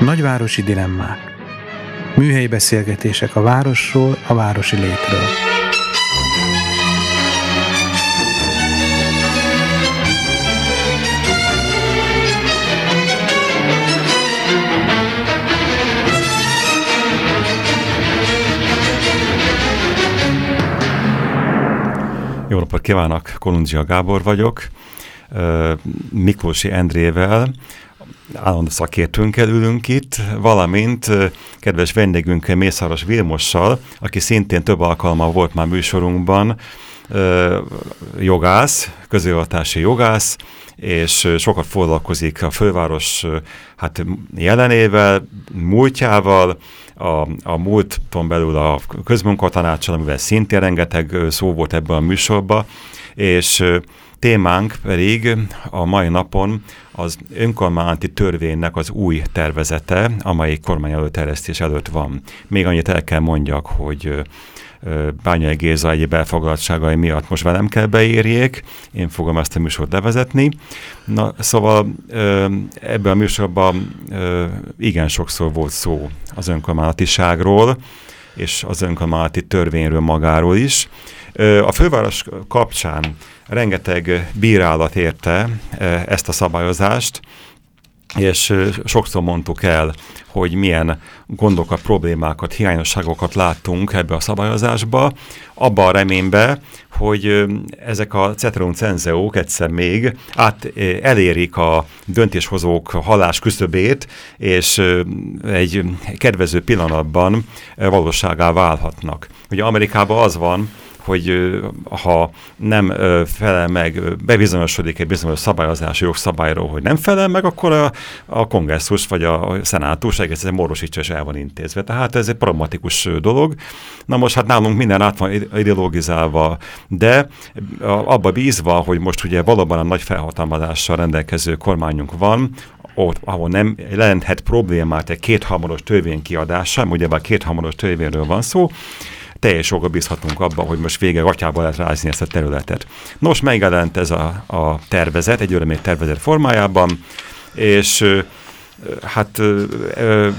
Nagyvárosi dilemmák. Műhelyi beszélgetések a városról, a városi létről. Jó napot kívánok, Kolundzsia Gábor vagyok, Miklósi Endrével, állandó szakértőnkkel ülünk itt, valamint kedves vendégünkkel Mészáros Vilmossal, aki szintén több alkalma volt már műsorunkban, jogász, közigazgatási jogász, és sokat foglalkozik a főváros hát jelenével, múltjával, a, a múlton belül a közmunkatanácsal, amivel szintén rengeteg szó volt ebben a műsorban, és témánk pedig a mai napon az önkormányzati törvénynek az új tervezete, amely kormány előterjesztés előtt van. Még annyit el kell mondjak, hogy Bányai Géza egyéb elfoglaltságai miatt most velem kell beírjék, én fogom ezt a műsort levezetni. Na, szóval ebben a műsorban igen sokszor volt szó az önkormányzatiságról, és az önkormányzati törvényről magáról is. A főváros kapcsán rengeteg bírálat érte ezt a szabályozást, és sokszor mondtuk el, hogy milyen gondokat, problémákat, hiányosságokat láttunk ebbe a szabályozásba, abba a reménybe, hogy ezek a ceterum cenzeók egyszer még át elérik a döntéshozók halás küszöbét, és egy kedvező pillanatban valóságá válhatnak. Ugye Amerikában az van, hogy ha nem felel meg, bebizonyosodik egy bizonyos szabályozási jogszabályról, hogy nem felel meg, akkor a, a kongresszus vagy a szenátus egészen morosítsa és el van intézve. Tehát ez egy pragmatikus dolog. Na most hát nálunk minden át van ideologizálva, de abba bízva, hogy most ugye valóban a nagy felhatalmazással rendelkező kormányunk van, ott, ahol nem jelenthet problémát egy kéthamaros törvény kiadása, ugyebár kéthamaros törvényről van szó, teljes joga bízhatunk abban, hogy most vége atyába lehet rázni ezt a területet. Nos, megjelent ez a, a tervezet, egy örömény tervezet formájában, és hát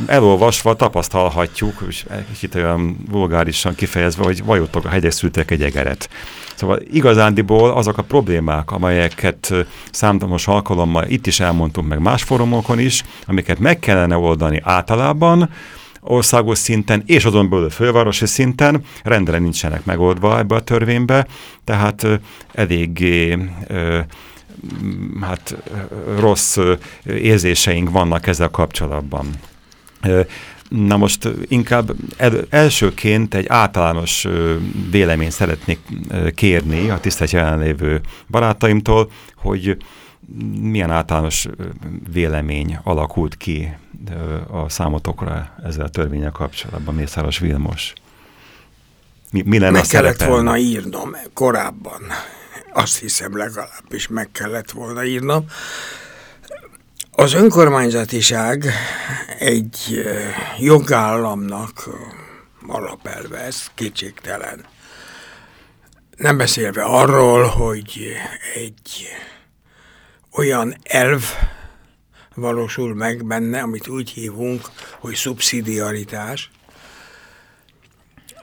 elolvasva tapasztalhatjuk, és kicsit olyan vulgárisan kifejezve, hogy vajotok a hegyek szültek egy egeret. Szóval igazándiból azok a problémák, amelyeket számos alkalommal itt is elmondtunk, meg más fórumokon is, amiket meg kellene oldani általában, országos szinten, és azon belül fővárosi szinten rendre nincsenek megoldva ebbe a törvénybe, tehát eléggé hát rossz érzéseink vannak ezzel kapcsolatban. Na most inkább el, elsőként egy általános véleményt szeretnék kérni a tisztelt jelenlévő barátaimtól, hogy milyen általános vélemény alakult ki a számotokra ezzel a törvényel kapcsolatban, Mészáros Vilmos? Mi, mi lenne meg kellett volna írnom korábban. Azt hiszem legalábbis meg kellett volna írnom. Az önkormányzatiság egy jogállamnak alapelve, ez kétségtelen. Nem beszélve arról, hogy egy olyan elv valósul meg benne, amit úgy hívunk, hogy szubszidiaritás,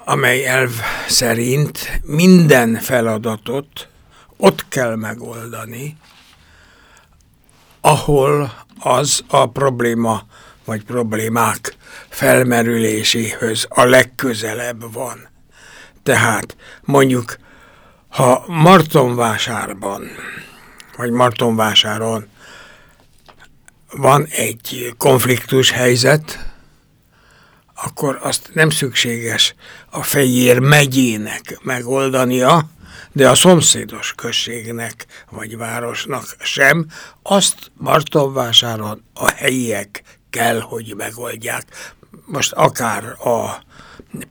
amely elv szerint minden feladatot ott kell megoldani, ahol az a probléma vagy problémák felmerüléséhöz a legközelebb van. Tehát mondjuk, ha Martonvásárban vagy Martonvásáron van egy konfliktus helyzet, akkor azt nem szükséges a fejér megyének megoldania, de a szomszédos községnek vagy városnak sem, azt Martonvásáron a helyiek kell, hogy megoldják. most akár a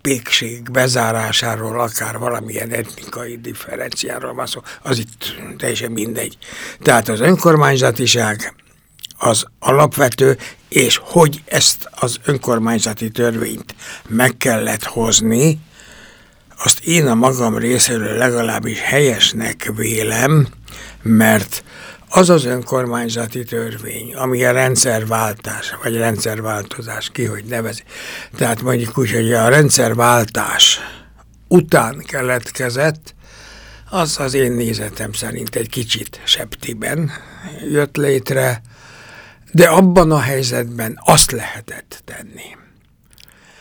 pékség bezárásáról, akár valamilyen etnikai differenciáról van szó, az itt teljesen mindegy. Tehát az önkormányzatiság az alapvető, és hogy ezt az önkormányzati törvényt meg kellett hozni, azt én a magam részéről legalábbis helyesnek vélem, mert az az önkormányzati törvény, ami a rendszerváltás, vagy rendszerváltozás, ki hogy nevezi. Tehát mondjuk úgy, hogy a rendszerváltás után keletkezett, az az én nézetem szerint egy kicsit septiben jött létre, de abban a helyzetben azt lehetett tenni.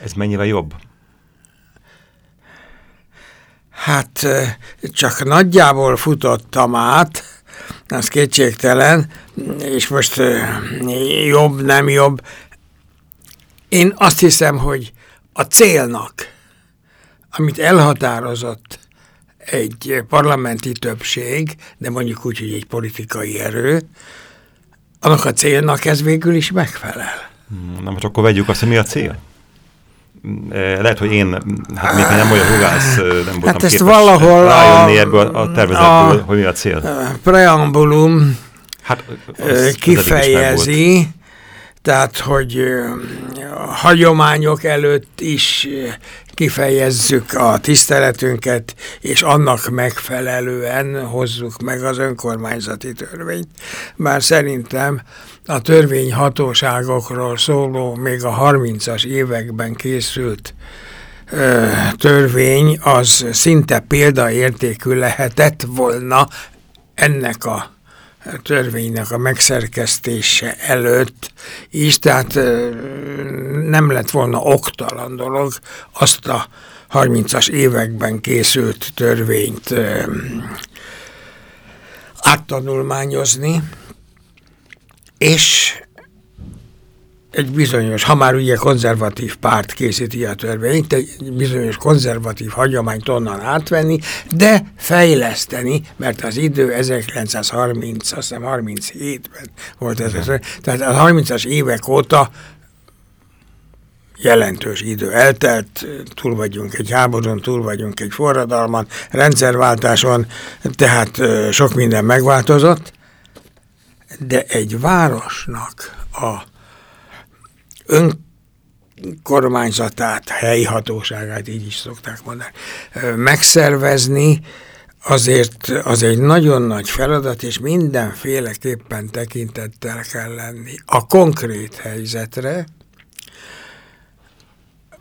Ez mennyivel jobb? Hát csak nagyjából futottam át, az kétségtelen, és most jobb, nem jobb. Én azt hiszem, hogy a célnak, amit elhatározott egy parlamenti többség, de mondjuk úgy, hogy egy politikai erő, annak a célnak ez végül is megfelel. Na most akkor vegyük azt, hogy mi a cél? Lehet, hogy én, hát még nem olyan jogász, nem voltam hát ezt valahol rájönni a, ebből a tervezetből, a, hogy mi a cél. preambulum hát, az, kifejezi, tehát, hogy a hagyományok előtt is kifejezzük a tiszteletünket, és annak megfelelően hozzuk meg az önkormányzati törvényt. Bár szerintem a törvényhatóságokról szóló, még a 30-as években készült ö, törvény, az szinte példaértékű lehetett volna ennek a törvénynek a megszerkesztése előtt is, tehát nem lett volna oktalan dolog azt a 30-as években készült törvényt áttanulmányozni, és egy bizonyos, ha már ugye konzervatív párt készíti a törvényt, egy bizonyos konzervatív hagyományt onnan átvenni, de fejleszteni, mert az idő 1930, azt hiszem 37-ben volt ez, az, tehát a 30-as évek óta jelentős idő eltelt, túl vagyunk egy háborún, túl vagyunk egy forradalman, rendszerváltáson, tehát sok minden megváltozott, de egy városnak a önkormányzatát, helyi hatóságát, így is szokták mondani, megszervezni, azért az egy nagyon nagy feladat, és mindenféleképpen tekintettel kell lenni a konkrét helyzetre,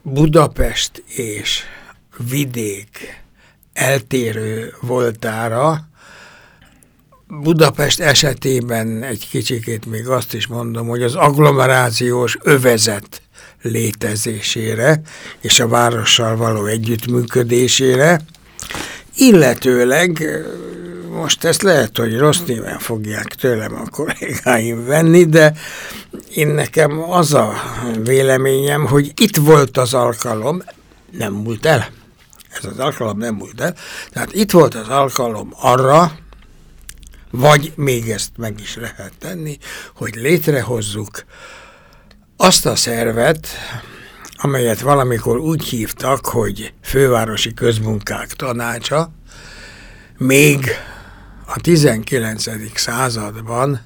Budapest és vidék eltérő voltára, Budapest esetében egy kicsikét még azt is mondom, hogy az agglomerációs övezet létezésére és a várossal való együttműködésére, illetőleg most ezt lehet, hogy rossz néven fogják tőlem a kollégáim venni, de én nekem az a véleményem, hogy itt volt az alkalom, nem múlt el, ez az alkalom nem múlt el, tehát itt volt az alkalom arra, vagy még ezt meg is lehet tenni, hogy létrehozzuk azt a szervet, amelyet valamikor úgy hívtak, hogy Fővárosi Közmunkák Tanácsa, még a 19. században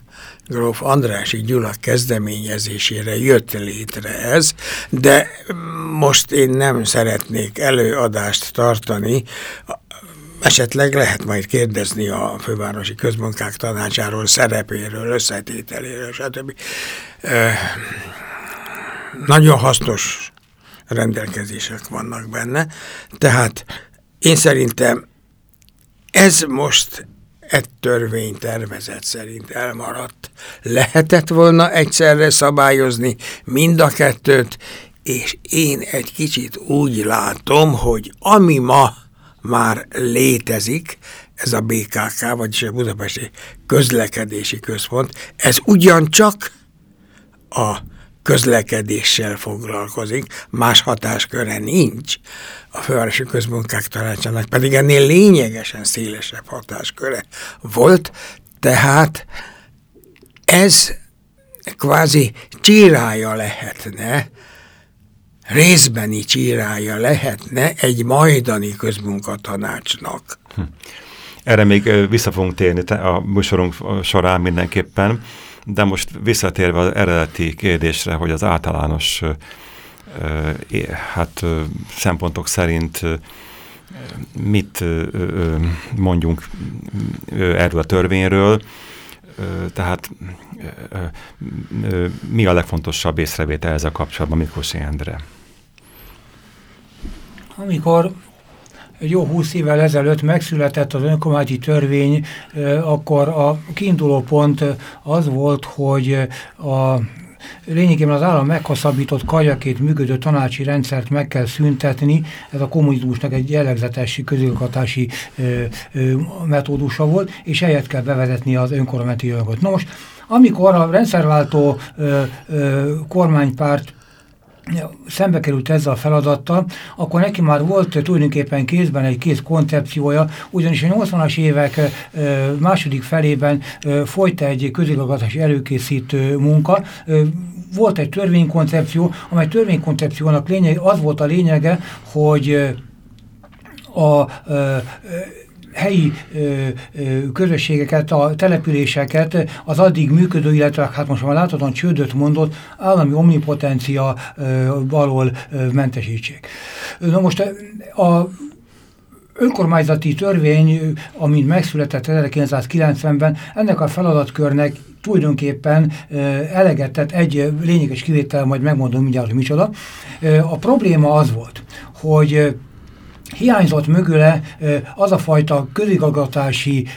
gróf Andrási Gyula kezdeményezésére jött létre ez, de most én nem szeretnék előadást tartani esetleg lehet majd kérdezni a fővárosi közmunkák tanácsáról, szerepéről, összetételéről, stb. Nagyon hasznos rendelkezések vannak benne, tehát én szerintem ez most egy törvénytervezet szerint elmaradt. Lehetett volna egyszerre szabályozni mind a kettőt, és én egy kicsit úgy látom, hogy ami ma már létezik, ez a BKK, vagyis a Budapesti Közlekedési Központ, ez ugyancsak a közlekedéssel foglalkozik, más hatásköre nincs a Fővárosi Közmunkák Tanácsának, pedig ennél lényegesen szélesebb hatásköre volt, tehát ez kvázi csirája lehetne részbeni csírája lehetne egy majdani közmunkatanácsnak. Hm. Erre még vissza fogunk térni a műsorunk során mindenképpen, de most visszatérve az eredeti kérdésre, hogy az általános hát szempontok szerint mit mondjunk erről a törvényről, tehát mi a legfontosabb észrevétel ezzel kapcsolatban, Miklósi Endre? Amikor jó húsz évvel ezelőtt megszületett az önkormányzati törvény, akkor a kiinduló pont az volt, hogy a lényegében az állam meghosszabbított kajakét működő tanácsi rendszert meg kell szüntetni. Ez a kommunizmusnak egy jellegzetes közülkatási metódusa volt, és helyet kell bevezetni az önkormányzati jogot. Na most, amikor a rendszerváltó ö, ö, kormánypárt szembe került ezzel a feladattal, akkor neki már volt tulajdonképpen kézben egy kész koncepciója, ugyanis a 80-as évek második felében folyt egy közigazgatási előkészítő munka, volt egy törvénykoncepció, amely törvénykoncepciónak lényeg, az volt a lényege, hogy a helyi ö, ö, közösségeket, a településeket az addig működő, illetve hát most már láthatóan csődöt mondott állami omnipotencia alól mentesítsék. Na most a önkormányzati törvény, amint megszületett 1990-ben, ennek a feladatkörnek tulajdonképpen eleget egy lényeges kivétel, majd megmondom mindjárt, hogy micsoda. A probléma az volt, hogy hiányzott mögüle az a fajta közigazgatási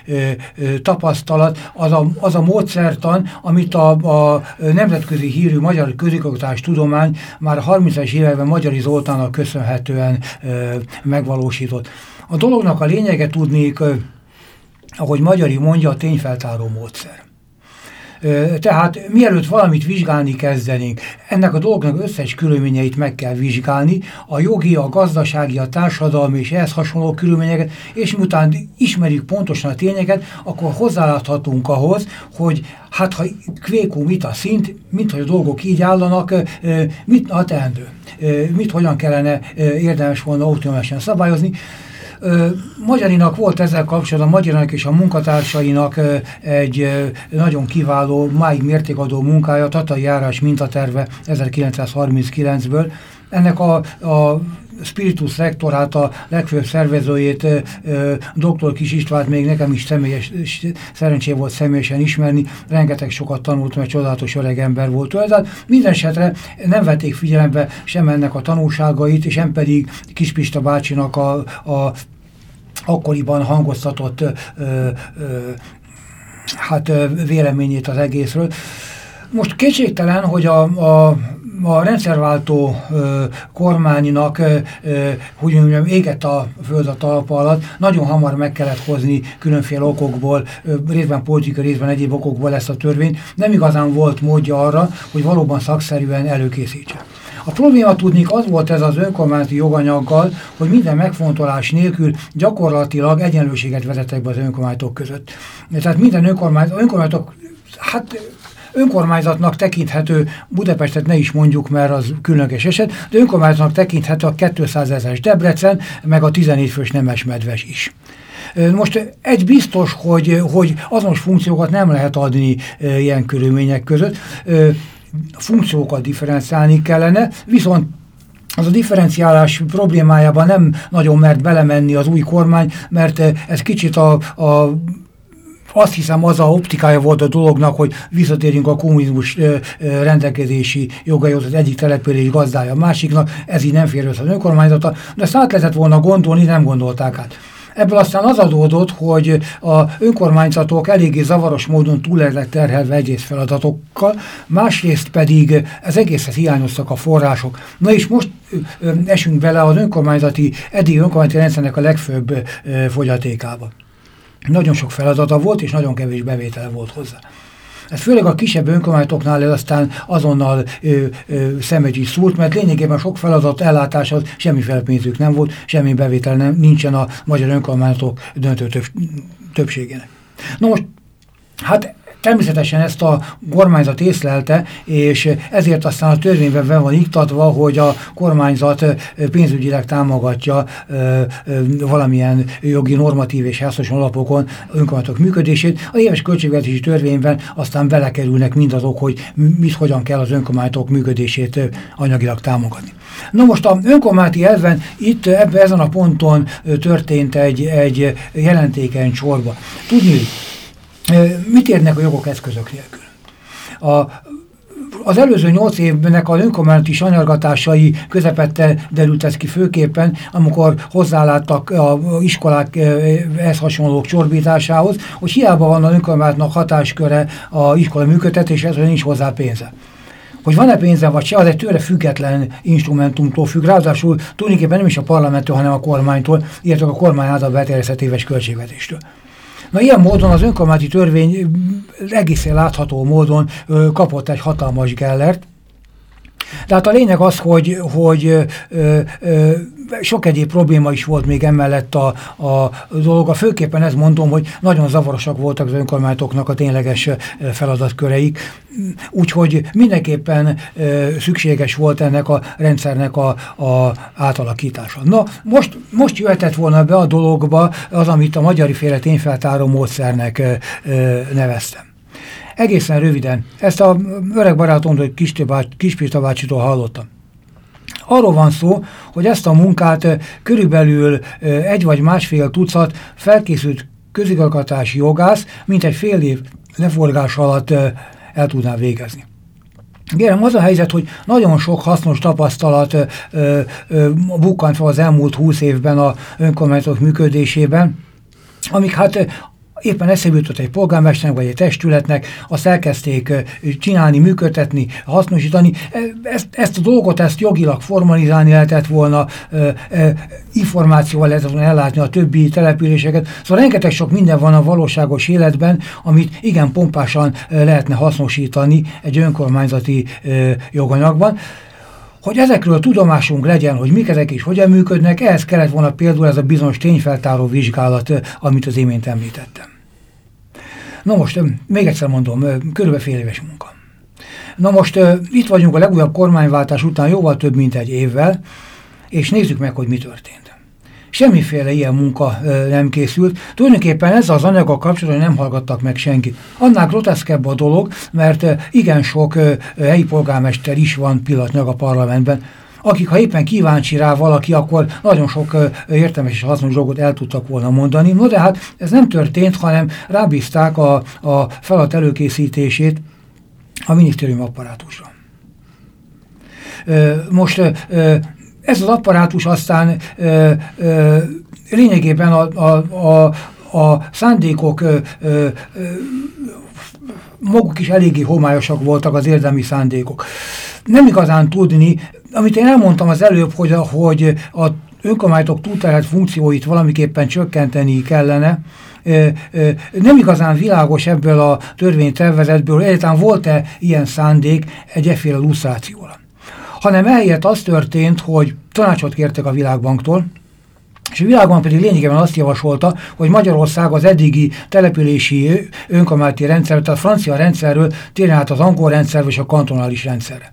tapasztalat, az a, az a módszertan, amit a, a nemzetközi hírű magyar közigazgatás tudomány már 30-es években Magyari Zoltának köszönhetően megvalósított. A dolognak a lényege tudnék, ahogy Magyari mondja, a tényfeltáró módszer. Tehát mielőtt valamit vizsgálni kezdenénk, ennek a dolognak összes körülményeit meg kell vizsgálni, a jogi, a gazdasági, a társadalmi és ehhez hasonló körülményeket, és miután ismerjük pontosan a tényeket, akkor hozzáláthatunk ahhoz, hogy hát ha kvékó mit a szint, mint hogy a dolgok így állanak, mit a teendő, mit hogyan kellene érdemes volna autonomásan szabályozni, Magyarinak volt ezzel kapcsolatban, Magyarinak és a munkatársainak egy nagyon kiváló, máig mértékadó munkája, Tatai járás mintaterve 1939-ből. Ennek a, a Spiritus rektorát, a legfőbb szervezőjét, dr. Kis Istvánt még nekem is személyes, szerencsé volt személyesen ismerni, rengeteg sokat tanult, mert csodálatos öreg ember volt ő. Tehát minden esetre nem vették figyelembe sem ennek a tanulságait, sem pedig Kispista bácsinak a, a akkoriban hangoztatott ö, ö, hát véleményét az egészről. Most kétségtelen, hogy a, a a rendszerváltó ö, kormánynak, ö, ö, hogy mondjam, égett a föld a talpa alatt, nagyon hamar meg kellett hozni különféle okokból, ö, részben politikai, részben egyéb okokból ezt a törvényt. Nem igazán volt módja arra, hogy valóban szakszerűen előkészítse. A probléma tudnék az volt ez az önkormányzati joganyaggal, hogy minden megfontolás nélkül gyakorlatilag egyenlőséget vezettek be az önkormányzatok között. Tehát minden önkormányzat, önkormányzatok, hát önkormányzatnak tekinthető, Budapestet ne is mondjuk, mert az különleges eset, de önkormányzatnak tekinthető a 200 ezeres Debrecen, meg a 14 fős Nemesmedves is. Most egy biztos, hogy, hogy azonos funkciókat nem lehet adni ilyen körülmények között funkciókat differenciálni kellene, viszont az a differenciálás problémájában nem nagyon mert belemenni az új kormány, mert ez kicsit a, a azt hiszem az a optikája volt a dolognak, hogy visszatérjünk a kommunizmus rendelkezési jogaihoz az egyik település gazdája a másiknak, ez így nem fér össze az önkormányzata, de ezt át lehetett volna gondolni, nem gondolták át. Ebből aztán az adódott, hogy a önkormányzatok eléggé zavaros módon túl lettek terhelve egész feladatokkal, másrészt pedig ez egészhez hiányoztak a források. Na és most esünk bele az önkormányzati, eddig önkormányzati rendszernek a legfőbb fogyatékába. Nagyon sok feladata volt, és nagyon kevés bevétele volt hozzá. Ez főleg a kisebb önkormányzatoknál ez aztán azonnal szemegyi szúrt, mert lényegében sok feladat ellátáshoz semmiféle pénzük nem volt, semmi bevétel nem, nincsen a magyar önkormányzatok döntő több, többségének. Na most, hát Természetesen ezt a kormányzat észlelte, és ezért aztán a törvényben be van iktatva, hogy a kormányzat pénzügyileg támogatja valamilyen jogi, normatív és házasson alapokon önkormányzatok működését. A éves költségvetési törvényben aztán belekerülnek mindazok, hogy mit, hogyan kell az önkormányzatok működését anyagilag támogatni. Na most a önkormányzati elven itt ebben ezen a ponton történt egy, egy jelentékeny sorba. Tudni, mit érnek a jogok eszközök nélkül? A, az előző nyolc évnek a önkormányzati sanyargatásai közepette derült ez ki főképpen, amikor hozzáláttak a iskolák ehhez hasonlók csorbításához, hogy hiába van a önkormányzatnak hatásköre a iskola működtetéshez, hogy nincs hozzá pénze. Hogy van-e pénze vagy se, az egy tőle független instrumentumtól függ. Ráadásul tulajdonképpen nem is a parlamenttől, hanem a kormánytól, illetve a kormány által beterjesztett éves költségvetéstől. Na ilyen módon az önkormányzati törvény egészen látható módon kapott egy hatalmas gellert, tehát a lényeg az, hogy, hogy ö, ö, sok egyéb probléma is volt még emellett a, a dolog. A főképpen ezt mondom, hogy nagyon zavarosak voltak az önkormányzatoknak a tényleges feladatköreik, úgyhogy mindenképpen szükséges volt ennek a rendszernek a, a átalakítása. Na, most, most jöhetett volna be a dologba az, amit a magyari féle tényfeltáró módszernek neveztem. Egészen röviden, ezt a öreg barátom, hogy Kispista bácsitól hallottam. Arról van szó, hogy ezt a munkát körülbelül egy vagy másfél tucat felkészült közigazgatási jogász, mint egy fél év leforgás alatt el tudná végezni. Kérem, az a helyzet, hogy nagyon sok hasznos tapasztalat ö, ö, bukkant fel az elmúlt húsz évben a önkormányzatok működésében, amik hát éppen eszébe jutott egy polgármesternek vagy egy testületnek, azt elkezdték csinálni, működtetni, hasznosítani. Ezt, ezt a dolgot, ezt jogilag formalizálni lehetett volna, információval lehetett volna ellátni a többi településeket. Szóval rengeteg sok minden van a valóságos életben, amit igen pompásan lehetne hasznosítani egy önkormányzati joganyagban. Hogy ezekről tudomásunk legyen, hogy mik ezek és hogyan működnek, ehhez kellett volna például ez a bizonyos tényfeltáró vizsgálat, amit az imént említettem. Na most, még egyszer mondom, körülbelül fél éves munka. Na most itt vagyunk a legújabb kormányváltás után jóval több, mint egy évvel, és nézzük meg, hogy mi történt. Semmiféle ilyen munka ö, nem készült. Tulajdonképpen ez az anyaggal kapcsolatban nem hallgattak meg senkit. Annál groteszkebb a dolog, mert ö, igen sok ö, helyi polgármester is van pillanatnyilag a parlamentben, akik ha éppen kíváncsi rá valaki, akkor nagyon sok értelmes és hasznos dolgot el tudtak volna mondani. No de hát ez nem történt, hanem rábízták a, a feladat előkészítését a minisztérium apparátusra. Most ez az apparátus aztán lényegében a, a, a, a szándékok maguk is eléggé homályosak voltak az érdemi szándékok. Nem igazán tudni, amit én elmondtam az előbb, hogy, hogy a önkormányzatok túlterhelt funkcióit valamiképpen csökkenteni kellene, nem igazán világos ebből a törvénytervezetből, egyáltalán volt-e ilyen szándék egy efféle hanem ehelyett az történt, hogy tanácsot kértek a Világbanktól, és a világban pedig lényegében azt javasolta, hogy Magyarország az eddigi települési önkormányzati rendszer, tehát a francia rendszerről térjen át az angol rendszerbe és a kantonális rendszerre.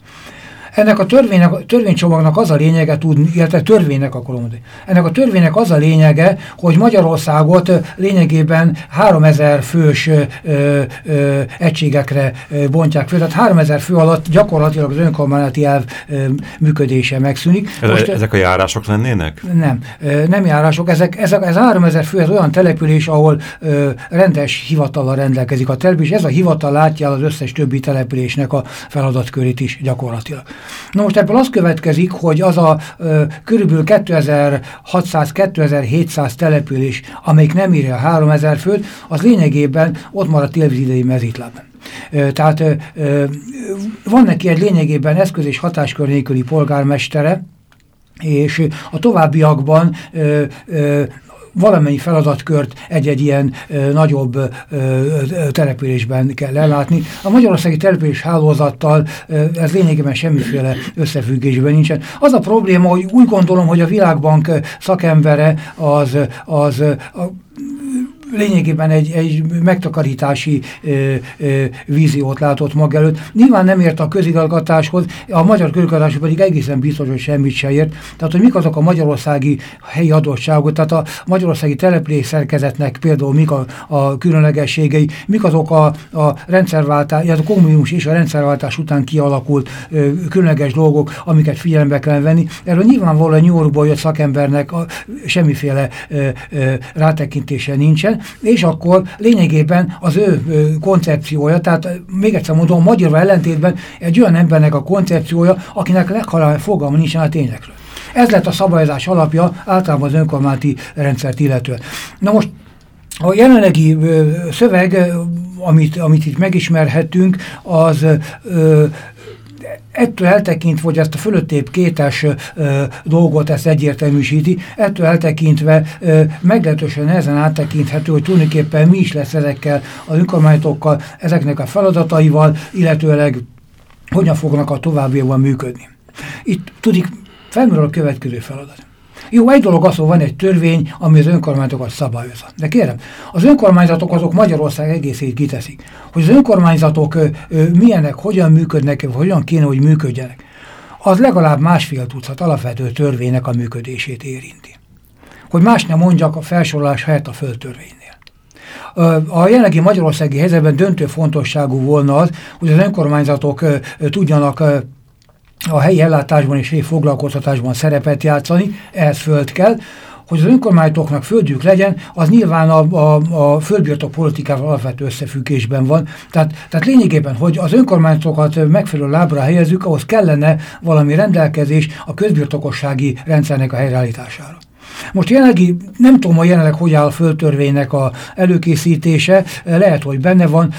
Ennek a törvénynek, a törvénycsomagnak az a lényege tudni, illetve törvénynek akarom mondani. Ennek a törvénynek az a lényege, hogy Magyarországot lényegében 3000 fős ö, ö, egységekre bontják fel. Tehát 3000 fő alatt gyakorlatilag az önkormányzati elv ö, működése megszűnik. Ez, Most, ezek a járások lennének? Nem, nem járások. Ezek, ezek, ez 3000 fő, ez olyan település, ahol ö, rendes hivatallal rendelkezik a település. Ez a hivatal látja az összes többi településnek a feladatkörét is gyakorlatilag. Na most ebből az következik, hogy az a ö, körülbelül 2600-2700 település, amelyik nem írja a 3000 főt, az lényegében ott marad tévizidei mezítlában. Tehát van neki egy lényegében eszköz és hatáskör nélküli polgármestere, és a továbbiakban ö, ö, valamennyi feladatkört egy-egy ilyen ö, nagyobb ö, településben kell ellátni. A Magyarországi település hálózattal ö, ez lényegében semmiféle összefüggésben nincsen. Az a probléma, hogy úgy gondolom, hogy a Világbank szakembere az, az a, lényegében egy, egy megtakarítási ö, ö, víziót látott maga előtt. Nyilván nem ért a közigazgatáshoz, a magyar közigazgatás pedig egészen biztos, hogy semmit se ért. Tehát, hogy mik azok a magyarországi helyi adottságok, tehát a magyarországi település szerkezetnek például mik a, a különlegességei, mik azok a, a rendszerváltás, a kommunizmus és a rendszerváltás után kialakult ö, különleges dolgok, amiket figyelembe kell venni. Erről nyilvánvalóan New Yorkból jött szakembernek a, semmiféle ö, ö, rátekintése nincsen, és akkor lényegében az ő koncepciója, tehát még egyszer mondom, magyarul ellentétben egy olyan embernek a koncepciója, akinek leghalább fogalma nincsen a tényekről. Ez lett a szabályozás alapja általában az önkormányzati rendszert illetően. Na most a jelenlegi ö, szöveg, amit, amit itt megismerhetünk, az ö, ettől eltekintve, hogy ezt a fölöttébb kétes ö, dolgot ezt egyértelműsíti, ettől eltekintve ö, meglehetősen ezen áttekinthető, hogy tulajdonképpen mi is lesz ezekkel az önkormányzatokkal, ezeknek a feladataival, illetőleg hogyan fognak a továbbiakban működni. Itt tudik, felmerül a következő feladat. Jó, egy dolog az, hogy van egy törvény, ami az önkormányzatokat szabályozza. De kérem, az önkormányzatok azok Magyarország egészét kiteszik. Hogy az önkormányzatok ö, ö, milyenek, hogyan működnek, vagy hogyan kéne, hogy működjenek, az legalább másfél tucat alapvető törvénynek a működését érinti. Hogy más nem mondjak a felsorolás helyett a földtörvénynél. A jelenlegi magyarországi helyzetben döntő fontosságú volna az, hogy az önkormányzatok tudjanak a helyi ellátásban és helyi foglalkoztatásban szerepet játszani, ehhez föld kell, hogy az önkormányzatoknak földjük legyen, az nyilván a, a, a földbirtok politikával alapvető összefüggésben van. Tehát, tehát lényegében, hogy az önkormányzatokat megfelelő lábra helyezzük, ahhoz kellene valami rendelkezés a közbirtokossági rendszernek a helyreállítására. Most jelenlegi, nem tudom, hogy jelenleg hogy áll a földtörvénynek a előkészítése, lehet, hogy benne van,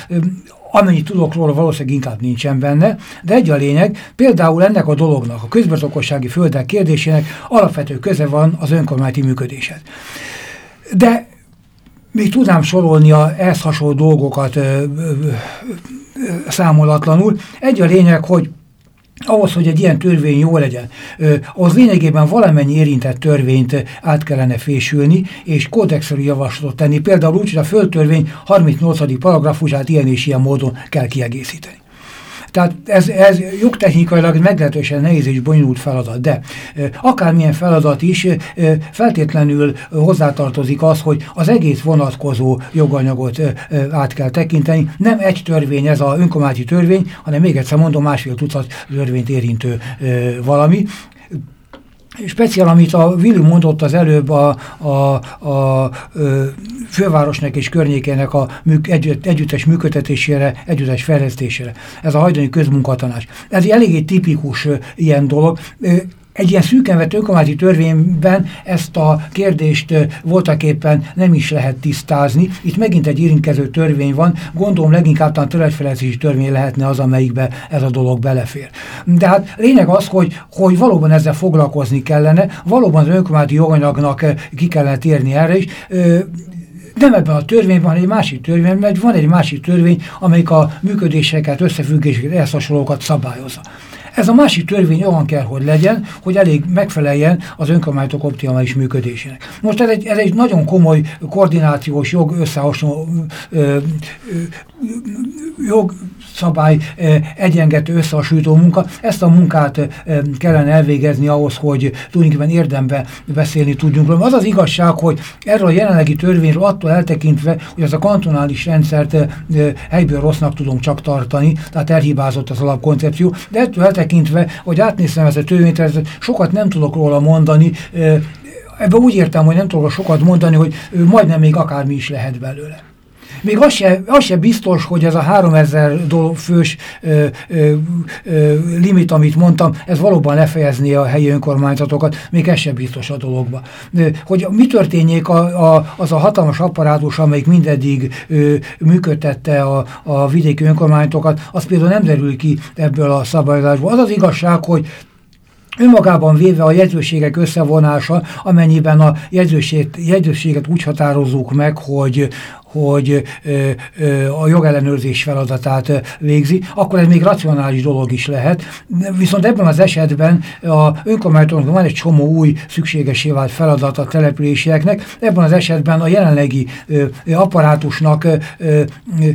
amennyit tudok róla, valószínűleg inkább nincsen benne, de egy a lényeg, például ennek a dolognak, a közbirtokossági földek kérdésének alapvető köze van az önkormányzati működéshez. De még tudnám sorolni a ehhez hasonló dolgokat ö, ö, ö, számolatlanul. Egy a lényeg, hogy ahhoz, hogy egy ilyen törvény jó legyen, az lényegében valamennyi érintett törvényt át kellene fésülni, és kódexelő javaslatot tenni. Például úgy, hogy a földtörvény 38. paragrafusát ilyen és ilyen módon kell kiegészíteni. Tehát ez, ez jogtechnikailag meglehetősen nehéz és bonyolult feladat, de akármilyen feladat is feltétlenül hozzátartozik az, hogy az egész vonatkozó joganyagot át kell tekinteni. Nem egy törvény ez a önkormányzati törvény, hanem még egyszer mondom, másfél tucat törvényt érintő valami speciál, amit a Willi mondott az előbb a, a, a, a fővárosnak és környékének a műk, együtt, együttes működtetésére, együttes fejlesztésére. Ez a hajdani közmunkatanás. Ez egy eléggé tipikus ilyen dolog egy ilyen szűken önkormányzati törvényben ezt a kérdést voltak éppen nem is lehet tisztázni. Itt megint egy érintkező törvény van, gondolom leginkább a területfejlesztési törvény lehetne az, amelyikbe ez a dolog belefér. De hát lényeg az, hogy, hogy valóban ezzel foglalkozni kellene, valóban az önkormányzati joganyagnak ki kellene térni erre is, nem ebben a törvényben, hanem egy másik törvényben, mert van egy másik törvény, amelyik a működéseket, összefüggéseket, ehhez hasonlókat szabályozza. Ez a másik törvény olyan kell, hogy legyen, hogy elég megfeleljen az önkormányzatok optimális működésének. Most ez egy, ez egy nagyon komoly koordinációs jog összehasonló jogszabály egyengető összehasonlító munka. Ezt a munkát kellene elvégezni ahhoz, hogy tulajdonképpen érdembe beszélni tudjunk. Az az igazság, hogy erről a jelenlegi törvényről attól eltekintve, hogy ez a kantonális rendszert helyből rossznak tudom csak tartani, tehát elhibázott az alapkoncepció, de ettől eltekintve, hogy átnéztem ezt a törvényt, sokat nem tudok róla mondani, ebben úgy értem, hogy nem tudok sokat mondani, hogy majdnem még akármi is lehet belőle. Még az se, az se biztos, hogy ez a 3000 fős ö, ö, ö, limit, amit mondtam, ez valóban lefejezni a helyi önkormányzatokat, még ez se biztos a dologba. Hogy mi történjék a, a, az a hatalmas apparátus, amelyik mindeddig ö, működtette a, a vidéki önkormányzatokat, az például nem derül ki ebből a szabályozásból. Az az igazság, hogy Önmagában véve a jegyzőségek összevonása, amennyiben a jegyzőséget, úgy határozzuk meg, hogy, hogy ö, ö, a jogellenőrzés feladatát végzi, akkor ez még racionális dolog is lehet. Viszont ebben az esetben a önkormányzatoknak van egy csomó új szükségesé vált feladat a településieknek, ebben az esetben a jelenlegi ö, apparátusnak ö, ö, ö,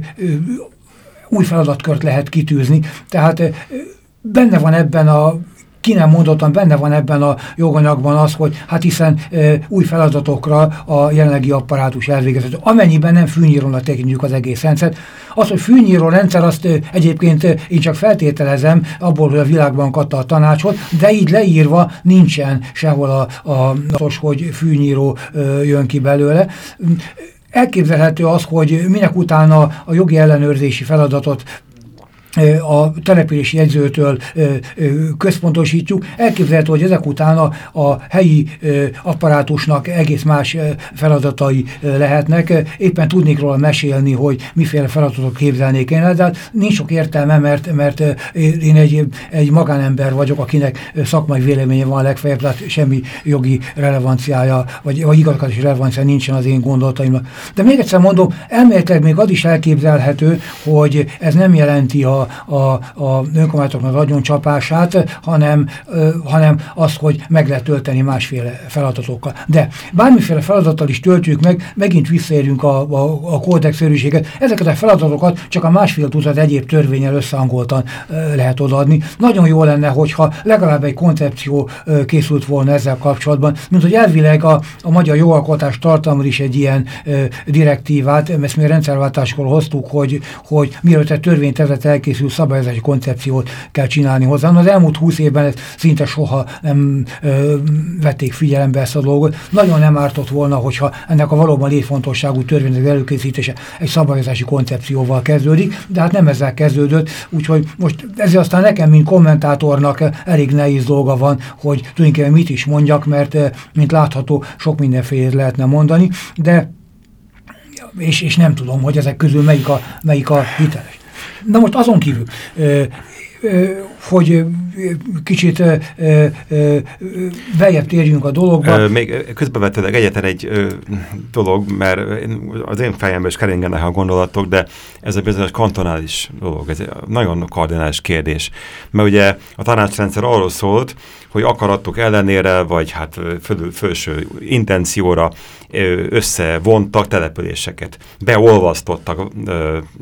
új feladatkört lehet kitűzni. Tehát ö, benne van ebben a ki nem mondottan benne van ebben a joganyagban az, hogy hát hiszen e, új feladatokra a jelenlegi apparátus elvégezett. Amennyiben nem fűnyírónak tekintjük az egész rendszert. Az, hogy fűnyíró rendszer, azt e, egyébként én csak feltételezem abból, hogy a világban adta a tanácsot, de így leírva nincsen sehol a, a, az, hogy fűnyíró e, jön ki belőle. Elképzelhető az, hogy minek utána a jogi ellenőrzési feladatot a települési jegyzőtől központosítjuk. Elképzelhető, hogy ezek után a, a helyi apparátusnak egész más feladatai lehetnek. Éppen tudnék róla mesélni, hogy miféle feladatot képzelnék én de hát nincs sok értelme, mert, mert én egy, egy magánember vagyok, akinek szakmai véleménye van legfeljebb, tehát semmi jogi relevanciája, vagy, vagy igazgatási relevancia nincsen az én gondolataimnak. De még egyszer mondom, elméletileg még az is elképzelhető, hogy ez nem jelenti a a, a önkormányzatoknak adjon csapását, hanem, hanem az, hogy meg lehet tölteni másféle feladatokkal. De bármiféle feladattal is töltjük meg, megint visszaérünk a, a, a kódexszerűséget. Ezeket a feladatokat csak a másfél tucat egyéb törvényel összehangoltan lehet odaadni. Nagyon jó lenne, hogyha legalább egy koncepció készült volna ezzel kapcsolatban, mint hogy elvileg a, a magyar jogalkotás tartalmaz is egy ilyen direktívát, ezt mi rendszerváltáskor hoztuk, hogy, hogy mielőtt egy törvénytervezet elkészül, szabályozási koncepciót kell csinálni hozzá. Az elmúlt húsz évben ez szinte soha nem ö, vették figyelembe ezt a dolgot. Nagyon nem ártott volna, hogyha ennek a valóban létfontosságú törvények előkészítése egy szabályozási koncepcióval kezdődik, de hát nem ezzel kezdődött, úgyhogy most ezért aztán nekem, mint kommentátornak elég nehéz dolga van, hogy tulajdonképpen mit is mondjak, mert mint látható, sok mindenféle lehetne mondani, de és, és nem tudom, hogy ezek közül melyik a, melyik a hiteles. Na most azon kívül, hogy kicsit bejebb térjünk a dologba. Még közbevetőleg egyetlen egy dolog, mert az én fejemben is keringenek a gondolatok, de ez a bizonyos kantonális dolog, ez nagyon kardinális kérdés. Mert ugye a tanácsrendszer arról szólt, hogy akaratok ellenére, vagy hát föl, felső intencióra összevontak településeket. Beolvasztottak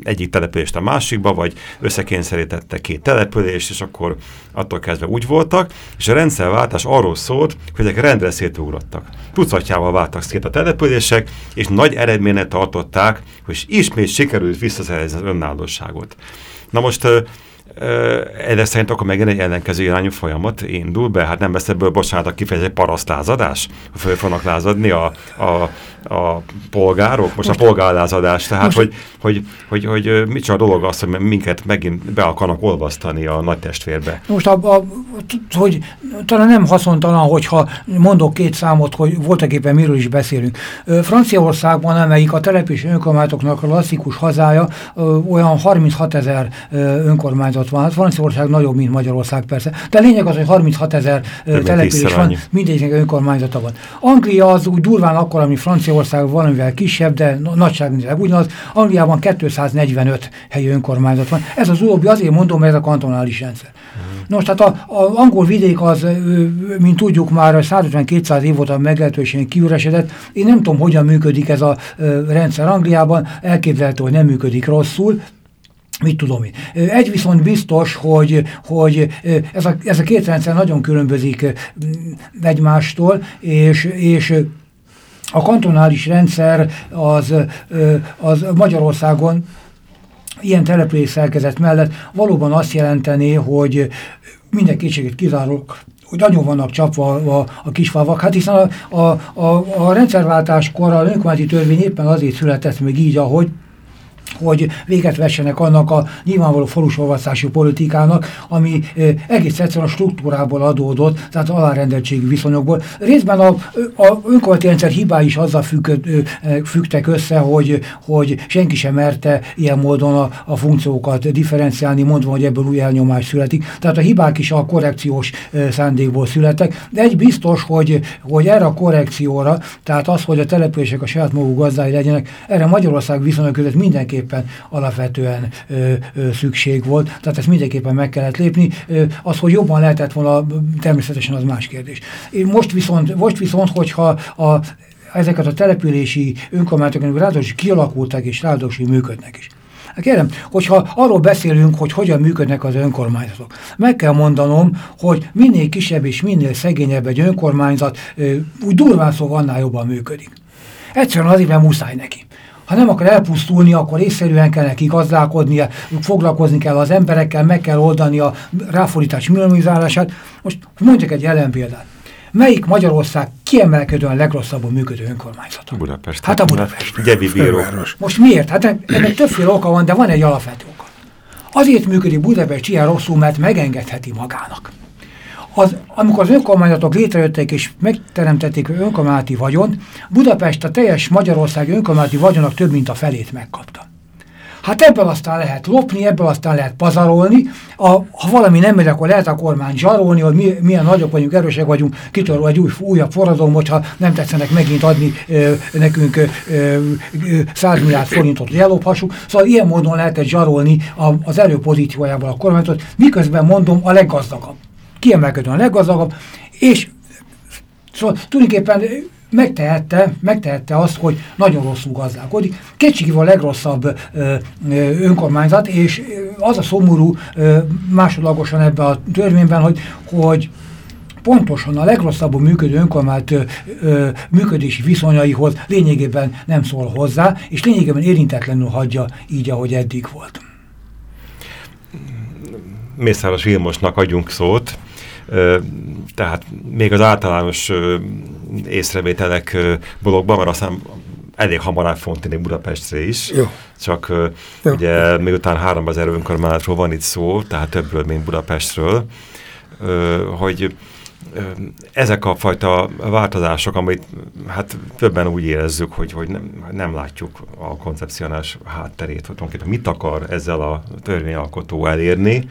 egyik települést a másikba, vagy összekényszerítettek két települést, és akkor attól kezdve úgy voltak, és a rendszerváltás arról szólt, hogy ezek rendre szétugrottak. Tucatjával váltak szét a települések, és nagy eredményet tartották, hogy ismét sikerült visszaszerezni az önállóságot. Na most erre szerint akkor megint egy ellenkező irányú folyamat indul be, hát nem lesz ebből, bocsánat, a kifejezés parasztlázadás? Föl fognak lázadni a, a, a polgárok? Most, most a polgárlázadás, tehát most, hogy, hogy, hogy, hogy, hogy mit a dolog az, hogy minket megint be akarnak olvasztani a nagy testvérbe. Most a, a, hogy talán nem haszontalan, hogyha mondok két számot, hogy voltak éppen miről is beszélünk. Franciaországban, amelyik a telepés önkormányzatoknak a klasszikus hazája, olyan 36 ezer önkormányzat önkormányzat van. Hát Franciaország nagyobb, mint Magyarország persze. De a lényeg az, hogy 36 ezer település van, mindegyiknek önkormányzata van. Anglia az úgy durván akkor, ami Franciaország valamivel kisebb, de nagyságrendileg ugyanaz. Angliában 245 helyi önkormányzat van. Ez az utóbbi azért mondom, mert ez a kantonális rendszer. Mm. Nos, tehát az angol vidék az, mint tudjuk már 150-200 év óta meglehetősen kiüresedett. Én nem tudom, hogyan működik ez a rendszer Angliában, elképzelhető, hogy nem működik rosszul, Mit tudom én. Egy viszont biztos, hogy, hogy ez, a, ez a két rendszer nagyon különbözik egymástól, és, és a kantonális rendszer az, az Magyarországon ilyen település szerkezet mellett valóban azt jelenteni, hogy minden kétséget kizárok, hogy nagyon vannak csapva a, a, kisfalvak. Hát hiszen a, a, a, a rendszerváltáskor a önkormányzati törvény éppen azért született meg így, ahogy hogy véget vessenek annak a nyilvánvaló falusolvasztási politikának, ami egész egyszerűen a struktúrából adódott, tehát alárendeltségi viszonyokból. Részben a, a önkormányzati rendszer hibái is azzal függ, függtek össze, hogy, hogy senki sem merte ilyen módon a, a funkciókat differenciálni, mondva, hogy ebből új elnyomás születik. Tehát a hibák is a korrekciós szándékból születtek, de egy biztos, hogy, hogy erre a korrekcióra, tehát az, hogy a települések a saját maguk gazdái legyenek, erre Magyarország viszonyok között mindenképpen alapvetően ö, ö, szükség volt, tehát ezt mindenképpen meg kellett lépni. Ö, az, hogy jobban lehetett volna, természetesen az más kérdés. Most viszont, most viszont hogyha a, ezeket a települési önkormányzatokat ráadásul kialakultak és ráadásul működnek is. Hát kérem, hogyha arról beszélünk, hogy hogyan működnek az önkormányzatok, meg kell mondanom, hogy minél kisebb és minél szegényebb egy önkormányzat, úgy durván szóval annál jobban működik. Egyszerűen azért, mert muszáj neki. Ha nem akar elpusztulni, akkor észszerűen kell neki gazdálkodnia, foglalkozni kell az emberekkel, meg kell oldani a ráfordítás minimalizálását. Most mondjak egy jelen példát. Melyik Magyarország kiemelkedően legrosszabbul működő önkormányzat? Budapest. Hát a Budapest. Gyevi. Most miért? Hát ennek többféle oka van, de van egy alapvető oka. Azért működik Budapest ilyen rosszul, mert megengedheti magának. Az, amikor az önkormányzatok létrejöttek és megteremtették önkormányzati vagyont, Budapest a teljes Magyarország önkormányzati vagyonak több mint a felét megkapta. Hát ebből aztán lehet lopni, ebből aztán lehet pazarolni. A, ha valami nem megy, akkor lehet a kormány zsarolni, hogy mi, milyen nagyok vagyunk, erősek vagyunk, kitörő egy új, újabb forradalom, hogyha nem tetszenek megint adni ö, nekünk ö, 100 milliárd forintot, hogy ellophassuk. Szóval ilyen módon lehetett zsarolni a, az előpozíciójából a kormányzatot, miközben mondom a leggazdagabb. Kiemelkedően a leggazdagabb, és szóval tulajdonképpen megtehette, megtehette azt, hogy nagyon rosszul gazdálkodik. Kétségével a legrosszabb ö, ö, önkormányzat, és az a szomorú ö, másodlagosan ebben a törvényben, hogy, hogy pontosan a legrosszabbul működő önkormányzat működési viszonyaihoz lényegében nem szól hozzá, és lényegében érintetlenül hagyja így, ahogy eddig volt. Mészáros Vilmosnak adjunk szót tehát még az általános észrevételek blogban, mert aztán elég hamar tenni Budapestre is. Jó. Csak Jó. ugye miután 3000 önkormányzatról van itt szó, tehát többről, mint Budapestről, hogy ezek a fajta változások, amit hát többen úgy érezzük, hogy, hogy nem, nem látjuk a koncepcionális hátterét, hogy mit akar ezzel a törvényalkotó elérni,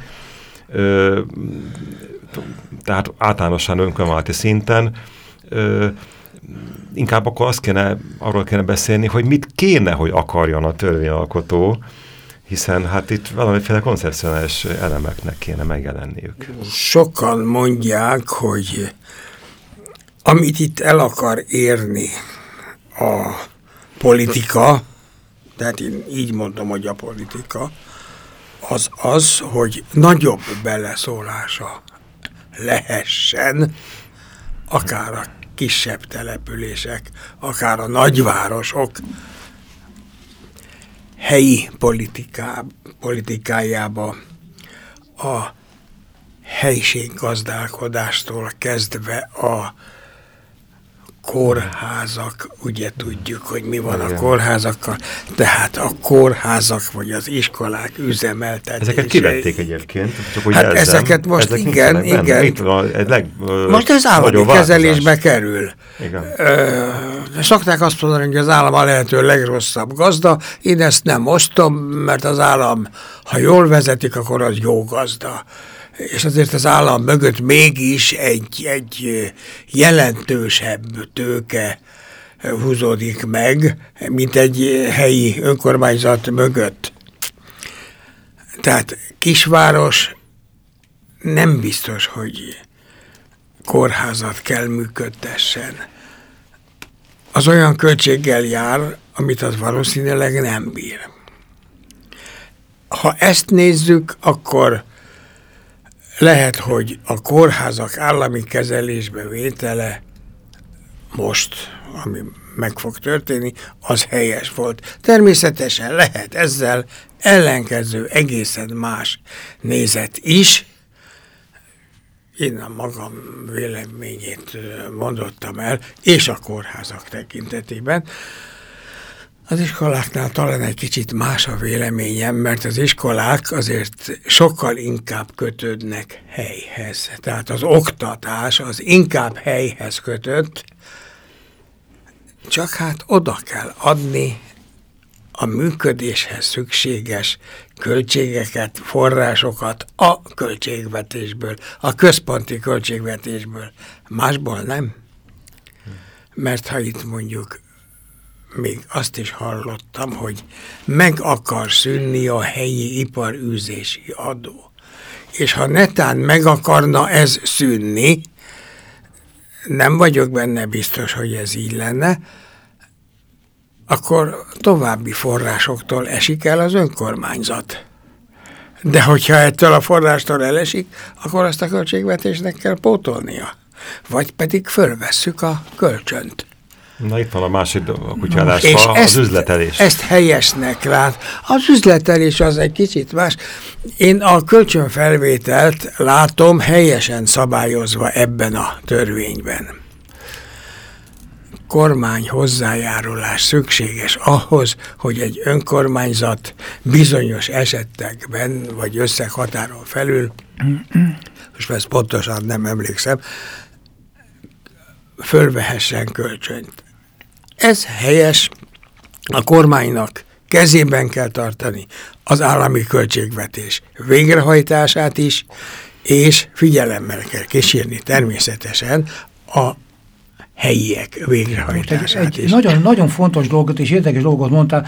tehát általánosan önkormányzati szinten, ö, inkább akkor azt kéne, arról kéne beszélni, hogy mit kéne, hogy akarjon a törvényalkotó, hiszen hát itt valamiféle koncepcionális elemeknek kéne megjelenniük. Sokan mondják, hogy amit itt el akar érni a politika, tehát én így mondom, hogy a politika, az az, hogy nagyobb beleszólása lehessen, akár a kisebb települések, akár a nagyvárosok helyi politiká, politikájába a helységgazdálkodástól kezdve a kórházak, ugye tudjuk, hogy mi van Igen. a kórházakkal, tehát a kórházak vagy az iskolák üzemeltetése. Ezeket kivették egyébként, csak hogy hát jelzem. ezeket most Ezek igen, igen. Itt van, egy leg, most ez állami kezelésbe kerül. Igen. Ö, szokták azt mondani, hogy az állam a lehető legrosszabb gazda, én ezt nem osztom, mert az állam, ha jól vezetik, akkor az jó gazda és azért az állam mögött mégis egy, egy jelentősebb tőke húzódik meg, mint egy helyi önkormányzat mögött. Tehát kisváros nem biztos, hogy kórházat kell működtessen. Az olyan költséggel jár, amit az valószínűleg nem bír. Ha ezt nézzük, akkor lehet, hogy a kórházak állami kezelésbe vétele most, ami meg fog történni, az helyes volt. Természetesen lehet ezzel ellenkező egészen más nézet is. Én a magam véleményét mondottam el, és a kórházak tekintetében. Az iskoláknál talán egy kicsit más a véleményem, mert az iskolák azért sokkal inkább kötődnek helyhez. Tehát az oktatás az inkább helyhez kötött, csak hát oda kell adni a működéshez szükséges költségeket, forrásokat a költségvetésből, a központi költségvetésből. Másból nem. Mert ha itt mondjuk még azt is hallottam, hogy meg akar szűnni a helyi iparűzési adó. És ha netán meg akarna ez szűnni, nem vagyok benne biztos, hogy ez így lenne, akkor további forrásoktól esik el az önkormányzat. De hogyha ettől a forrástól elesik, akkor azt a költségvetésnek kell pótolnia. Vagy pedig fölvesszük a kölcsönt. Na itt van a másik kutyálás, és az ezt, üzletelés. Ezt helyesnek lát. Az üzletelés az egy kicsit más. Én a kölcsönfelvételt látom helyesen szabályozva ebben a törvényben kormány hozzájárulás szükséges ahhoz, hogy egy önkormányzat bizonyos esetekben, vagy összeghatáron felül, most ezt pontosan nem emlékszem, fölvehessen kölcsönt. Ez helyes, a kormánynak kezében kell tartani az állami költségvetés végrehajtását is, és figyelemmel kell kísérni természetesen a helyiek végrehajtását egy, egy Nagyon, nagyon fontos dolgot és érdekes dolgot mondtál.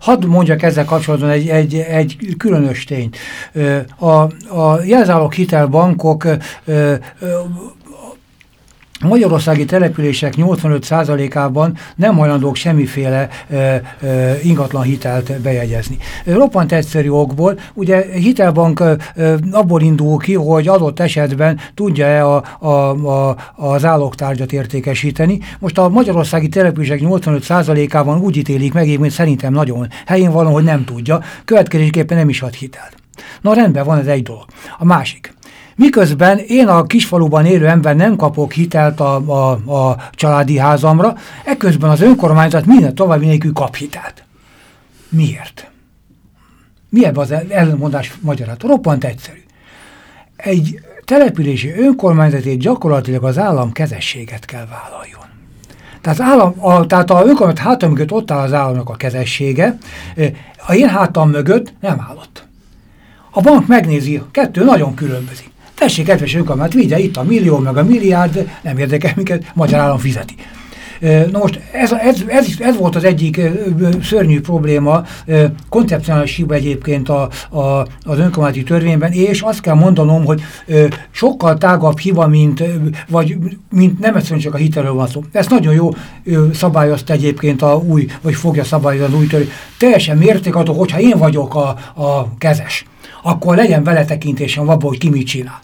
Hadd mondjak ezzel kapcsolatban egy, egy, egy különös tényt. A, a jelzálók hitelbankok magyarországi települések 85%-ában nem hajlandók semmiféle e, e, ingatlan hitelt bejegyezni. Roppant egyszerű okból, ugye hitelbank e, abból indul ki, hogy adott esetben tudja-e a, a, a, az állóktárgyat értékesíteni. Most a magyarországi települések 85%-ában úgy ítélik meg, én szerintem nagyon helyén való, hogy nem tudja, következésképpen nem is ad hitelt. Na rendben van, ez egy dolog. A másik. Miközben én a kisfaluban élő ember nem kapok hitelt a, a, a családi házamra, ekközben az önkormányzat minden további nélkül kap hitelt. Miért? Mi ebben az ellenmondás magyarát? Roppant egyszerű. Egy települési önkormányzatét gyakorlatilag az állam kezességet kell vállaljon. Tehát, az állam, a, tehát a önkormányzat hátam mögött ott áll az államnak a kezessége, a én hátam mögött nem állott. A bank megnézi, kettő nagyon különbözik. Tessék, kedves önkormányzat, vigye itt a millió, meg a milliárd, nem érdekel minket, magyar állam fizeti. Na most ez, ez, ez, ez volt az egyik szörnyű probléma, koncepcionális hiba egyébként a, a, az önkormányzati törvényben, és azt kell mondanom, hogy sokkal tágabb hiba, mint, vagy, mint nem egyszerűen csak a hitelről van szó. Ezt nagyon jó szabályozta egyébként a új, vagy fogja szabályozni az új törvény. Teljesen mértékadó, hogyha én vagyok a, a kezes, akkor legyen vele tekintésem abban, hogy ki mit csinál.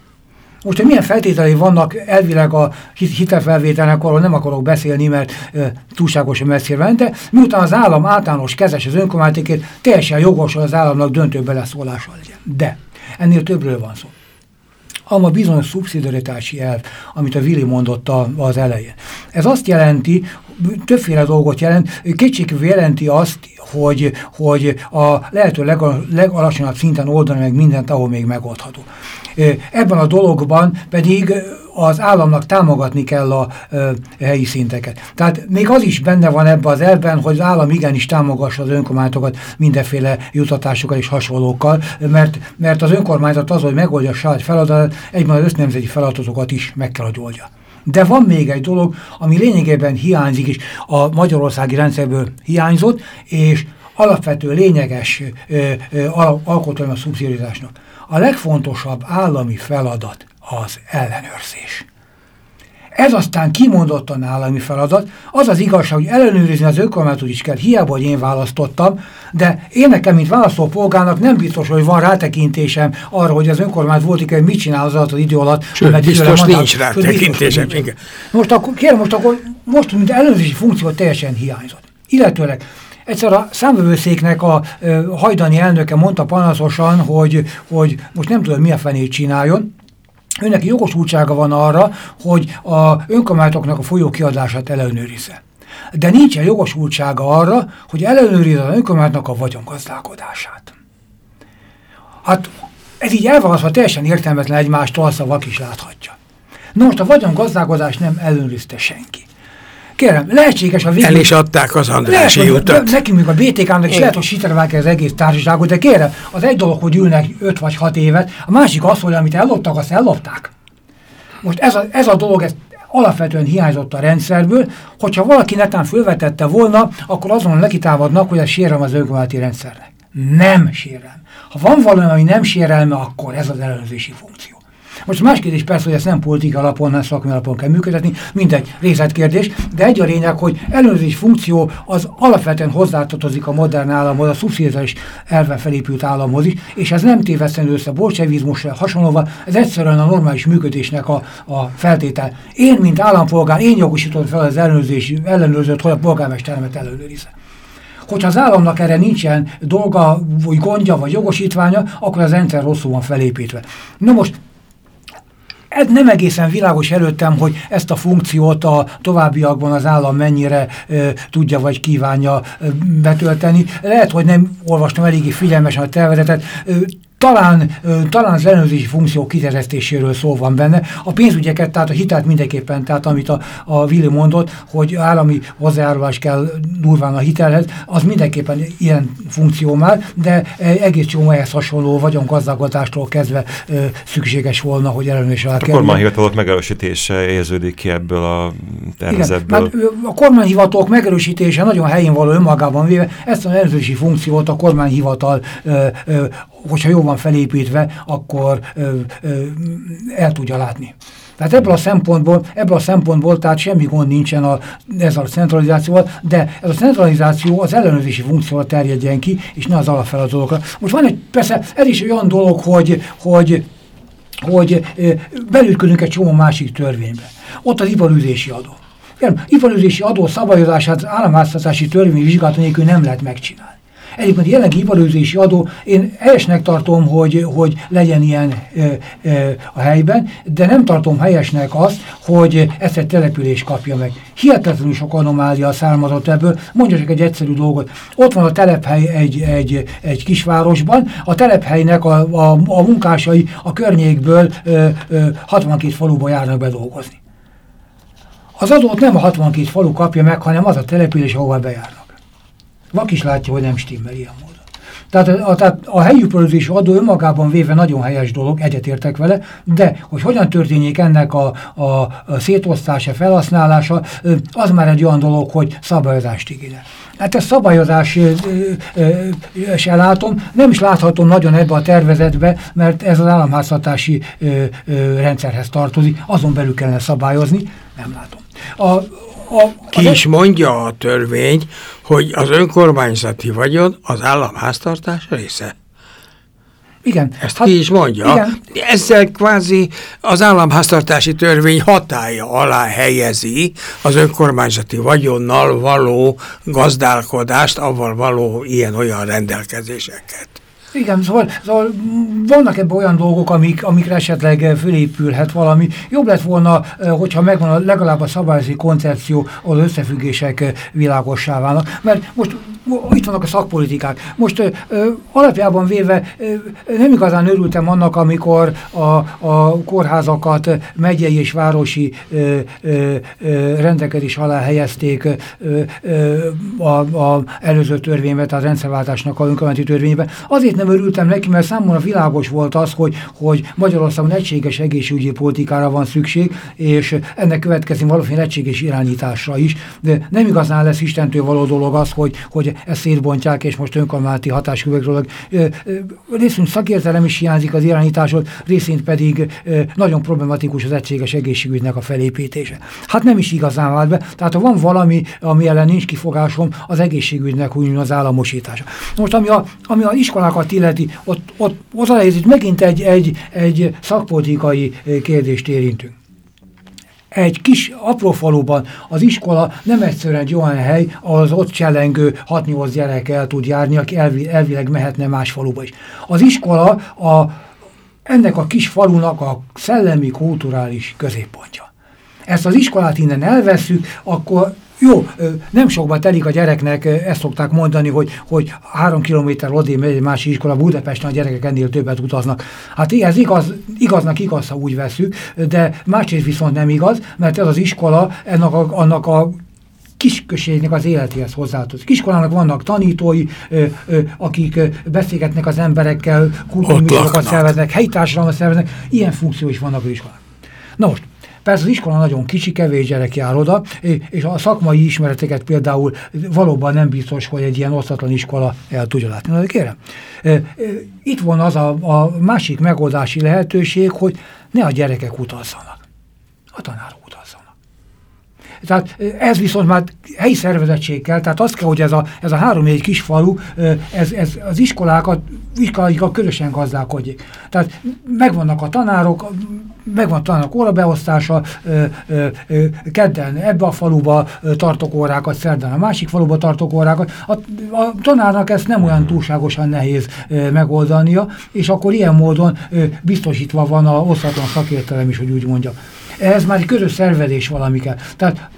Most, hogy milyen feltételei vannak elvileg a hitelfelvételnek, arról nem akarok beszélni, mert e, túlságosan messzire de miután az állam általános kezes az önkormányzatékét, teljesen jogos, az államnak döntő beleszólása legyen. De ennél többről van szó. a bizonyos szubszidiaritási elv, amit a Vili mondott az elején. Ez azt jelenti, többféle dolgot jelent, kétségkívül jelenti azt, hogy, hogy a lehető legalacsonyabb szinten oldani meg mindent, ahol még megoldható. Ebben a dologban pedig az államnak támogatni kell a helyi szinteket. Tehát még az is benne van ebben az elben, hogy az állam igenis támogassa az önkormányzatokat mindenféle jutatásokkal és hasonlókkal, mert, mert az önkormányzat az, hogy megoldja a saját feladatát, egyben az össznemzeti feladatokat is meg kell, hogy oldja. De van még egy dolog, ami lényegében hiányzik, és a magyarországi rendszerből hiányzott, és alapvető lényeges alkotója a szubszidiaritásnak. A legfontosabb állami feladat az ellenőrzés. Ez aztán kimondottan állami feladat. Az az igazság, hogy ellenőrizni az önkormányzatot is kell, hiába, hogy én választottam, de én nekem, mint választópolgárnak nem biztos, hogy van rátekintésem arra, hogy az önkormányzat volt, hogy mit csinál az alatt az idő alatt. Sőt, biztos nincs rátekintésem. Most akkor, kérem, most akkor, most, mint ellenőrzési funkció teljesen hiányzott. Illetőleg Egyszer a számvevőszéknek a hajdani elnöke mondta panaszosan, hogy, hogy most nem tudom, mi a fenét csináljon, Önnek jogosultsága van arra, hogy a önkormányzatoknak a folyó kiadását ellenőrizze. de nincsen jogosultsága arra, hogy ellenőrizze az önkormányzatnak a vagyongazdálkodását. Hát ez így elválasztva teljesen értelmetlen egymástól, azt a vak is láthatja. Na most a vagyongazdálkodás nem ellenőrizte senki. Kérem, lehetséges a végén... El is adták az Andrási utat. Neki még a BTK-nak is lehet, hogy siterválják az egész társaságot, de kérem, az egy dolog, hogy ülnek 5 vagy 6 évet, a másik az, hogy amit elloptak, azt ellopták. Most ez a, ez a dolog, ez alapvetően hiányzott a rendszerből, hogyha valaki netán fölvetette volna, akkor azon lekitámadnak, hogy ez sérelem az önkormányzati rendszernek. Nem sérelem. Ha van valami, ami nem sérelme, akkor ez az ellenőrzési funkció. Most más kérdés persze, hogy ezt nem politika alapon, hanem szakmai alapon kell működtetni, mindegy részletkérdés, de egy a lényeg, hogy ellenőrzés funkció az alapvetően hozzátartozik a modern államhoz, a szubszidiaris elve felépült államhoz is, és ez nem tévesztendő össze bolsevizmusra hasonlóval, ez egyszerűen a normális működésnek a, a feltétel. Én, mint állampolgár, én jogosítom fel az ellenőrzés, ellenőrzőt, hogy a polgármesteremet ellenőrizze. Hogyha az államnak erre nincsen dolga, vagy gondja, vagy jogosítványa, akkor az rendszer rosszul van felépítve. Na most ez nem egészen világos előttem, hogy ezt a funkciót a továbbiakban az állam mennyire e, tudja vagy kívánja e, betölteni. Lehet, hogy nem olvastam eléggé figyelmesen a tervezetet. E, talán, talán az ellenőrzési funkció kiterjesztéséről szó van benne. A pénzügyeket, tehát a hitelt mindenképpen, tehát amit a, a Willi mondott, hogy állami hozzájárulás kell durván a hitelhez, az mindenképpen ilyen funkció már, de egész csomó ehhez hasonló vagyongazdálkodástól kezdve ö, szükséges volna, hogy ellenőrzés alá A kormányhivatalok megerősítése érződik ki ebből a tervezetből. Igen, mert a kormányhivatalok megerősítése nagyon helyén való önmagában véve, ezt az ellenőrzési funkciót a kormányhivatal ö, ö, hogyha jól van felépítve, akkor ö, ö, el tudja látni. Tehát ebből a szempontból, ebből a szempontból tehát semmi gond nincsen a, ezzel a centralizációval, de ez a centralizáció az ellenőrzési funkcióra terjedjen ki, és ne az alapfeladatokra. Most van egy, persze ez is olyan dolog, hogy, hogy hogy belülkülünk egy csomó másik törvénybe. Ott az iparűzési adó. Iparűzési adó szabályozását államháztatási törvény vizsgálata nélkül nem lehet megcsinálni. Egyébként jelenlegi iparőzési adó, én helyesnek tartom, hogy, hogy legyen ilyen e, e, a helyben, de nem tartom helyesnek azt, hogy ezt egy település kapja meg. Hihetetlenül sok anomália származott ebből. Mondja csak egy egyszerű dolgot. Ott van a telephely egy, egy, egy kisvárosban, a telephelynek a, a, a munkásai a környékből e, e, 62 faluba járnak bedolgozni. Az adót nem a 62 falu kapja meg, hanem az a település, ahova bejárnak. Vak is látja, hogy nem stimmel ilyen módon. Tehát a, tehát a helyi produkciós adó önmagában véve nagyon helyes dolog, egyetértek vele, de hogy hogyan történjék ennek a, a, a szétosztása, felhasználása, az már egy olyan dolog, hogy szabályozást igényel. Hát ezt szabályozás se látom, nem is láthatom nagyon ebbe a tervezetbe, mert ez az államháztatási rendszerhez tartozik, azon belül kellene szabályozni, nem látom. A, a, Ki is mondja a törvény, hogy az önkormányzati vagyon az államháztartás része. Igen. Ezt hát, ki is mondja. Igen. Ezzel kvázi az államháztartási törvény hatája alá helyezi az önkormányzati vagyonnal való gazdálkodást, avval való ilyen-olyan rendelkezéseket. Igen, szóval, szóval vannak ebben olyan dolgok, amik, amikre esetleg fölépülhet valami. Jobb lett volna, eh, hogyha megvan a, legalább a szabályozási koncepció, ahol összefüggések eh, világossá válnak. Mert most itt vannak a szakpolitikák. Most ö, alapjában véve ö, nem igazán örültem annak, amikor a, a kórházakat megyei és városi ö, ö, rendelkezés alá helyezték ö, ö, a, a előző törvénybe, tehát a rendszerváltásnak a önkormányzati törvénybe. Azért nem örültem neki, mert számomra világos volt az, hogy, hogy Magyarországon egységes egészségügyi politikára van szükség, és ennek következően valószínűleg egységes irányításra is, de nem igazán lesz Istentől való dolog az, hogy, hogy ezt szétbontják, és most önkormányzati hatáskövekről. Részint szakértelem is hiányzik az irányításról, részint pedig nagyon problematikus az egységes egészségügynek a felépítése. Hát nem is igazán vált be, tehát ha van valami, ami ellen nincs kifogásom, az egészségügynek úgy az államosítása. Most ami a, ami a iskolákat illeti, ott, ott, ott, megint egy, egy, egy szakpolitikai kérdést érintünk. Egy kis apró faluban az iskola nem egyszerűen egy olyan hely, az ott cselengő 6-8 gyerek el tud járni, aki elvi, elvileg mehetne más faluba is. Az iskola a, ennek a kis falunak a szellemi, kulturális középpontja. Ezt az iskolát innen elveszük, akkor jó, nem sokba telik a gyereknek, ezt szokták mondani, hogy, hogy három kilométer odébb megy egy másik iskola, Budapesten a gyerekek ennél többet utaznak. Hát ez igaz, igaznak igaz, ha úgy veszük, de másrészt viszont nem igaz, mert ez az iskola ennek a, annak a kisközségnek az életéhez hozzátartozik. Kiskolának vannak tanítói, ö, ö, akik ö, beszélgetnek az emberekkel, kultúrműsorokat szerveznek, helyi társadalmat szerveznek, ilyen funkció is vannak az iskolák. Na most, Persze az iskola nagyon kicsi, kevés gyerek jár oda, és a szakmai ismereteket például valóban nem biztos, hogy egy ilyen osztatlan iskola el tudja látni. Na, kérem, itt van az a, a másik megoldási lehetőség, hogy ne a gyerekek utazzanak, a tanárok tehát ez viszont már helyi szervezettség kell, tehát az kell, hogy ez a, ez a három-négy kis falu, ez, ez az iskolákat, iskoláikat közösen gazdálkodjék. Tehát megvannak a tanárok, megvan tanárok órabeosztása, kedden ebbe a faluba tartok órákat, szerdán a másik faluba tartok órákat. A, a tanárnak ezt nem olyan túlságosan nehéz megoldania, és akkor ilyen módon biztosítva van a osztatlan szakértelem is, hogy úgy mondjam. Ez már egy közös szervezés valami kell. Tehát,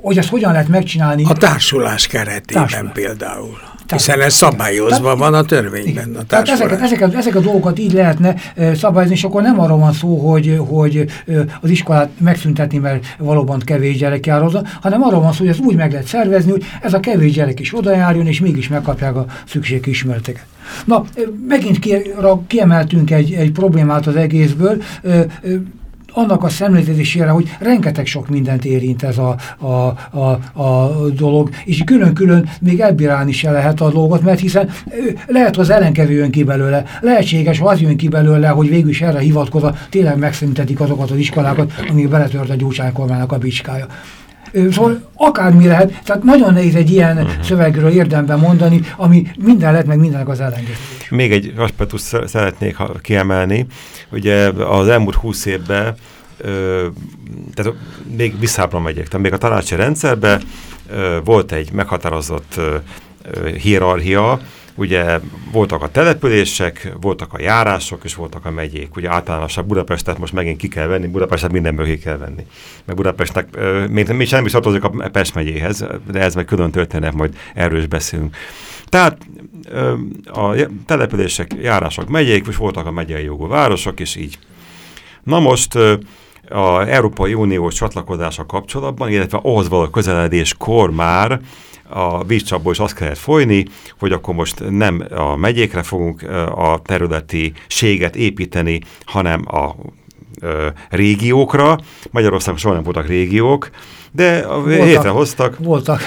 hogy ezt hogyan lehet megcsinálni? A társulás keretében társulás. például. Hiszen ez szabályozva tehát, van a törvényben. A tehát ezeket, ezeket, ezek a dolgokat így lehetne szabályozni, és akkor nem arról van szó, hogy, hogy az iskolát megszüntetni, mert valóban kevés gyerek jár oda, hanem arról van szó, hogy ez úgy meg lehet szervezni, hogy ez a kevés gyerek is oda járjon, és mégis megkapják a szükséges ismereteket. Na, megint kiemeltünk egy, egy problémát az egészből, annak a szemléltetésére, hogy rengeteg sok mindent érint ez a, a, a, a dolog, és külön-külön még elbírálni se lehet a dolgot, mert hiszen lehet, az ellenkező jön ki belőle. Lehetséges, hogy az jön ki belőle, hogy végül is erre hivatkozva tényleg megszüntetik azokat az iskolákat, amik beletört a gyúcsánykormának a bicskája. Szóval akármi lehet, tehát nagyon nehéz egy ilyen uh mhm. -huh. szövegről érdemben mondani, ami minden lehet, meg mindennek az elengedés. Még egy aspektus szeretnék kiemelni. Ugye az elmúlt húsz évben ö, tehát még visszábbra megyek, tehát még a tanácsi rendszerben ö, volt egy meghatározott ö, hierarchia, ugye voltak a települések, voltak a járások, és voltak a megyék. Ugye általánosabb Budapestet most megint ki kell venni, Budapestet mindenből ki kell venni. Meg Budapestnek, még, még sem is tartozik a Pest megyéhez, de ez meg külön történet, majd erről is beszélünk. Tehát a települések, járások megyék, és voltak a megyei jogú városok, és így. Na most a Európai Uniós csatlakozása kapcsolatban, illetve ahhoz való közeledéskor már a vízcsapból is azt kellett folyni, hogy akkor most nem a megyékre fogunk a területi séget építeni, hanem a régiókra. Magyarországon soha nem voltak régiók, de voltak, létrehoztak. Voltak.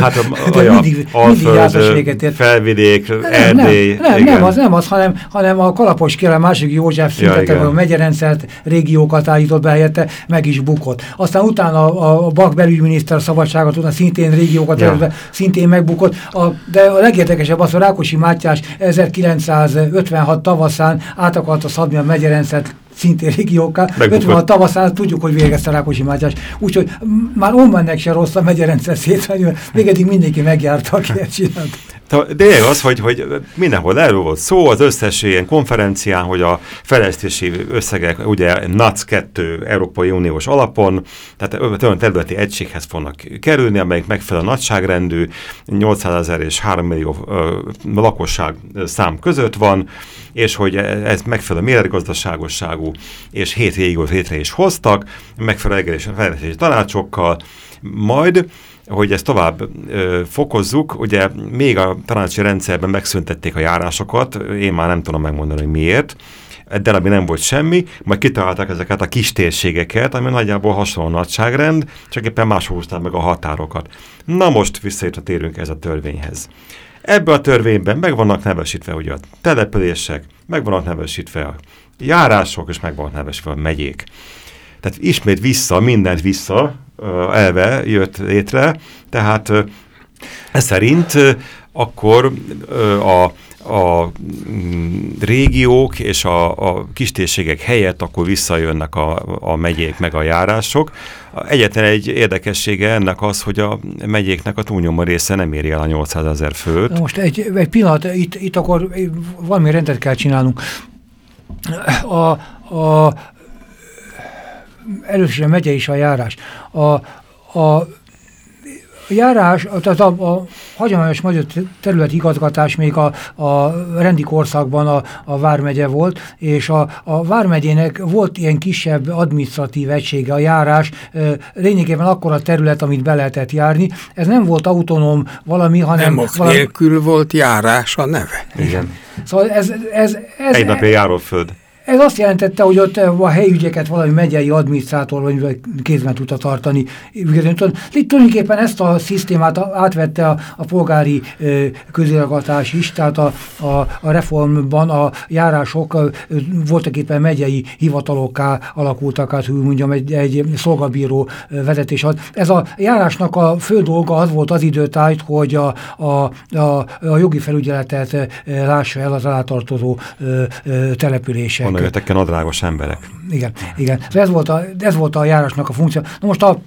Hát a, a, a mindig, Alföld, felvidék, Erdély. Nem, nem, nem, az nem az, hanem, hanem a Kalapos a másik József szüntette, ja, a megyerendszert, régiókat állított be helyette, meg is bukott. Aztán utána a, a Bak belügyminiszter szabadságot utána szintén régiókat ja. be, szintén megbukott. A, de a legérdekesebb az, hogy Rákosi Mátyás 1956 tavaszán át akarta szabni a megyerendszert szintén régiókkal. 56 tavaszán tudjuk, hogy végezte Rákosi Mátyás. Úgyhogy már Omannek se rossz a megyerendszer szétvenni, még eddig mindenki megjárta, aki ezt csinált. De az, hogy, hogy mindenhol erről volt szó, az összes ilyen konferencián, hogy a fejlesztési összegek ugye NAC 2 Európai Uniós alapon, tehát olyan területi egységhez fognak kerülni, amelyik megfelel a nagyságrendű, 800 ezer és 3 millió ö, lakosság szám között van, és hogy ez megfelelő méretgazdaságosságú, és hét régiót létre is hoztak, megfelelő fejlesztési tanácsokkal, majd hogy ezt tovább ö, fokozzuk, ugye még a tanácsi rendszerben megszüntették a járásokat, én már nem tudom megmondani, hogy miért, de ami nem volt semmi, majd kitalálták ezeket a kis térségeket, ami nagyjából hasonló nagyságrend, csak éppen máshol húzták meg a határokat. Na most visszatérünk ez a törvényhez. Ebbe a törvényben meg vannak nevesítve ugye a települések, meg vannak nevesítve a járások, és meg vannak nevesítve a megyék. Tehát ismét vissza, mindent vissza elve jött létre, tehát ez szerint akkor a, a mm, régiók és a, a kistérségek helyett akkor visszajönnek a, a megyék meg a járások. Egyetlen egy érdekessége ennek az, hogy a megyéknek a túlnyomó része nem éri el a 800 ezer főt. Most egy, egy pillanat, itt, itt akkor valami rendet kell csinálnunk. A, a először a megye is a járás. A, a a járás, tehát a, a hagyományos magyar területi igazgatás még a, a rendi korszakban a, a Vármegye volt, és a, a Vármegyének volt ilyen kisebb administratív egysége, a járás, lényegében akkor a terület, amit be lehetett járni. Ez nem volt autonóm valami, hanem... Nem valami... nélkül volt járás a neve. Igen. Szóval ez... ez, ez Egy napja járóföld. Ez azt jelentette, hogy ott a helyügyeket valami megyei adminisztrátor vagy kézben tudta tartani. Itt tulajdonképpen ezt a szisztémát átvette a, a polgári közigazgatás is, tehát a, a, a reformban a járások voltak éppen megyei hivatalokká alakultak, hát úgy mondjam, egy, egy szolgabíró vezetés. Ez a járásnak a fő dolga az volt az időtájt, hogy a, a, a, a jogi felügyeletet lássa el az alátartozó települések Honnan jöttek a nadrágos emberek? Igen, igen. Ez volt, a, ez volt a járásnak a funkció. Na most a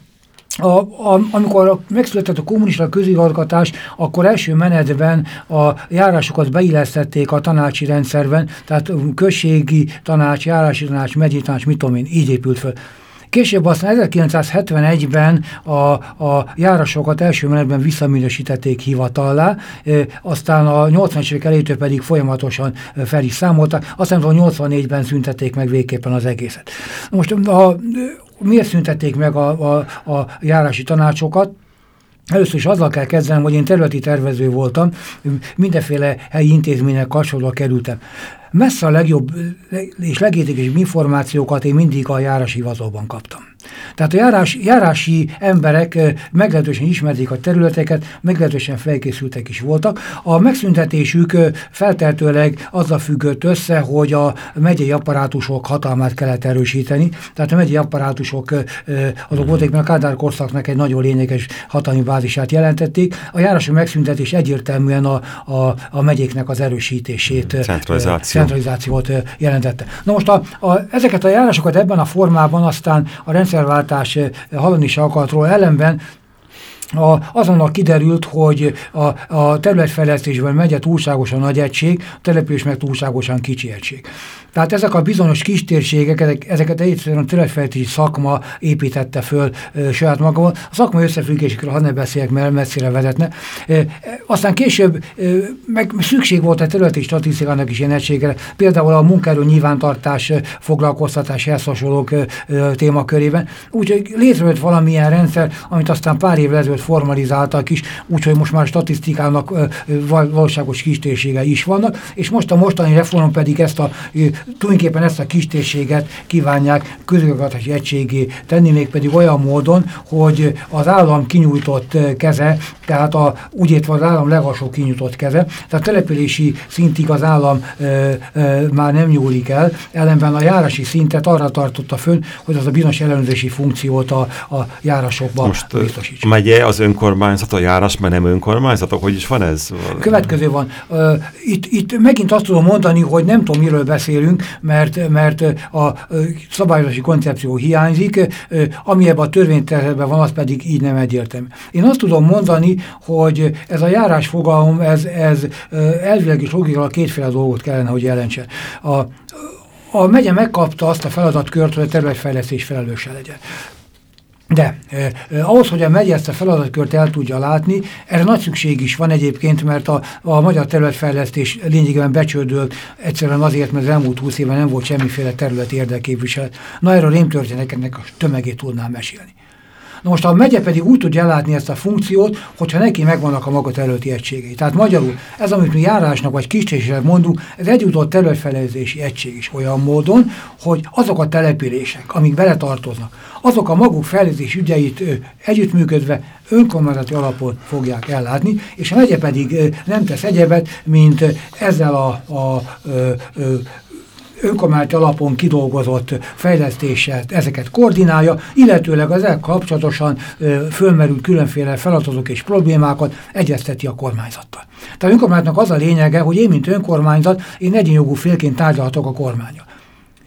a, a, amikor megszületett a kommunista közigazgatás, akkor első menetben a járásokat beillesztették a tanácsi rendszerben, tehát községi tanács, járási tanács, megyi tanács, mit tudom én, így épült föl. Később aztán 1971-ben a, a járásokat első menetben visszaminősítették hivatallá, aztán a 80-es évek elétől pedig folyamatosan fel is számoltak, aztán a 84-ben szüntették meg végképpen az egészet. Most a, miért szüntették meg a, a, a járási tanácsokat? Először is azzal kell kezdenem, hogy én területi tervező voltam, mindenféle helyi intézmények kapcsolatba kerültem messze a legjobb és legértékesebb információkat én mindig a járási hivatalban kaptam. Tehát a járás, járási emberek meglehetősen ismerték a területeket, meglehetősen felkészültek is voltak. A megszüntetésük feltehetőleg azzal függött össze, hogy a megyei apparátusok hatalmát kellett erősíteni. Tehát a megyei apparátusok azok voltak, mert a Kádár korszaknak egy nagyon lényeges hatalmi bázisát jelentették. A járási megszüntetés egyértelműen a, a, a megyéknek az erősítését. Centralizáció centralizációt jelentette. Na most a, a, ezeket a járásokat ebben a formában aztán a rendszerváltás hallani se akartról ellenben a, azonnal kiderült, hogy a, a területfejlesztésben megye túlságosan nagy egység, a település meg túlságosan kicsi egység. Tehát ezek a bizonyos kistérségek, ezek, ezeket egyszerűen a területfejlesztési szakma építette föl e, saját magával. A szakma összefüggésekről, ha ne beszéljek, mert messzire vezetne. E, aztán később e, meg szükség volt a területi statisztikának is ilyen egységre, például a munkaerő nyilvántartás, foglalkoztatás, hasonlók e, témakörében. Úgyhogy létrejött valamilyen rendszer, amit aztán pár évvel ezelőtt formalizáltak is, úgyhogy most már statisztikának e, valóságos kistérségei is vannak, és most a mostani reformon pedig ezt a tulajdonképpen ezt a kistérséget kívánják közigazgatási egységé tenni, mégpedig olyan módon, hogy az állam kinyújtott keze, tehát a, úgy értve az állam legalsó kinyújtott keze, tehát települési szintig az állam e, e, már nem nyúlik el, ellenben a járási szintet arra tartotta fönn, hogy az a bizonyos ellenőrzési funkciót a, a járásokban Most biztosítsa. megye az önkormányzat, a járás, mert nem önkormányzatok, hogy is van ez? Következő van. Itt, itt megint azt tudom mondani, hogy nem tudom, miről beszélünk, mert, mert a szabályozási koncepció hiányzik, ami ebben a törvényterületben van, az pedig így nem egyértelmű. Én azt tudom mondani, hogy ez a járásfogalom, ez, ez elvileg és logikailag kétféle dolgot kellene, hogy jelentsen. A, a megye megkapta azt a feladatkört, hogy a területfejlesztés felelőse legyen. De eh, eh, ahhoz, hogy a megye ezt a feladatkört el tudja látni, erre nagy szükség is van egyébként, mert a, a magyar területfejlesztés lényegében becsődölt egyszerűen azért, mert az elmúlt húsz éve nem volt semmiféle területi érdekképviselet. Na erről rémtörténeknek a tömegét tudnám mesélni. Na most a megye pedig úgy tudja ellátni ezt a funkciót, hogyha neki megvannak a maga területi egységei. Tehát magyarul ez, amit mi járásnak vagy kistésére mondunk, ez egyúttal területfelezési egység is olyan módon, hogy azok a települések, amik beletartoznak, azok a maguk fejlesztés ügyeit ö, együttműködve önkormányzati alapon fogják ellátni, és a megye pedig ö, nem tesz egyebet, mint ezzel a, a ö, ö, önkormányzati alapon kidolgozott fejlesztéset, ezeket koordinálja, illetőleg az ezzel kapcsolatosan ö, fölmerül különféle feladatok és problémákat egyezteti a kormányzattal. Tehát önkormányzatnak az a lényege, hogy én, mint önkormányzat, én egyenjogú félként tárgyalhatok a kormánya.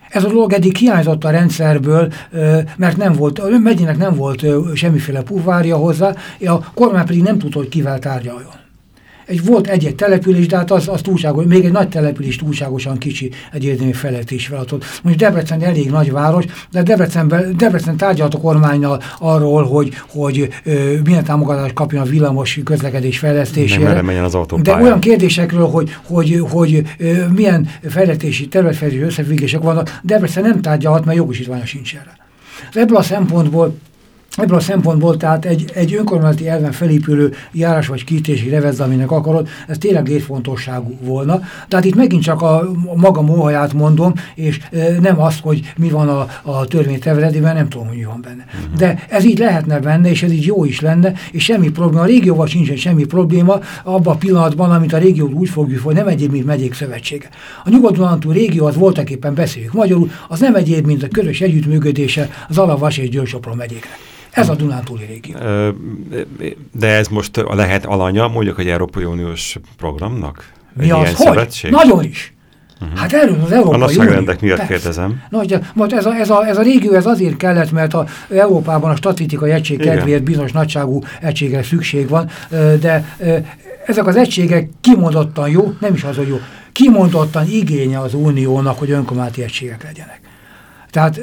Ez a dolog eddig hiányzott a rendszerből, mert nem volt, a megyének nem volt semmiféle puvárja hozzá, a kormány pedig nem tudta, hogy kivel tárgyaljon. Egy, volt egy-egy település, de hát az, az túlságos, még egy nagy település túlságosan kicsi egy érdemi felejtés feladatot. Mondjuk Debrecen elég nagy város, de Debrecenben, Debrecen tárgyalt a kormánynal arról, hogy, hogy ö, milyen támogatást kapjon a villamos közlekedés fejlesztésére. menjen az De olyan kérdésekről, hogy, hogy, hogy ö, milyen fejlesztési, területfejlesztési összefüggések vannak, Debrecen nem tárgyalhat, mert jogosítványa sincs erre. Ebből a szempontból Ebből a szempontból tehát egy, egy önkormányzati elven felépülő járás vagy kiítési revezd, aminek akarod, ez tényleg létfontosságú volna. Tehát itt megint csak a, a maga móhaját mondom, és e, nem azt, hogy mi van a, a törvény tervezetében, nem tudom, hogy mi van benne. De ez így lehetne benne, és ez így jó is lenne, és semmi probléma. A régióval sincsen semmi probléma abban a pillanatban, amit a régiót úgy fogjuk, hogy nem egyéb, mint megyék szövetsége. A nyugat régió az voltak éppen beszéljük magyarul, az nem egyéb, mint a közös együttműködése az Alavas és Győr-Sopron megyékre. Ez a Dunántúli régió. De ez most lehet alanya mondjuk egy Európai Uniós programnak? Mi az? Hogy? Nagyon is. Uh-huh. Hát erről az Európai A nagyságrendek miatt Persze. kérdezem. Nagy, most ez a, ez, a, ez a régió ez azért kellett, mert a Európában a statisztikai egység kedvéért bizonyos nagyságú egységre szükség van, de ezek az egységek kimondottan jó, nem is az, hogy jó, kimondottan igénye az uniónak, hogy önkormányzati egységek legyenek. Tehát,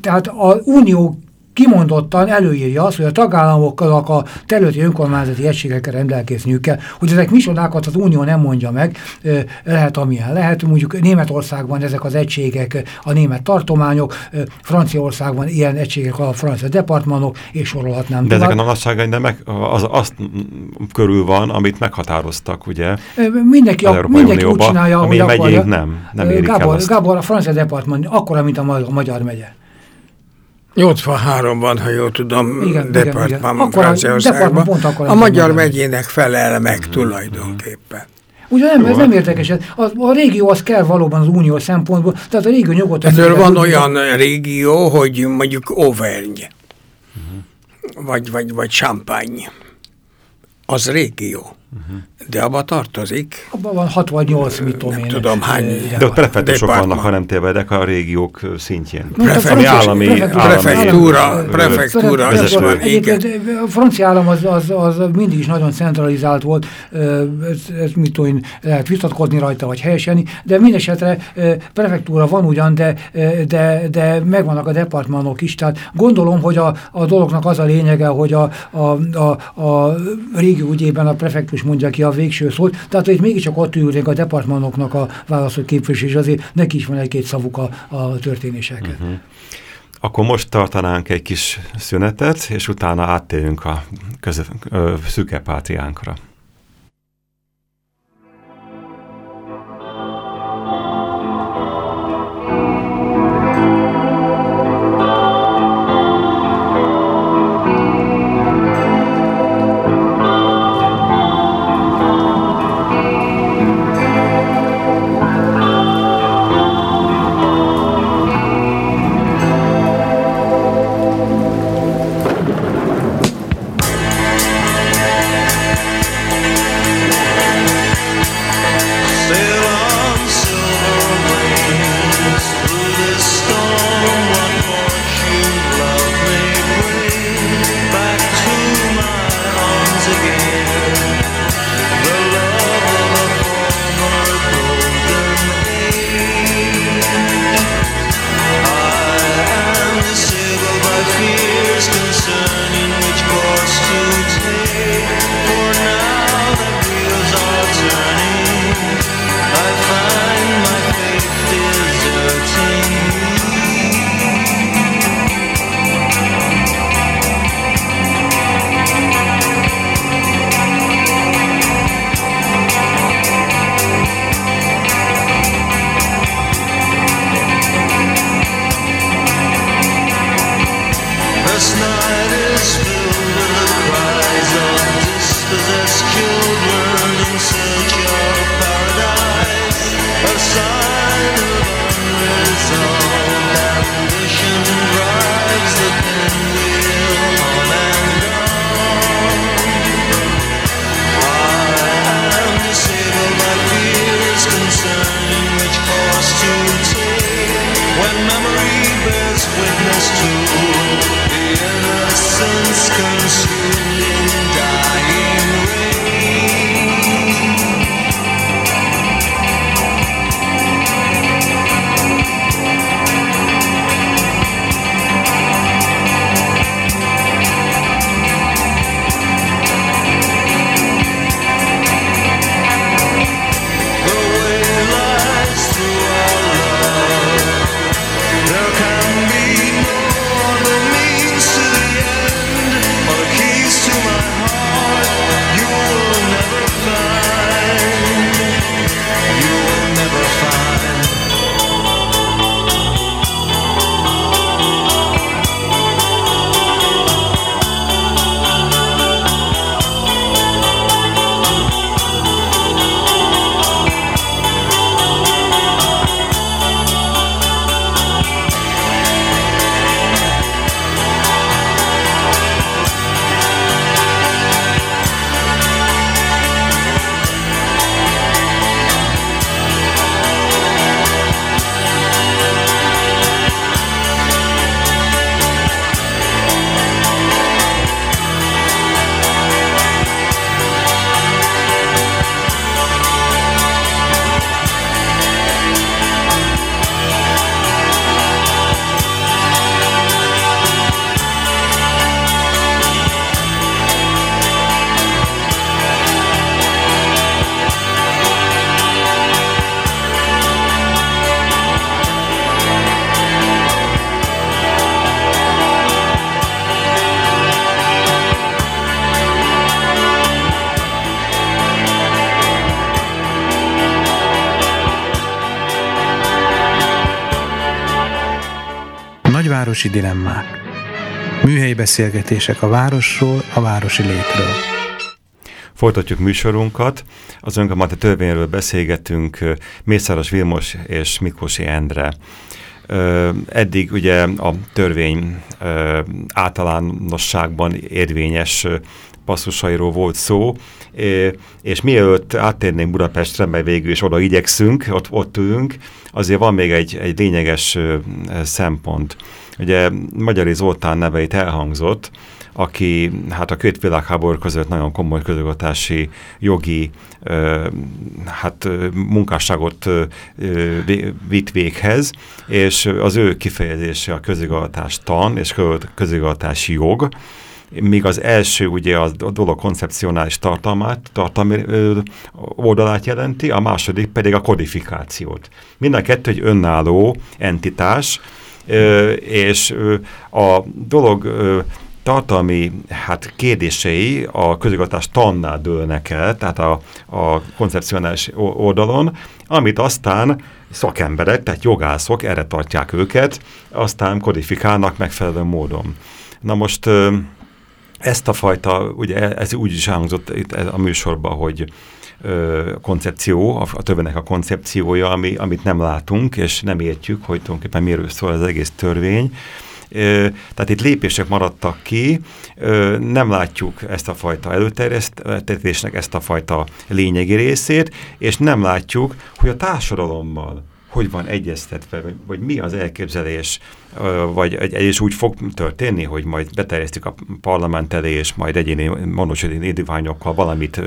tehát az unió kimondottan előírja azt, hogy a tagállamoknak a területi önkormányzati egységekkel rendelkezniük kell, hogy ezek misodákat az Unió nem mondja meg, lehet amilyen lehet. Mondjuk Németországban ezek az egységek a német tartományok, Franciaországban ilyen egységek a francia departmanok, és sorolhatnám. De ezeken a nagyságai nem meg, az, azt körül van, amit meghatároztak, ugye? Mindenki, a, mindenki úgy csinálja, ami hogy akarja. nem, nem Gábor, Gábor, a francia departman akkora, mint a magyar megye. 83-ban, ha jól tudom, igen, departman Franciaországban. A magyar megyének felel meg mm -hmm. tulajdonképpen. Ugye nem, ez nem érdekes. A, a régió az kell valóban az unió szempontból, tehát a régió nyugodtan... Ezzel van olyan a... régió, hogy mondjuk Auvergne, uh -huh. vagy, vagy, vagy Champagne. Az régió. -huh. De abba tartozik. Abban van 68, mit tudom én. tudom hány. De ott prefektusok vannak, ha nem tévedek, a régiók szintjén. Prefektus, állami, prefektúra, prefektúra. A francia állam az, az, az mindig is nagyon centralizált volt, ez, ez mit tudom, lehet vitatkozni rajta, vagy helyeseni, de mindesetre prefektúra van ugyan, de, de, de megvannak a departmanok is, tehát gondolom, hogy a, a dolognak az a lényege, hogy a, a, a, a régió ügyében a prefektus mondja ki a végső szót, tehát itt mégiscsak ott ülnék a departmanoknak a választott képviselés, és azért neki is van egy-két szavuk a, a történéseket. Uh mhm. -huh. Akkor most tartanánk egy kis szünetet, és utána áttérünk a szüke pátriánkra. Nagyvárosi dilemmák. Műhelyi beszélgetések a városról, a városi létről. Folytatjuk műsorunkat. Az önkormányzati törvényről beszélgetünk Mészáros Vilmos és Miklósi Endre. Eddig ugye a törvény általánosságban érvényes passzusairól volt szó, és mielőtt áttérnénk Budapestre, mert végül is oda igyekszünk, ott, ott ülünk, azért van még egy, egy lényeges szempont. Ugye Magyari Zoltán neveit elhangzott, aki hát a két világháború között nagyon komoly közögatási jogi ö, hát munkásságot ö, vitt véghez, és az ő kifejezése a közigazgatás tan és közigazgatási jog, míg az első ugye a dolog koncepcionális tartalmát, tartalmi oldalát jelenti, a második pedig a kodifikációt. Mind a kettő egy önálló entitás, és a dolog tartalmi hát, kérdései a közigazgatás tannál dőlnek el, tehát a, a koncepcionális oldalon, amit aztán szakemberek, tehát jogászok, erre tartják őket, aztán kodifikálnak megfelelő módon. Na most ezt a fajta, ugye ez úgy is elhangzott itt a műsorban, hogy ö, koncepció, a, a törvénynek a koncepciója, ami, amit nem látunk, és nem értjük, hogy tulajdonképpen miről szól az egész törvény. Tehát itt lépések maradtak ki, nem látjuk ezt a fajta előterjesztésnek ezt a fajta lényegi részét, és nem látjuk, hogy a társadalommal hogy van egyeztetve, vagy, vagy mi az elképzelés, vagy és úgy fog történni, hogy majd beterjesztjük a parlament elé, és majd egyéni monosodin indítványokkal valamit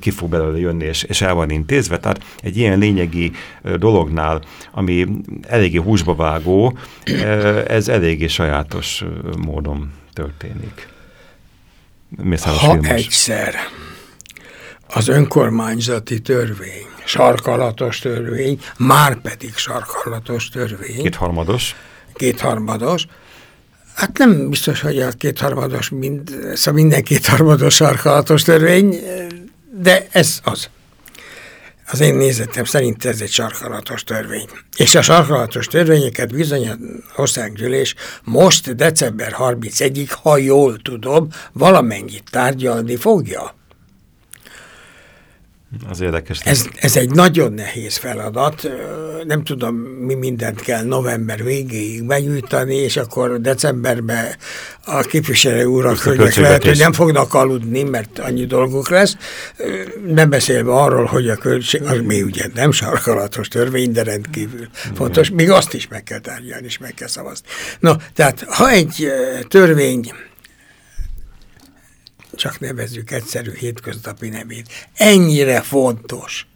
ki fog belőle jönni, és, és el van intézve. Tehát egy ilyen lényegi dolognál, ami eléggé húsba vágó, ez eléggé sajátos módon történik. Mészáros ha filmes. egyszer az önkormányzati törvény sarkalatos törvény, már pedig sarkalatos törvény. Kétharmados. Kétharmados. Hát nem biztos, hogy a kétharmados, mind, szóval minden kétharmados sarkalatos törvény, de ez az. Az én nézetem szerint ez egy sarkalatos törvény. És a sarkalatos törvényeket bizony a országgyűlés most december 31-ig, ha jól tudom, valamennyit tárgyalni fogja. Az érdekes. Ez, ez egy nagyon nehéz feladat. Nem tudom, mi mindent kell november végéig begyűjtani, és akkor decemberben a képviselő úrak, hogy lehet, hogy nem fognak aludni, mert annyi dolguk lesz. Nem beszélve arról, hogy a költség, az mi ugye nem sarkalatos törvény, de rendkívül fontos. Még azt is meg kell tárgyalni, és meg kell szavazni. No, tehát ha egy törvény csak nevezzük egyszerű hétköznapi nevét. Ennyire fontos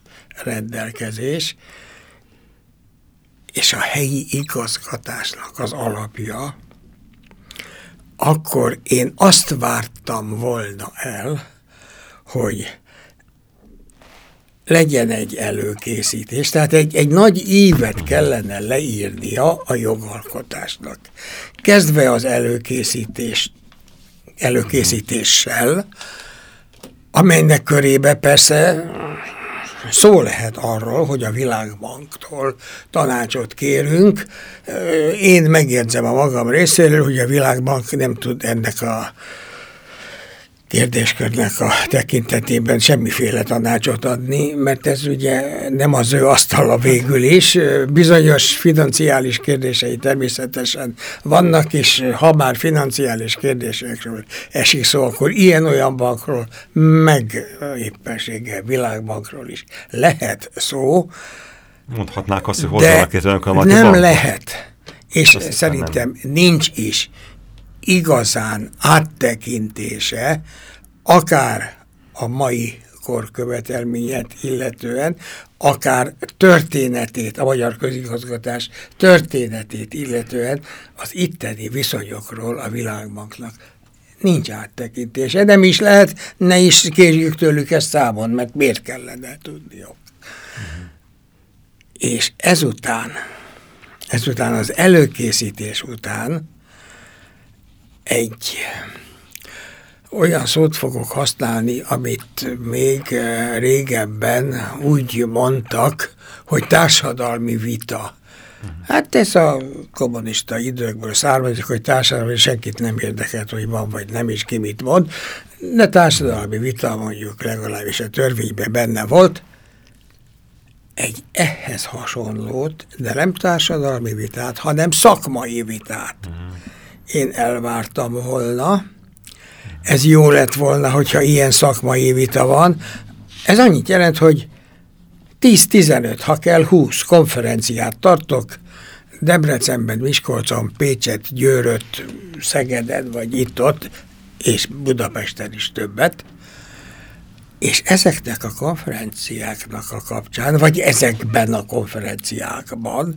rendelkezés, és a helyi igazgatásnak az alapja, akkor én azt vártam volna el, hogy legyen egy előkészítés, tehát egy, egy nagy évet kellene leírnia a jogalkotásnak. Kezdve az előkészítést előkészítéssel, amelynek körébe persze szó lehet arról, hogy a Világbanktól tanácsot kérünk. Én megjegyzem a magam részéről, hogy a Világbank nem tud ennek a kérdéskörnek a tekintetében semmiféle tanácsot adni, mert ez ugye nem az ő asztala végül is. Bizonyos financiális kérdései természetesen vannak, és ha már financiális kérdésekről esik szó, akkor ilyen-olyan bankról, meg éppenséggel világbankról is lehet szó. Mondhatnák azt, hogy hozzanak egy Nem lehet. És szerintem nem. nincs is igazán áttekintése, akár a mai korkövetelményet illetően, akár történetét, a magyar közigazgatás történetét illetően az itteni viszonyokról a világbanknak nincs áttekintése. Nem is lehet, ne is kérjük tőlük ezt számon, mert miért kellene tudniuk. -huh. És ezután, ezután az előkészítés után egy olyan szót fogok használni, amit még eh, régebben úgy mondtak, hogy társadalmi vita Hát ez a kommunista időkből származik, hogy társadalmi senkit nem érdekelt, hogy van vagy nem, és ki mit mond. De társadalmi vita mondjuk legalábbis a törvényben benne volt. Egy ehhez hasonlót, de nem társadalmi vitát, hanem szakmai vitát. Én elvártam volna. Ez jó lett volna, hogyha ilyen szakmai vita van. Ez annyit jelent, hogy 10-15, ha kell 20 konferenciát tartok, Debrecenben, Miskolcon, Pécset, Győröt, Szegeden vagy itt-ott, és Budapesten is többet, és ezeknek a konferenciáknak a kapcsán, vagy ezekben a konferenciákban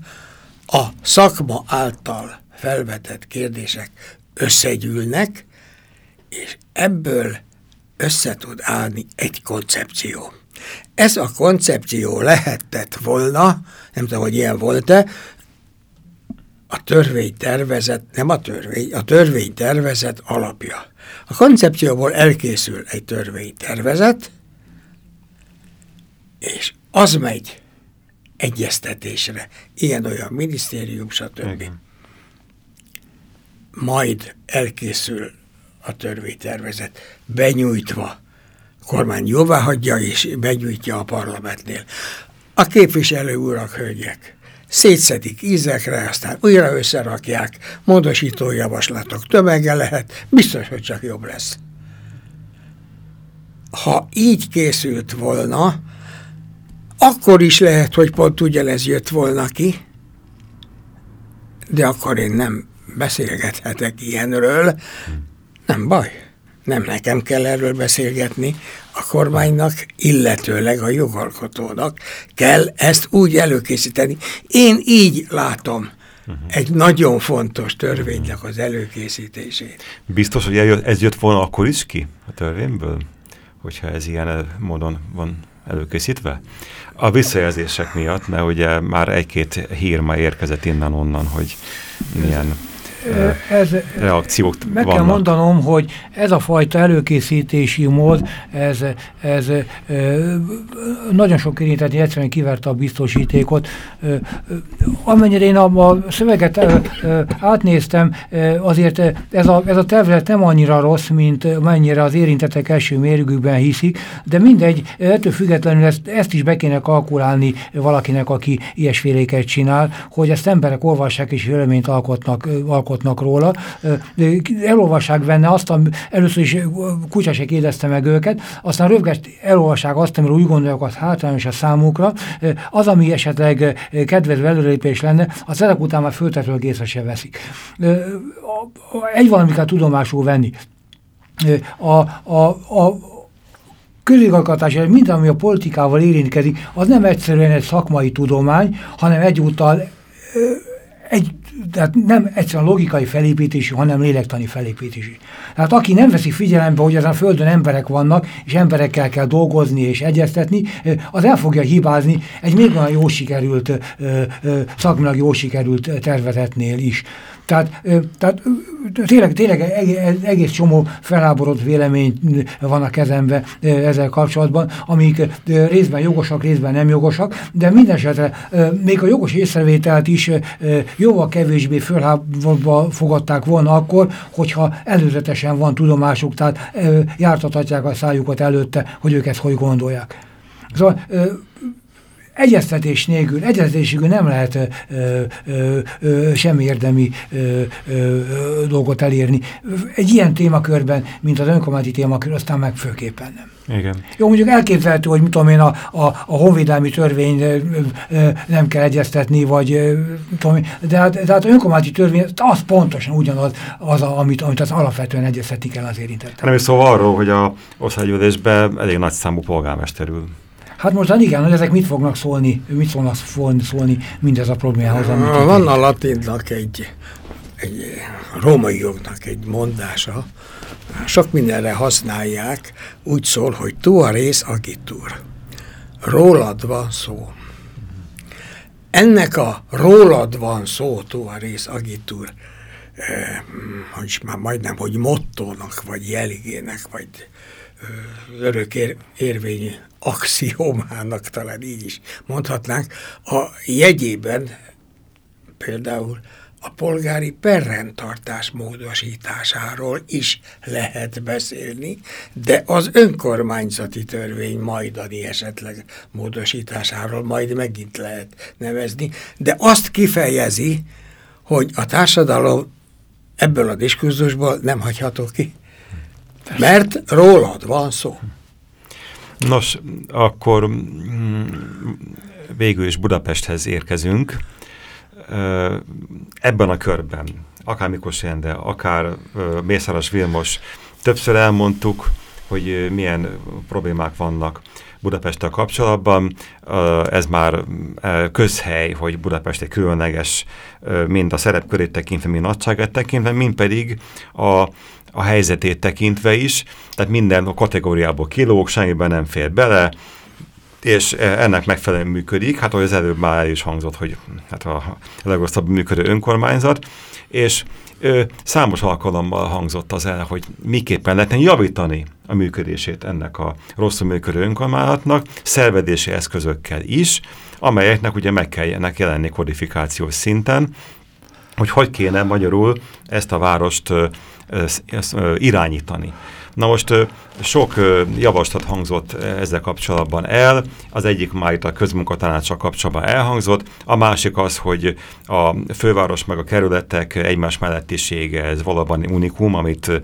a szakma által felvetett kérdések összegyűlnek, és ebből össze állni egy koncepció. Ez a koncepció lehetett volna, nem tudom, hogy ilyen volt-e, a törvénytervezet, nem a törvény, a törvénytervezet alapja. A koncepcióból elkészül egy törvénytervezet, és az megy egyeztetésre, ilyen-olyan minisztérium, stb. Igen. Majd elkészül a törvénytervezet, benyújtva, kormány jóvá hagyja és benyújtja a parlamentnél. A képviselő urak, hölgyek, szétszedik ízekre, aztán újra összerakják, módosító javaslatok tömege lehet, biztos, hogy csak jobb lesz. Ha így készült volna, akkor is lehet, hogy pont ugyanez jött volna ki, de akkor én nem beszélgethetek ilyenről. Nem baj, nem nekem kell erről beszélgetni, a kormánynak, illetőleg a jogalkotónak kell ezt úgy előkészíteni. Én így látom uh-huh. egy nagyon fontos törvénynek az előkészítését. Biztos, hogy ez jött volna akkor is ki a törvényből, hogyha ez ilyen módon van előkészítve? A visszajelzések miatt, mert ugye már egy-két hír már érkezett innen-onnan, hogy milyen ez, reakciók Meg vannak. kell mondanom, hogy ez a fajta előkészítési mód, ez, ez nagyon sok érintett egyszerűen kiverte a biztosítékot. Amennyire én a, a szöveget átnéztem, azért ez a, ez a tervezet nem annyira rossz, mint mennyire az érintettek első mérgükben hiszik, de mindegy, ettől függetlenül ezt, ezt is be kéne kalkulálni valakinek, aki ilyesféléket csinál, hogy ezt emberek olvassák és véleményt alkotnak, alkotnak alkotnak róla. Elolvassák benne azt, am, először is kutya se kérdezte meg őket, aztán rögest elolvassák azt, amiről úgy gondolják, az hátrányos a számukra. Az, ami esetleg kedvező előrépés lenne, az ezek után már föltetről észre se veszik. Egy valamit kell tudomásul venni. A, a, a, közigazgatás, minden, ami a politikával érintkezik, az nem egyszerűen egy szakmai tudomány, hanem egyúttal egy tehát nem egyszerűen logikai felépítésű, hanem lélektani felépítésű. Tehát aki nem veszi figyelembe, hogy ezen a Földön emberek vannak, és emberekkel kell dolgozni és egyeztetni, az el fogja hibázni egy még olyan jó sikerült, szakmilag jó sikerült tervezetnél is. Tehát, tehát tényleg, tényleg egész csomó felháborodott vélemény van a kezembe ezzel kapcsolatban, amik részben jogosak, részben nem jogosak, de minden esetre még a jogos észrevételt is jóval kevésbé felháborodva fogadták volna akkor, hogyha előzetesen van tudomásuk, tehát jártathatják a szájukat előtte, hogy ők ezt hogy gondolják. Szóval egyeztetés nélkül, egyeztetés nélkül nem lehet ö, ö, ö, semmi érdemi ö, ö, dolgot elérni. Egy ilyen témakörben, mint az önkormányzati témakör, aztán meg főképpen nem. Igen. Jó, mondjuk elképzelhető, hogy mit tudom én, a, a, a honvédelmi törvény ö, ö, nem kell egyeztetni, vagy ö, tudom, de, hát, de hát az önkormányzati törvény az pontosan ugyanaz, az, a, amit, amit az alapvetően egyeztetni kell az érintettel. Nem is szóval arról, hogy a országgyűlésben elég nagy számú polgármester ül. Hát most igen, hogy ezek mit fognak szólni, mit fognak szólni mindez a problémához? Amit Van a latinnak egy, egy római jognak egy mondása, sok mindenre használják, úgy szól, hogy tu a rész agitur. Rólad van szó. Ennek a rólad van szó, tu a rész agitur, eh, hogy már majdnem, hogy mottónak, vagy jeligének, vagy örök ér, érvényű axiomának talán így is mondhatnánk, a jegyében például a polgári perrendtartás módosításáról is lehet beszélni, de az önkormányzati törvény majdani esetleg módosításáról majd megint lehet nevezni, de azt kifejezi, hogy a társadalom ebből a diskurzusból nem hagyható ki. Mert rólad van szó. Nos, akkor mm, végül is Budapesthez érkezünk ebben a körben, akár Mikos Jende, akár Mészáros Vilmos, többször elmondtuk, hogy milyen problémák vannak Budapesttel kapcsolatban. Ez már közhely, hogy Budapest egy különleges, mind a szerepkörét tekintve, mind nagyságát tekintve, mind pedig a, a helyzetét tekintve is. Tehát minden a kategóriából kilóg, semmiben nem fér bele, és e, ennek megfelelően működik, hát ahogy az előbb már el is hangzott, hogy hát a legrosszabb működő önkormányzat, és ö, számos alkalommal hangzott az el, hogy miképpen lehetne javítani a működését ennek a rosszul működő önkormányzatnak, szervedési eszközökkel is, amelyeknek ugye meg kell jelenni kodifikációs szinten, hogy hogy kéne magyarul ezt a várost irányítani. Na most sok javaslat hangzott ezzel kapcsolatban el, az egyik már itt a közmunkatanácsa kapcsolatban elhangzott, a másik az, hogy a főváros meg a kerületek egymás mellettisége, ez valóban unikum, amit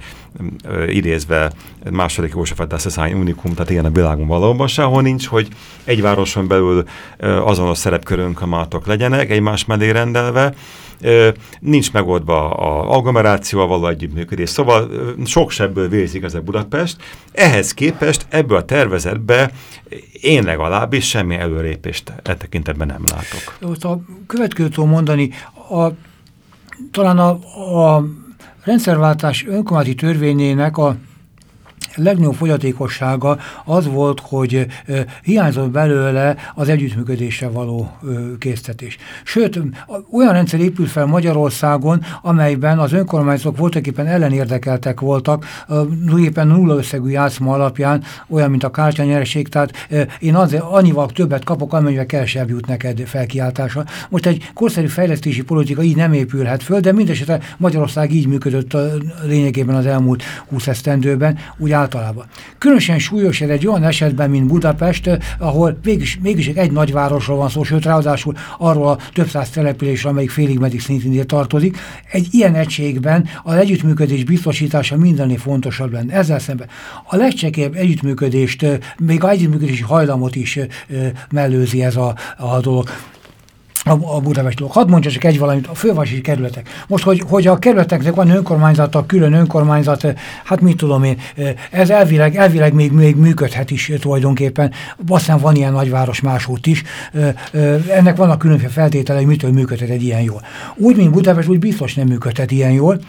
idézve második József Attász unikum, tehát ilyen a világon valóban sehol nincs, hogy egy városon belül azonos szerepkörünk a mátok legyenek, egymás mellé rendelve, nincs megoldva a agglomerációval való együttműködés, szóval sok sebből vérzik ezek Budapest. Ehhez képest ebből a tervezetbe én legalábbis semmi előrépést e tekintetben nem látok. Most a következőt tudom mondani, a, talán a, a rendszerváltás önkormányzati törvényének a legnagyobb fogyatékossága az volt, hogy hiányzott belőle az együttműködésre való késztetés. Sőt, olyan rendszer épül fel Magyarországon, amelyben az önkormányzatok voltaképpen ellenérdekeltek voltak, tulajdonképpen nulla összegű játszma alapján, olyan, mint a kártyanyeresség, tehát én azért annyival többet kapok, amennyivel kevesebb jut neked felkiáltásra. Most egy korszerű fejlesztési politika így nem épülhet föl, de mindesetre Magyarország így működött a lényegében az elmúlt 20 esztendőben, úgy általában. Különösen súlyos ez egy olyan esetben, mint Budapest, ahol mégis, mégis egy nagyvárosról van szó, sőt ráadásul arról a több száz településről, amelyik félig meddig szintén tartozik. Egy ilyen egységben az együttműködés biztosítása mindennél fontosabb lenne. Ezzel szemben a legcsekébb együttműködést, még a együttműködési hajlamot is mellőzi ez a, a dolog a, a Budapestről. Hadd mondja csak egy valamit, a fővárosi kerületek. Most, hogy, hogy a kerületeknek van önkormányzata, külön önkormányzat, hát mit tudom én, ez elvileg, elvileg még, még működhet is tulajdonképpen. Aztán van ilyen nagyváros máshogy is. Ennek vannak különféle feltételei, mitől működhet egy ilyen jól. Úgy, mint Budapest, úgy biztos nem működhet ilyen jól,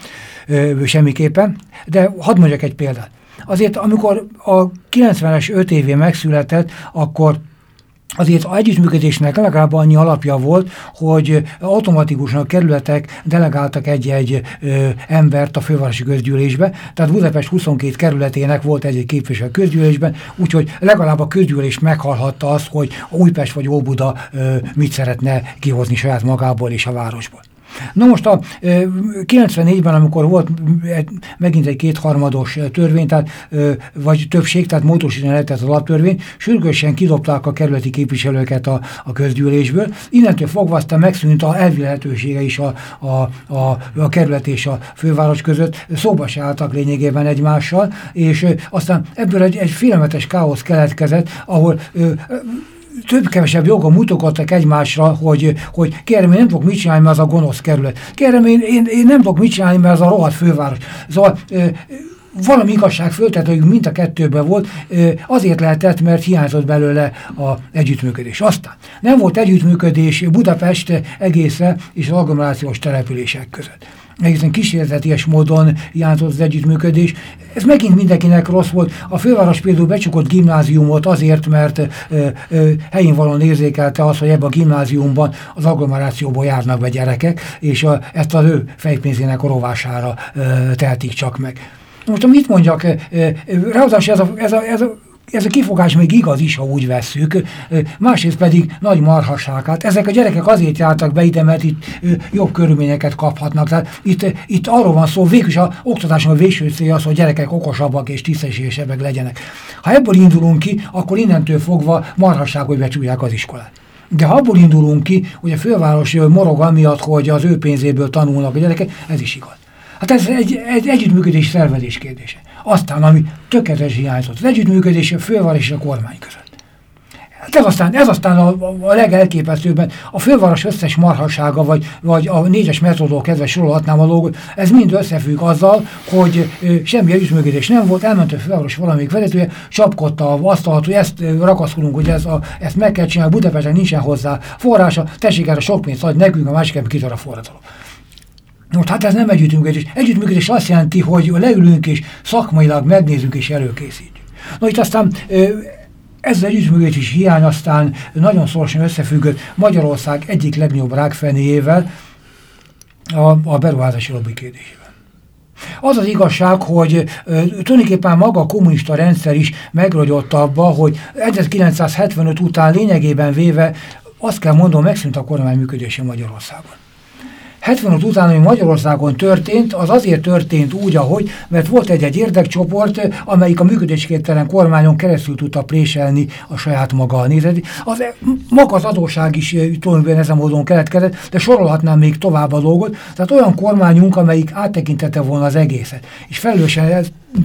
semmiképpen. De hadd mondjak egy példát. Azért, amikor a 90-es 5 évén megszületett, akkor azért az együttműködésnek legalább annyi alapja volt, hogy automatikusan a kerületek delegáltak egy-egy embert a fővárosi közgyűlésbe, tehát Budapest 22 kerületének volt egy-egy képviselő közgyűlésben, úgyhogy legalább a közgyűlés meghallhatta azt, hogy Újpest vagy Óbuda ö, mit szeretne kihozni saját magából és a városból. Na most a 94-ben, amikor volt megint egy kétharmados törvény, tehát, vagy többség, tehát módosítani lehetett az alaptörvény, sürgősen kidobták a kerületi képviselőket a, a közgyűlésből. Innentől fogva aztán megszűnt a elvi lehetősége is a, a, a, a kerület és a főváros között. Szóba se álltak lényegében egymással, és aztán ebből egy, egy félelmetes káosz keletkezett, ahol több-kevesebb joga mutogattak egymásra, hogy, hogy kérem, én nem tudok mit csinálni, mert az a gonosz kerület. Kérem, én, én, én nem tudok mit csinálni, mert az a rohadt főváros. Szóval ö, valami igazság föltetőjük mind a kettőben volt, azért lehetett, mert hiányzott belőle a együttműködés. Aztán nem volt együttműködés Budapest egészre és az agglomerációs települések között egészen kísérleties módon hiányzott az együttműködés. Ez megint mindenkinek rossz volt. A főváros például becsukott gimnáziumot azért, mert ö, ö, helyén valóan érzékelte azt, hogy ebben a gimnáziumban az agglomerációból járnak be gyerekek, és a, ezt az ő fejpénzének a rovására tehetik csak meg. Most mit mondjak, ráadásul ez a, ez a, ez a ez a kifogás még igaz is, ha úgy vesszük, másrészt pedig nagy marhasság. Hát ezek a gyerekek azért jártak be ide, mert itt jobb körülményeket kaphatnak. Tehát itt, itt arról van szó, végül is a oktatáson a végső célja az, hogy gyerekek okosabbak és tisztességesebbek legyenek. Ha ebből indulunk ki, akkor innentől fogva marhasság, hogy becsúlják az iskolát. De ha abból indulunk ki, hogy a főváros morog amiatt, hogy az ő pénzéből tanulnak a gyerekek, ez is igaz. Hát ez egy, egy együttműködés szervezés kérdése. Aztán, ami tökéletes hiányzott, az együttműködés a főváros és a kormány között. Hát ez aztán, ez aztán a, a legelképesztőbben a főváros összes marhasága, vagy, vagy a négyes metódó kedve sorolhatnám a dolgot, ez mind összefügg azzal, hogy ö, semmi együttműködés nem volt, elment a főváros valamelyik vezetője, csapkodta a asztalt, hogy ezt ö, ragaszkodunk, hogy ez a, ezt meg kell csinálni, Budapesten nincsen hozzá forrása, tessék erre sok pénzt adj nekünk, a másik kitör a forradalom. Most hát ez nem együttműködés. Együttműködés azt jelenti, hogy leülünk és szakmailag megnézzük és előkészítjük. Na itt aztán ez az együttműködés hiány aztán nagyon szorosan összefüggött Magyarország egyik legnagyobb rákfenéjével, a, a beruházási lobby kérdésével. Az az igazság, hogy e, tulajdonképpen maga a kommunista rendszer is megrogyott abba, hogy 1975 után lényegében véve azt kell mondom, megszűnt a kormány működése Magyarországon. 75 után, ami Magyarországon történt, az azért történt úgy, ahogy, mert volt egy-egy érdekcsoport, amelyik a működésképtelen kormányon keresztül tudta préselni a saját maga a nézeti. Az, maga az adóság is eh, tulajdonképpen ezen módon keletkezett, de sorolhatnám még tovább a dolgot. Tehát olyan kormányunk, amelyik áttekintette volna az egészet, és felelősen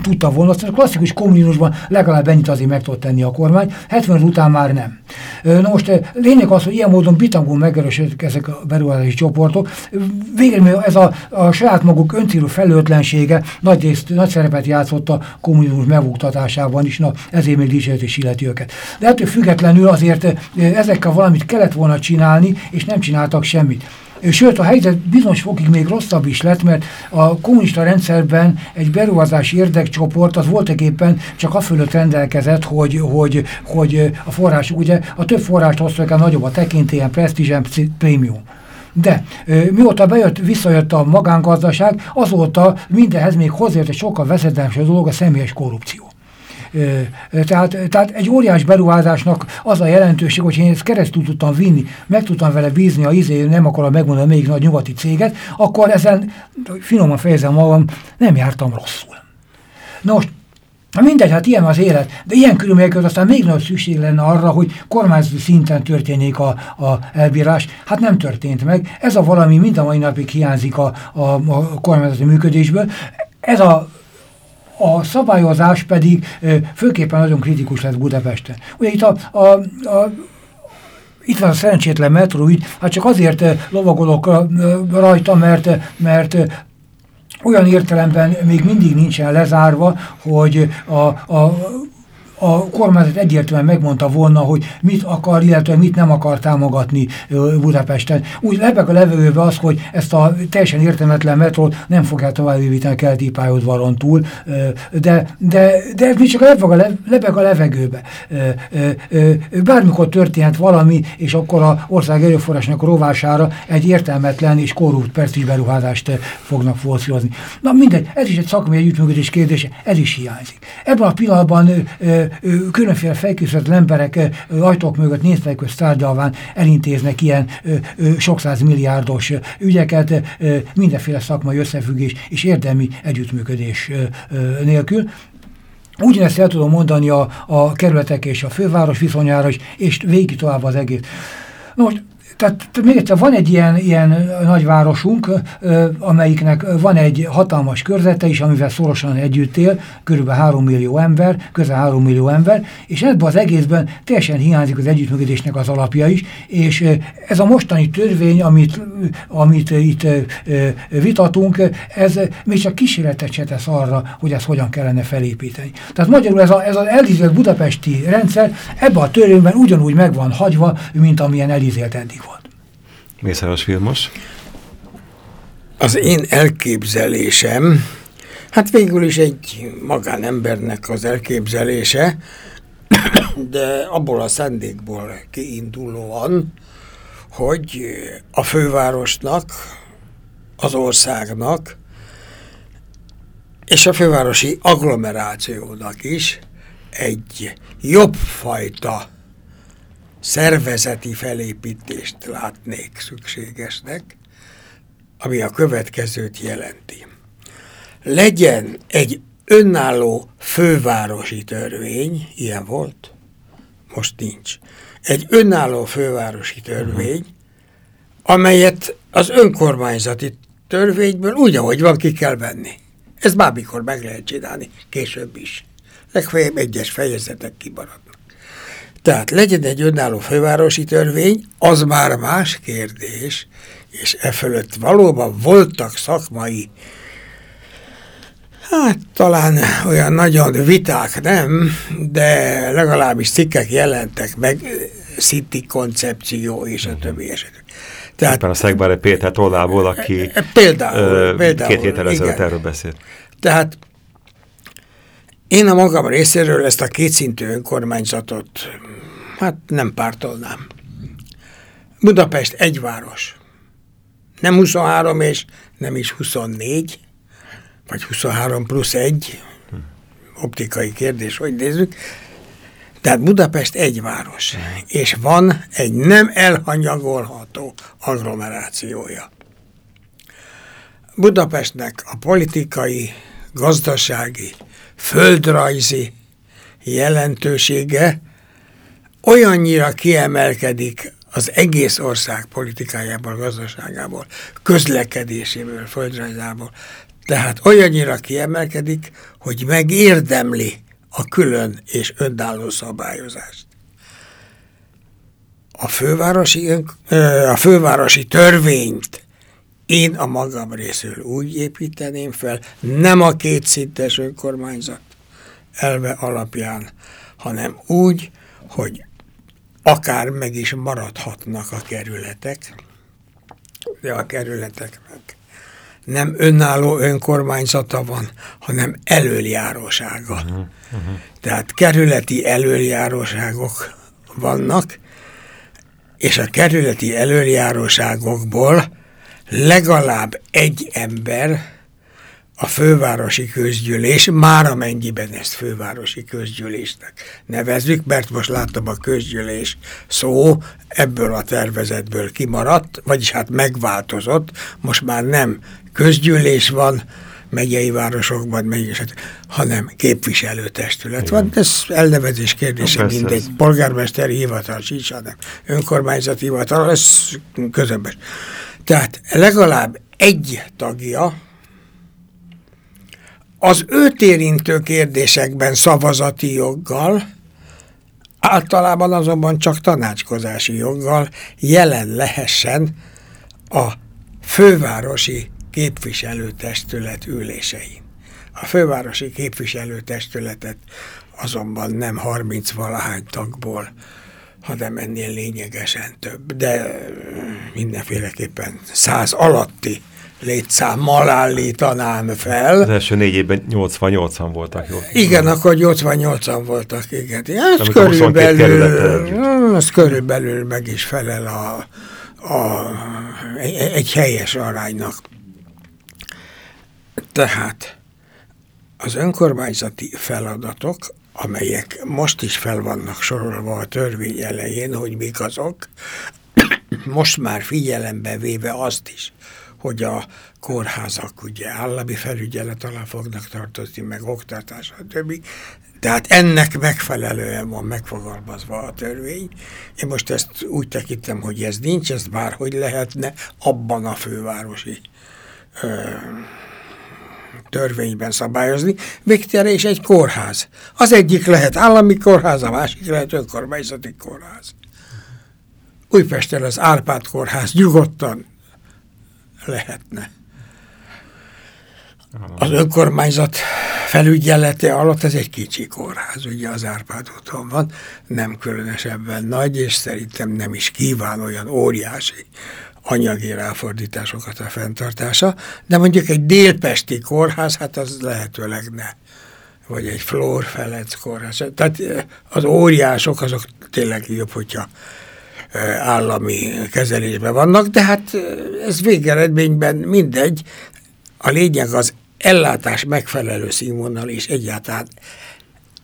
tudta volna, aztán a klasszikus kommunizmusban legalább ennyit azért meg tudott tenni a kormány, 70 után már nem. Na most lényeg az, hogy ilyen módon bitangul megerősödtek ezek a beruházási csoportok. Végül ez a, a saját maguk öncélú felőtlensége nagy, részt, nagy szerepet játszott a kommunizmus megoktatásában is, na ezért még dicséret is illeti őket. De ettől függetlenül azért ezekkel valamit kellett volna csinálni, és nem csináltak semmit. Sőt, a helyzet bizonyos fokig még rosszabb is lett, mert a kommunista rendszerben egy beruházási érdekcsoport az voltak éppen csak a fölött rendelkezett, hogy, hogy, hogy a forrásuk, ugye a több forrást hoztak el nagyobb a tekintélyen, presztízsen, prémium. De mióta bejött, visszajött a magángazdaság, azóta mindenhez még hozzájött egy sokkal veszedelmesebb dolog a személyes korrupció. Tehát, tehát egy óriás beruházásnak az a jelentőség, hogy én ezt keresztül tudtam vinni, meg tudtam vele bízni a izé, nem akarom megmondani még nagy nyugati céget, akkor ezen, finoman fejezem magam, nem jártam rosszul. Na most mindegy, hát ilyen az élet, de ilyen körülmények között aztán még nagyobb szükség lenne arra, hogy kormányzati szinten történik a, a elbírás. Hát nem történt meg. Ez a valami mind a mai napig hiányzik a, a, a kormányzati működésből. Ez a a szabályozás pedig főképpen nagyon kritikus lesz Budapesten. Ugye itt a, a, a itt van a szerencsétlen metróügy, hát csak azért lovagolok rajta, mert, mert olyan értelemben még mindig nincsen lezárva, hogy a, a a kormányzat egyértelműen megmondta volna, hogy mit akar, illetve mit nem akar támogatni Budapesten. Úgy lebeg a levegőbe az, hogy ezt a teljesen értelmetlen metrót nem fogják tovább építeni a keleti pályaudvaron túl, de, de, de ez még csak lebeg a, lebeg a levegőbe. Bármikor történhet valami, és akkor a ország erőforrásnak rovására egy értelmetlen és korrupt percis beruházást fognak forszírozni. Na mindegy, ez is egy szakmai együttműködés kérdése, ez is hiányzik. Ebben a pillanatban különféle felkészült emberek ajtók mögött néztek közt tárgyalván elintéznek ilyen sok milliárdos ügyeket, mindenféle szakmai összefüggés és érdemi együttműködés nélkül. Ugyanezt el tudom mondani a, a kerületek és a főváros viszonyára is, és végig tovább az egész. Na most tehát még egyszer van egy ilyen, ilyen nagyvárosunk, amelyiknek van egy hatalmas körzete is, amivel szorosan együtt él, kb. 3 millió ember, közel 3 millió ember, és ebben az egészben teljesen hiányzik az együttműködésnek az alapja is, és ez a mostani törvény, amit, amit itt vitatunk, ez még csak kísérletet se tesz arra, hogy ezt hogyan kellene felépíteni. Tehát magyarul ez, a, ez az elizélt budapesti rendszer ebben a törvényben ugyanúgy meg van hagyva, mint amilyen elizélt eddig. Mészáros Vilmos? Az én elképzelésem, hát végül is egy magánembernek az elképzelése, de abból a szándékból kiindulóan, hogy a fővárosnak, az országnak és a fővárosi agglomerációnak is egy jobb fajta szervezeti felépítést látnék szükségesnek, ami a következőt jelenti. Legyen egy önálló fővárosi törvény, ilyen volt, most nincs. Egy önálló fővárosi törvény, amelyet az önkormányzati törvényből úgy, ahogy van, ki kell venni. Ez bármikor meg lehet csinálni, később is. Legfeljebb egyes fejezetek kimaradnak. Tehát legyen egy önálló fővárosi törvény, az már más kérdés, és e fölött valóban voltak szakmai Hát talán olyan nagyon viták nem, de legalábbis cikkek jelentek meg, City koncepció és a mhm. többi esetben. Tehát, Éppen a Szegbáre Péter tollából, aki például, ö, például, két héttel ezelőtt erről beszélt. Tehát én a magam részéről ezt a kétszintű önkormányzatot hát nem pártolnám. Budapest egy város. Nem 23 és nem is 24, vagy 23 plusz 1, optikai kérdés, hogy nézzük. Tehát Budapest egy város, és van egy nem elhanyagolható agglomerációja. Budapestnek a politikai, gazdasági, földrajzi jelentősége olyannyira kiemelkedik az egész ország politikájából, gazdaságából, közlekedéséből, földrajzából, tehát olyannyira kiemelkedik, hogy megérdemli a külön és önálló szabályozást. A fővárosi, a fővárosi törvényt én a magam részről úgy építeném fel, nem a kétszintes önkormányzat elve alapján, hanem úgy, hogy akár meg is maradhatnak a kerületek, de a kerületeknek nem önálló önkormányzata van, hanem előjárósága. Uh -huh, uh -huh. Tehát kerületi előjáróságok vannak, és a kerületi előjáróságokból legalább egy ember a fővárosi közgyűlés, már amennyiben ezt fővárosi közgyűlésnek nevezzük, mert most láttam a közgyűlés szó ebből a tervezetből kimaradt, vagyis hát megváltozott, most már nem közgyűlés van, megyei városokban, megyei, hanem képviselőtestület van. Ez elnevezés kérdése, no, mindegy. Polgármesteri hivatal sincs, hanem önkormányzati hivatal, ez közömbös. Tehát legalább egy tagja az őt érintő kérdésekben szavazati joggal, általában azonban csak tanácskozási joggal jelen lehessen a fővárosi képviselőtestület ülésein. A fővárosi képviselőtestületet azonban nem 30 valahány tagból, hanem ennél lényegesen több, de mindenféleképpen száz alatti létszámmal állítanám fel. Az első négy évben 88-an voltak. Jó. Igen, akkor 88-an voltak, igen. Ez körülbelül, ez körülbelül meg is felel a, a, egy helyes aránynak. Tehát az önkormányzati feladatok, amelyek most is fel vannak sorolva a törvény elején, hogy mik azok, most már figyelembe véve azt is, hogy a kórházak ugye állami felügyelet alá fognak tartozni, meg oktatás, stb. Tehát ennek megfelelően van megfogalmazva a törvény. Én most ezt úgy tekintem, hogy ez nincs, ez bárhogy lehetne abban a fővárosi ö, törvényben szabályozni. Végtére is egy kórház. Az egyik lehet állami kórház, a másik lehet önkormányzati kórház. Újpesten az Árpád kórház nyugodtan lehetne. Az önkormányzat felügyelete alatt ez egy kicsi kórház, ugye az Árpád úton van, nem különösebben nagy, és szerintem nem is kíván olyan óriási anyagi ráfordításokat a fenntartása, de mondjuk egy délpesti kórház, hát az lehetőleg ne. Vagy egy Flór Ferenc kórház. Tehát az óriások azok tényleg jobb, hogyha állami kezelésben vannak, de hát ez végeredményben mindegy. A lényeg az ellátás megfelelő színvonal és egyáltalán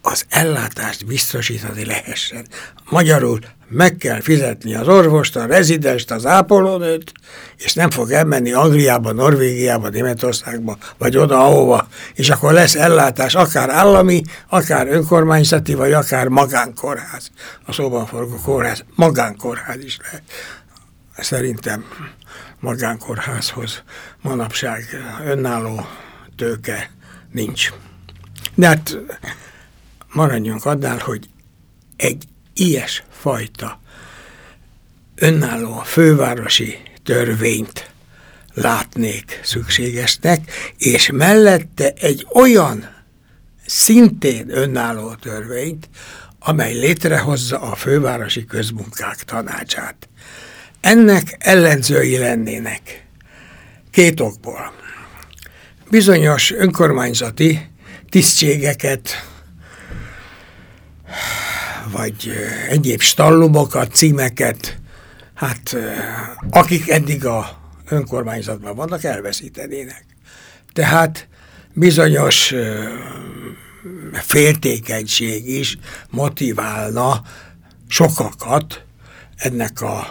az ellátást biztosítani lehessen. Magyarul meg kell fizetni az orvost, a rezidest, az ápolónőt, és nem fog elmenni Angliába, Norvégiába, Németországba, vagy oda, ahova, és akkor lesz ellátás, akár állami, akár önkormányzati, vagy akár magánkórház. A szóban forgó kórház, magánkórház is lehet. Szerintem magánkórházhoz manapság önálló tőke nincs. De hát maradjunk annál, hogy egy ilyes fajta önálló fővárosi törvényt látnék szükségesnek, és mellette egy olyan szintén önálló törvényt, amely létrehozza a fővárosi közmunkák tanácsát. Ennek ellenzői lennének. Két okból. Bizonyos önkormányzati tisztségeket vagy egyéb stallumokat, címeket, hát akik eddig a önkormányzatban vannak, elveszítenének. Tehát bizonyos féltékenység is motiválna sokakat ennek a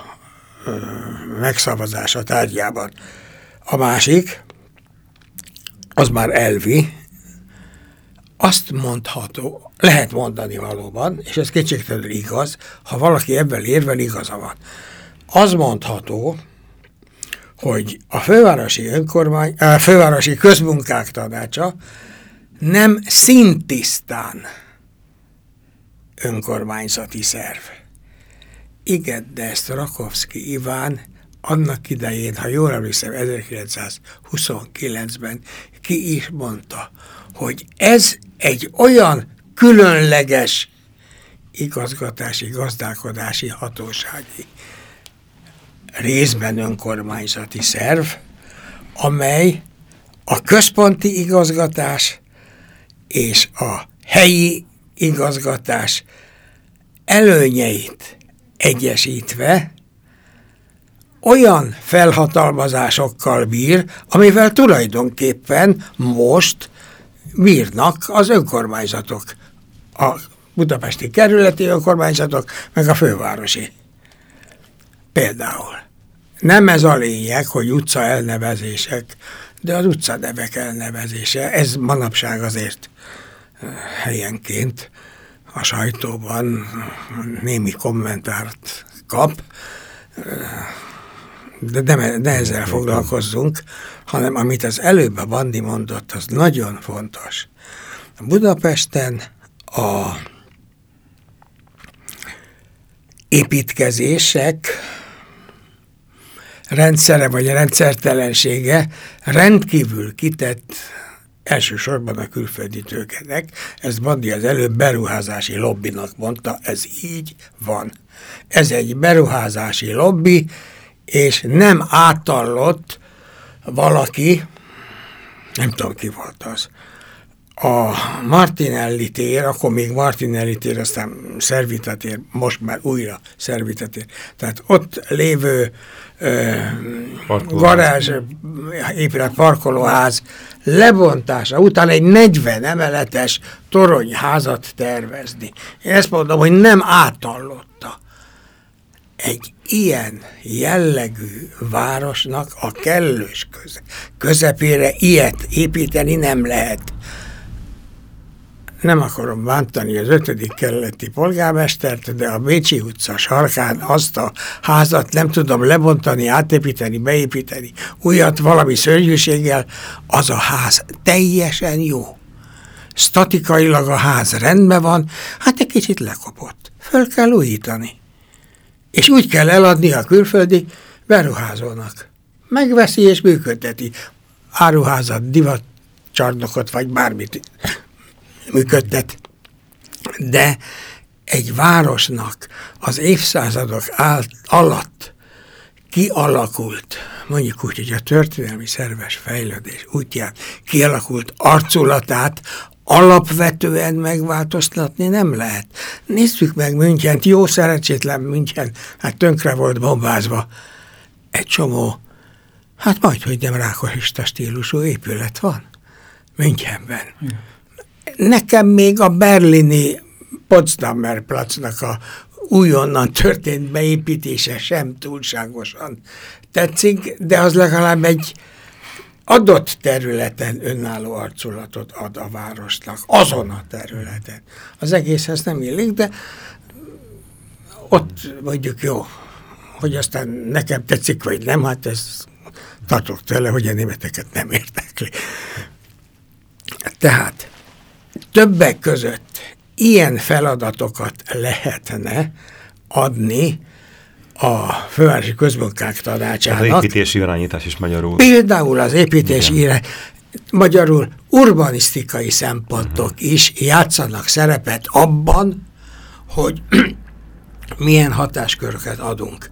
megszavazása tárgyában. A másik, az már elvi, azt mondható, lehet mondani valóban, és ez kétségtelenül igaz, ha valaki ebben érvel igaza van. Az mondható, hogy a fővárosi, önkormány, a fővárosi közmunkák tanácsa nem szintisztán önkormányzati szerv. Igen, de ezt Rakovszki Iván annak idején, ha jól emlékszem, 1929-ben ki is mondta, hogy ez egy olyan különleges igazgatási, gazdálkodási hatósági részben önkormányzati szerv, amely a központi igazgatás és a helyi igazgatás előnyeit egyesítve olyan felhatalmazásokkal bír, amivel tulajdonképpen most bírnak az önkormányzatok, a budapesti kerületi önkormányzatok, meg a fővárosi. Például. Nem ez a lényeg, hogy utca elnevezések, de az utca nevek elnevezése, ez manapság azért eh, helyenként a sajtóban némi kommentárt kap, de nem, ne ezzel foglalkozzunk, hanem amit az előbb a Bandi mondott, az nagyon fontos. Budapesten a építkezések rendszere vagy rendszertelensége rendkívül kitett elsősorban a külföldi tőkenek. Ezt Bandi az előbb beruházási lobbinak mondta, ez így van. Ez egy beruházási lobby, és nem átallott valaki, nem tudom ki volt az, a Martinelli tér, akkor még Martinelli tér, aztán Szervita tér, most már újra Szervita tér. Tehát ott lévő ö, garázs, épület, parkolóház lebontása után egy 40 emeletes toronyházat tervezni. Én ezt mondom, hogy nem átallotta egy ilyen jellegű városnak a kellős köze, közepére ilyet építeni nem lehet. Nem akarom bántani az ötödik kerületi polgármestert, de a Bécsi utca sarkán azt a házat nem tudom lebontani, átépíteni, beépíteni, újat valami szörnyűséggel, az a ház teljesen jó. Statikailag a ház rendben van, hát egy kicsit lekopott. Föl kell újítani és úgy kell eladni a külföldi beruházónak. Megveszi és működteti. Áruházat, divatcsarnokot, vagy bármit működtet. De egy városnak az évszázadok alatt kialakult, mondjuk úgy, hogy a történelmi szerves fejlődés útján kialakult arculatát alapvetően megváltoztatni nem lehet. Nézzük meg Münchent, jó szerencsétlen München, hát tönkre volt bombázva. Egy csomó, hát majd, hogy nem rákosista stílusú épület van Münchenben. nekem még a berlini Potsdamer Platznak a újonnan történt beépítése sem túlságosan tetszik, de az legalább egy adott területen önálló arculatot ad a városnak, azon a területen. Az egészhez nem illik, de ott mondjuk jó, hogy aztán nekem tetszik, vagy nem, hát ez tartok tőle, hogy a németeket nem értekli. Tehát többek között ilyen feladatokat lehetne adni a Fővárosi Közmunkák Tanácsának. Az építési irányítás is magyarul. Például az építési irányítás, magyarul urbanisztikai szempontok uh -huh. is játszanak szerepet abban, hogy milyen hatásköröket adunk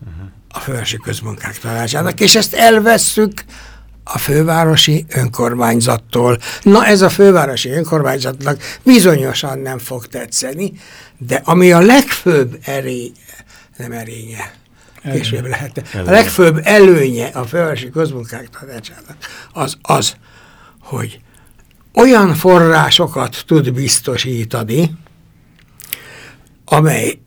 uh -huh. a Fővárosi Közmunkák Tanácsának, és ezt elvesszük a fővárosi önkormányzattól. Na ez a fővárosi önkormányzatnak bizonyosan nem fog tetszeni, de ami a legfőbb erély, nem erénye, később lehet, a legfőbb előnye a fővárosi közmunkák tanácsának az az, hogy olyan forrásokat tud biztosítani, amely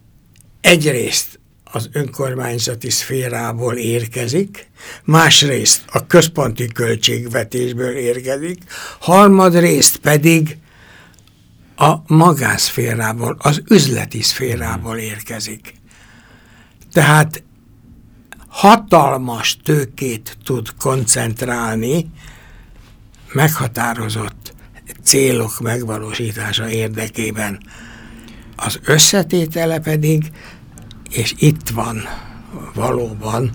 egyrészt az önkormányzati szférából érkezik, másrészt a központi költségvetésből érkezik, harmadrészt pedig a magánszférából, az üzleti szférából érkezik. Tehát hatalmas tőkét tud koncentrálni meghatározott célok megvalósítása érdekében. Az összetétele pedig és itt van valóban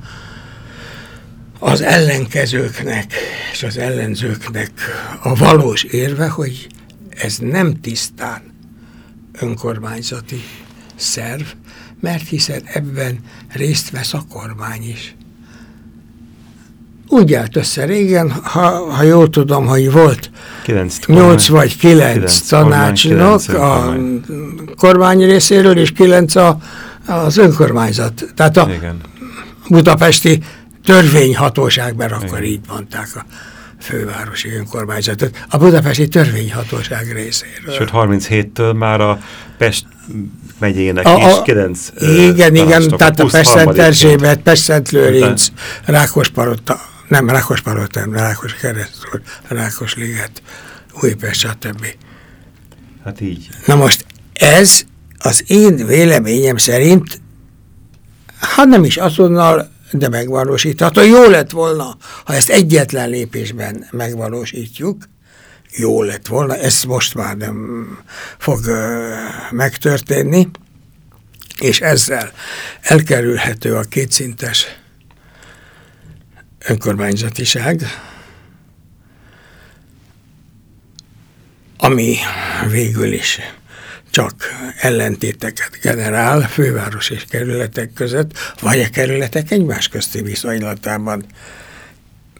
az ellenkezőknek és az ellenzőknek a valós érve, hogy ez nem tisztán önkormányzati szerv, mert hiszen ebben részt vesz a kormány is. Úgy állt össze régen, ha, ha jól tudom, hogy volt 8 vagy 9 tanácsnok a kormány részéről, és 9 a az önkormányzat, tehát a Igen. budapesti törvényhatóság, mert akkor Igen. így mondták a fővárosi önkormányzatot, a budapesti törvényhatóság részéről. Sőt, 37-től már a Pest megyének a, is 9 Igen, igen, tehát a Pest-Szent Erzsébet, Pest-Szent Lőrinc, Rákospalota, nem Rákospalota, nem Rákos keresztül, Rákosliget, Újpest, stb. Hát így. Na most ez az én véleményem szerint, hát nem is azonnal, de megvalósítható. Jó lett volna, ha ezt egyetlen lépésben megvalósítjuk, jó lett volna, ez most már nem fog megtörténni, és ezzel elkerülhető a kétszintes önkormányzatiság, ami végül is csak ellentéteket generál főváros és kerületek között, vagy a kerületek egymás közti viszonylatában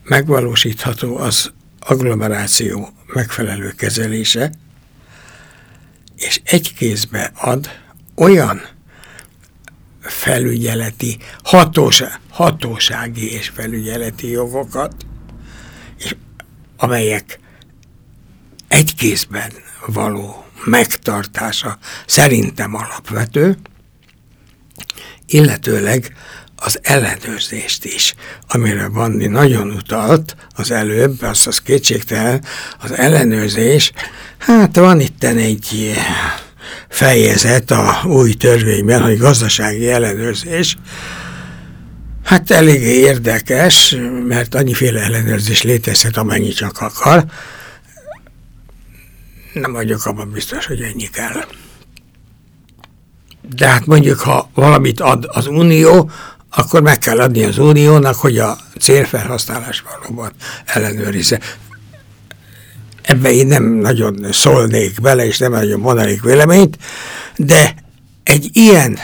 megvalósítható az agglomeráció megfelelő kezelése, és egy kézbe ad olyan felügyeleti, hatósa, hatósági és felügyeleti jogokat, és amelyek egy kézben való megtartása szerintem alapvető, illetőleg az ellenőrzést is, amire Bandi nagyon utalt az előbb, az az kétségtelen, az ellenőrzés, hát van itt egy fejezet a új törvényben, hogy gazdasági ellenőrzés, hát eléggé érdekes, mert annyiféle ellenőrzés létezhet, amennyi csak akar, nem vagyok abban biztos, hogy ennyi kell. De hát mondjuk, ha valamit ad az Unió, akkor meg kell adni az Uniónak, hogy a célfelhasználás valóban ellenőrizze. Ebbe én nem nagyon szólnék bele, és nem nagyon mondanék véleményt, de egy ilyen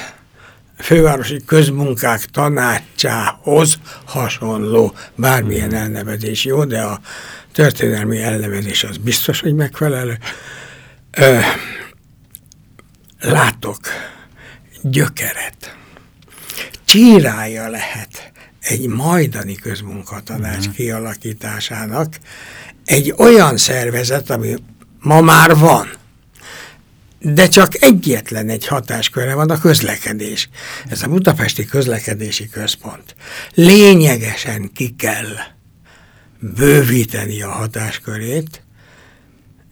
fővárosi közmunkák tanácsához hasonló bármilyen elnevezés jó, de a történelmi elnevezés az biztos, hogy megfelelő. Ö, látok gyökeret. Csírája lehet egy majdani közmunkatanács mm. kialakításának egy olyan szervezet, ami Ma már van. De csak egyetlen egy hatásköre van a közlekedés. Ez a Budapesti Közlekedési Központ. Lényegesen ki kell bővíteni a hatáskörét,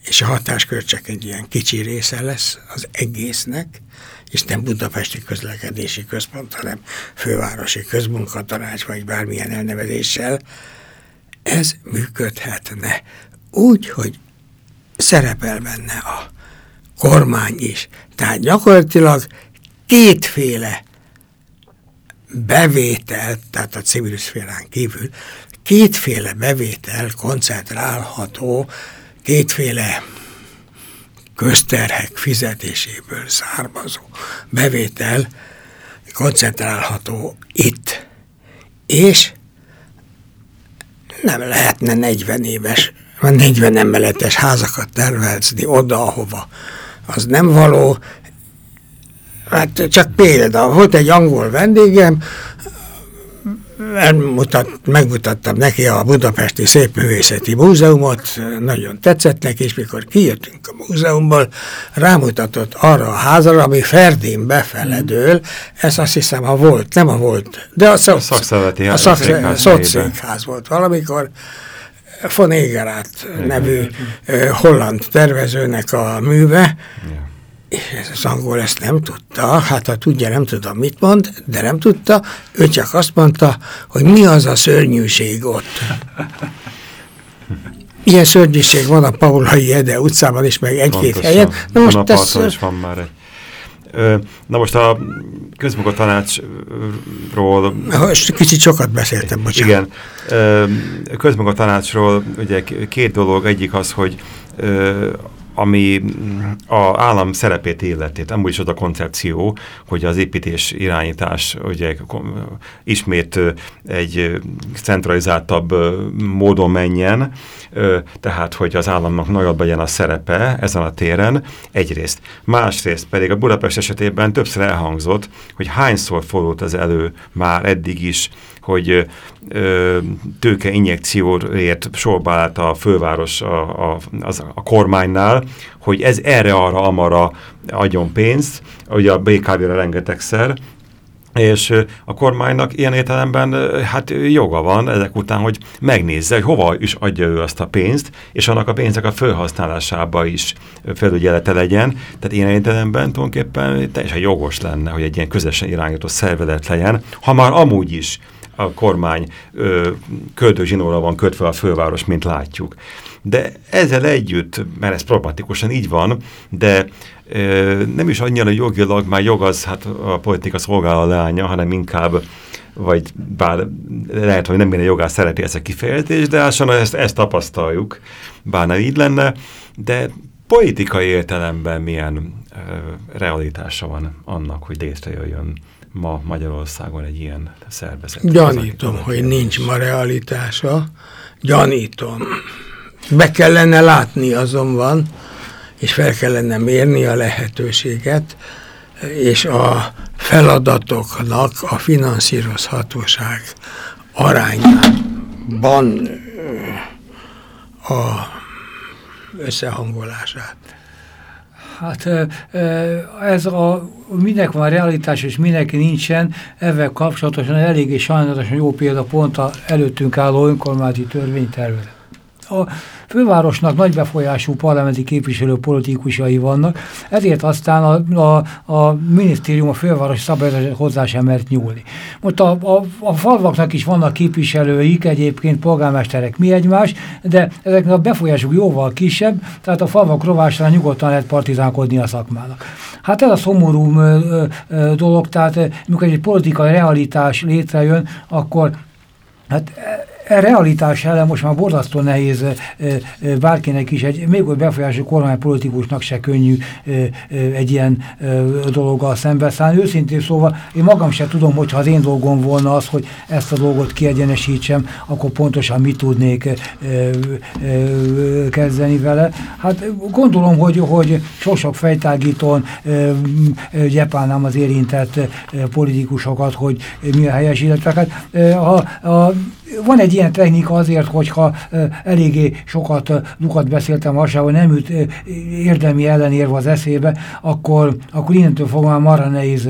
és a hatáskör csak egy ilyen kicsi része lesz az egésznek, és nem Budapesti Közlekedési Központ, hanem Fővárosi Közmunkatanács, vagy bármilyen elnevezéssel, ez működhetne úgy, hogy szerepel benne a kormány is. Tehát gyakorlatilag kétféle bevétel, tehát a civil szférán kívül, kétféle bevétel koncentrálható, kétféle közterhek fizetéséből származó bevétel koncentrálható itt. És nem lehetne 40 éves, vagy 40 emeletes házakat tervezni oda, ahova az nem való. Hát csak példa, volt egy angol vendégem, elmutat, megmutattam neki a Budapesti Szépművészeti Múzeumot, nagyon tetszett neki, és mikor kijöttünk a múzeumból, rámutatott arra a házra, ami Ferdén befeledől, ez azt hiszem a volt, nem a volt, de a, szak, a, a szakszékház volt valamikor, von Egerát nevű holland tervezőnek a műve, és ez az angol ezt nem tudta, hát ha tudja, nem tudom mit mond, de nem tudta, ő csak azt mondta, hogy mi az a szörnyűség ott. Ilyen szörnyűség van a Paulai Ede utcában is, meg egy-két helyen. Na most ez... is van már egy. Na most a közmunkatanácsról... Kicsit sokat beszéltem, bocsánat. Igen. Közmunkatanácsról ugye két dolog. Egyik az, hogy ami a állam szerepét illetét. Amúgy is az a koncepció, hogy az építés irányítás ugye ismét egy centralizáltabb módon menjen, tehát hogy az államnak nagyobb legyen a szerepe ezen a téren, egyrészt. Másrészt pedig a Budapest esetében többször elhangzott, hogy hányszor fordult az elő már eddig is, hogy ö, tőke injekcióért sorba állt a főváros a, a, az, a kormánynál, hogy ez erre-arra amara adjon pénzt, ugye a BKV-re rengetegszer, és a kormánynak ilyen értelemben hát joga van ezek után, hogy megnézze, hogy hova is adja ő azt a pénzt, és annak a pénzek a felhasználásába is felügyelete legyen. Tehát ilyen értelemben tulajdonképpen teljesen jogos lenne, hogy egy ilyen közösen irányító szervezet legyen, ha már amúgy is a kormány költőzsinóra van kötve a főváros, mint látjuk. De ezzel együtt, mert ez problematikusan így van, de ö, nem is annyira jogilag, már jog az hát a politika szolgál a lánya, hanem inkább vagy bár lehet, hogy nem minden jogász szereti ezt a kifejezést, de ássan ezt, ezt tapasztaljuk, bár nem így lenne, de politikai értelemben milyen ö, realitása van annak, hogy létrejöjjön ma Magyarországon egy ilyen szervezet? Gyanítom, az, hogy nincs ma realitása. Gyanítom. Be kellene látni azonban, és fel kellene mérni a lehetőséget, és a feladatoknak a finanszírozhatóság arányában a összehangolását. Hát ez a minek van realitás és minek nincsen, ezzel kapcsolatosan eléggé sajnálatosan jó példa pont a előttünk álló önkormányzati törvénytervezet. A fővárosnak nagy befolyású parlamenti képviselő politikusai vannak, ezért aztán a, a, a minisztérium a főváros szabályozását hozzá sem mert nyúlni. Most a, a, a falvaknak is vannak képviselőik, egyébként polgármesterek mi egymás, de ezeknek a befolyásuk jóval kisebb, tehát a falvak rovásra nyugodtan lehet partizánkodni a szakmának. Hát ez a szomorú ö, ö, dolog, tehát amikor egy politikai realitás létrejön, akkor hát realitás ellen most már borzasztó nehéz bárkinek is, egy még olyan befolyású kormánypolitikusnak se könnyű egy ilyen dologgal szembeszállni. Őszintén szóval én magam se tudom, hogyha az én dolgom volna az, hogy ezt a dolgot kiegyenesítsem, akkor pontosan mit tudnék kezdeni vele. Hát gondolom, hogy, hogy sok-sok fejtágítón gyepálnám az érintett politikusokat, hogy mi a helyes, illetve hát a, a, van egy ilyen technika azért, hogyha eléggé sokat lukat beszéltem Varsában, nem jut érdemi ellenérve az eszébe, akkor, akkor innentől fogva marra nehéz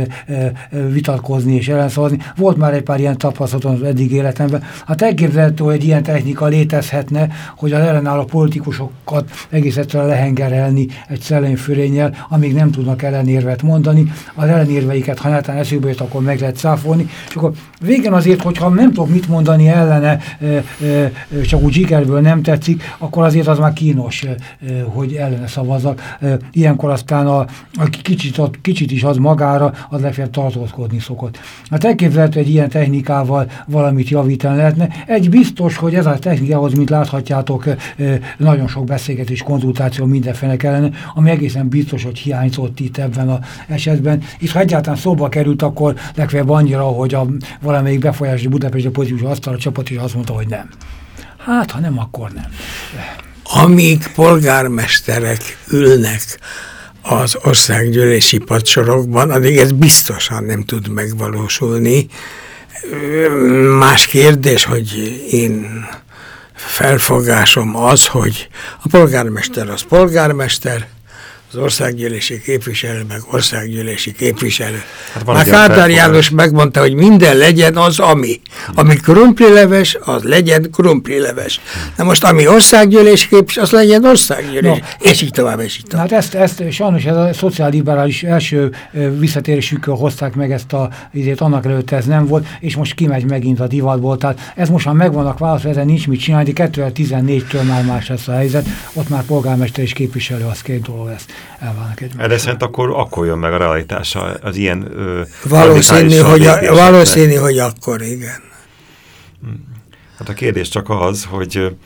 vitatkozni és ellenszavazni. Volt már egy pár ilyen tapasztalatom eddig életemben. Hát elképzelhető, hogy egy ilyen technika létezhetne, hogy az ellenálló politikusokat egész egyszerűen lehengerelni egy szellemförényel, amíg nem tudnak ellenérvet mondani. Az ellenérveiket, ha netán eszükbe jött, akkor meg lehet száfolni. És akkor végén azért, hogyha nem tudok mit mondani ellene, csak úgy zsikerből nem tetszik, akkor azért az már kínos, hogy ellene szavazzak. Ilyenkor aztán a, a kicsit, a, kicsit is az magára, az legfeljebb tartózkodni szokott. Hát elképzelhető, hogy ilyen technikával valamit javítani lehetne. Egy biztos, hogy ez a technikához, mint láthatjátok, nagyon sok beszélgetés, konzultáció mindenféle kellene, ami egészen biztos, hogy hiányzott itt ebben az esetben. És ha egyáltalán szóba került, akkor legfeljebb annyira, hogy a valamelyik befolyásos Budapesti politikus asztal a csapat is azt mondta, hogy nem. Hát, ha nem, akkor nem. Amíg polgármesterek ülnek az országgyűlési padsorokban, addig ez biztosan nem tud megvalósulni. Más kérdés, hogy én felfogásom az, hogy a polgármester az polgármester, az országgyűlési képviselő, meg országgyűlési képviselő. Hát Már Kádár János megmondta, hogy minden legyen az, ami. Ami krumplileves, az legyen krumplileves. Na most, ami országgyűlési képviselő, az legyen országgyűlési. No, és így tovább, és így tovább. Hát ezt, ezt sajnos ez a szociálliberális első visszatérésükkel hozták meg ezt a idét, annak előtt ez nem volt, és most kimegy megint a divatból. Tehát ez most már megvannak válaszol, ezen nincs mit csinálni, 2014-től már más lesz a helyzet, ott már polgármester és képviselő, az két dolog lesz elválnak egymással. De szerint akkor, akkor jön meg a realitása, az ilyen ö, valószínű, hogy, a, valószínű, hogy akkor, igen. Hát a kérdés csak az, hogy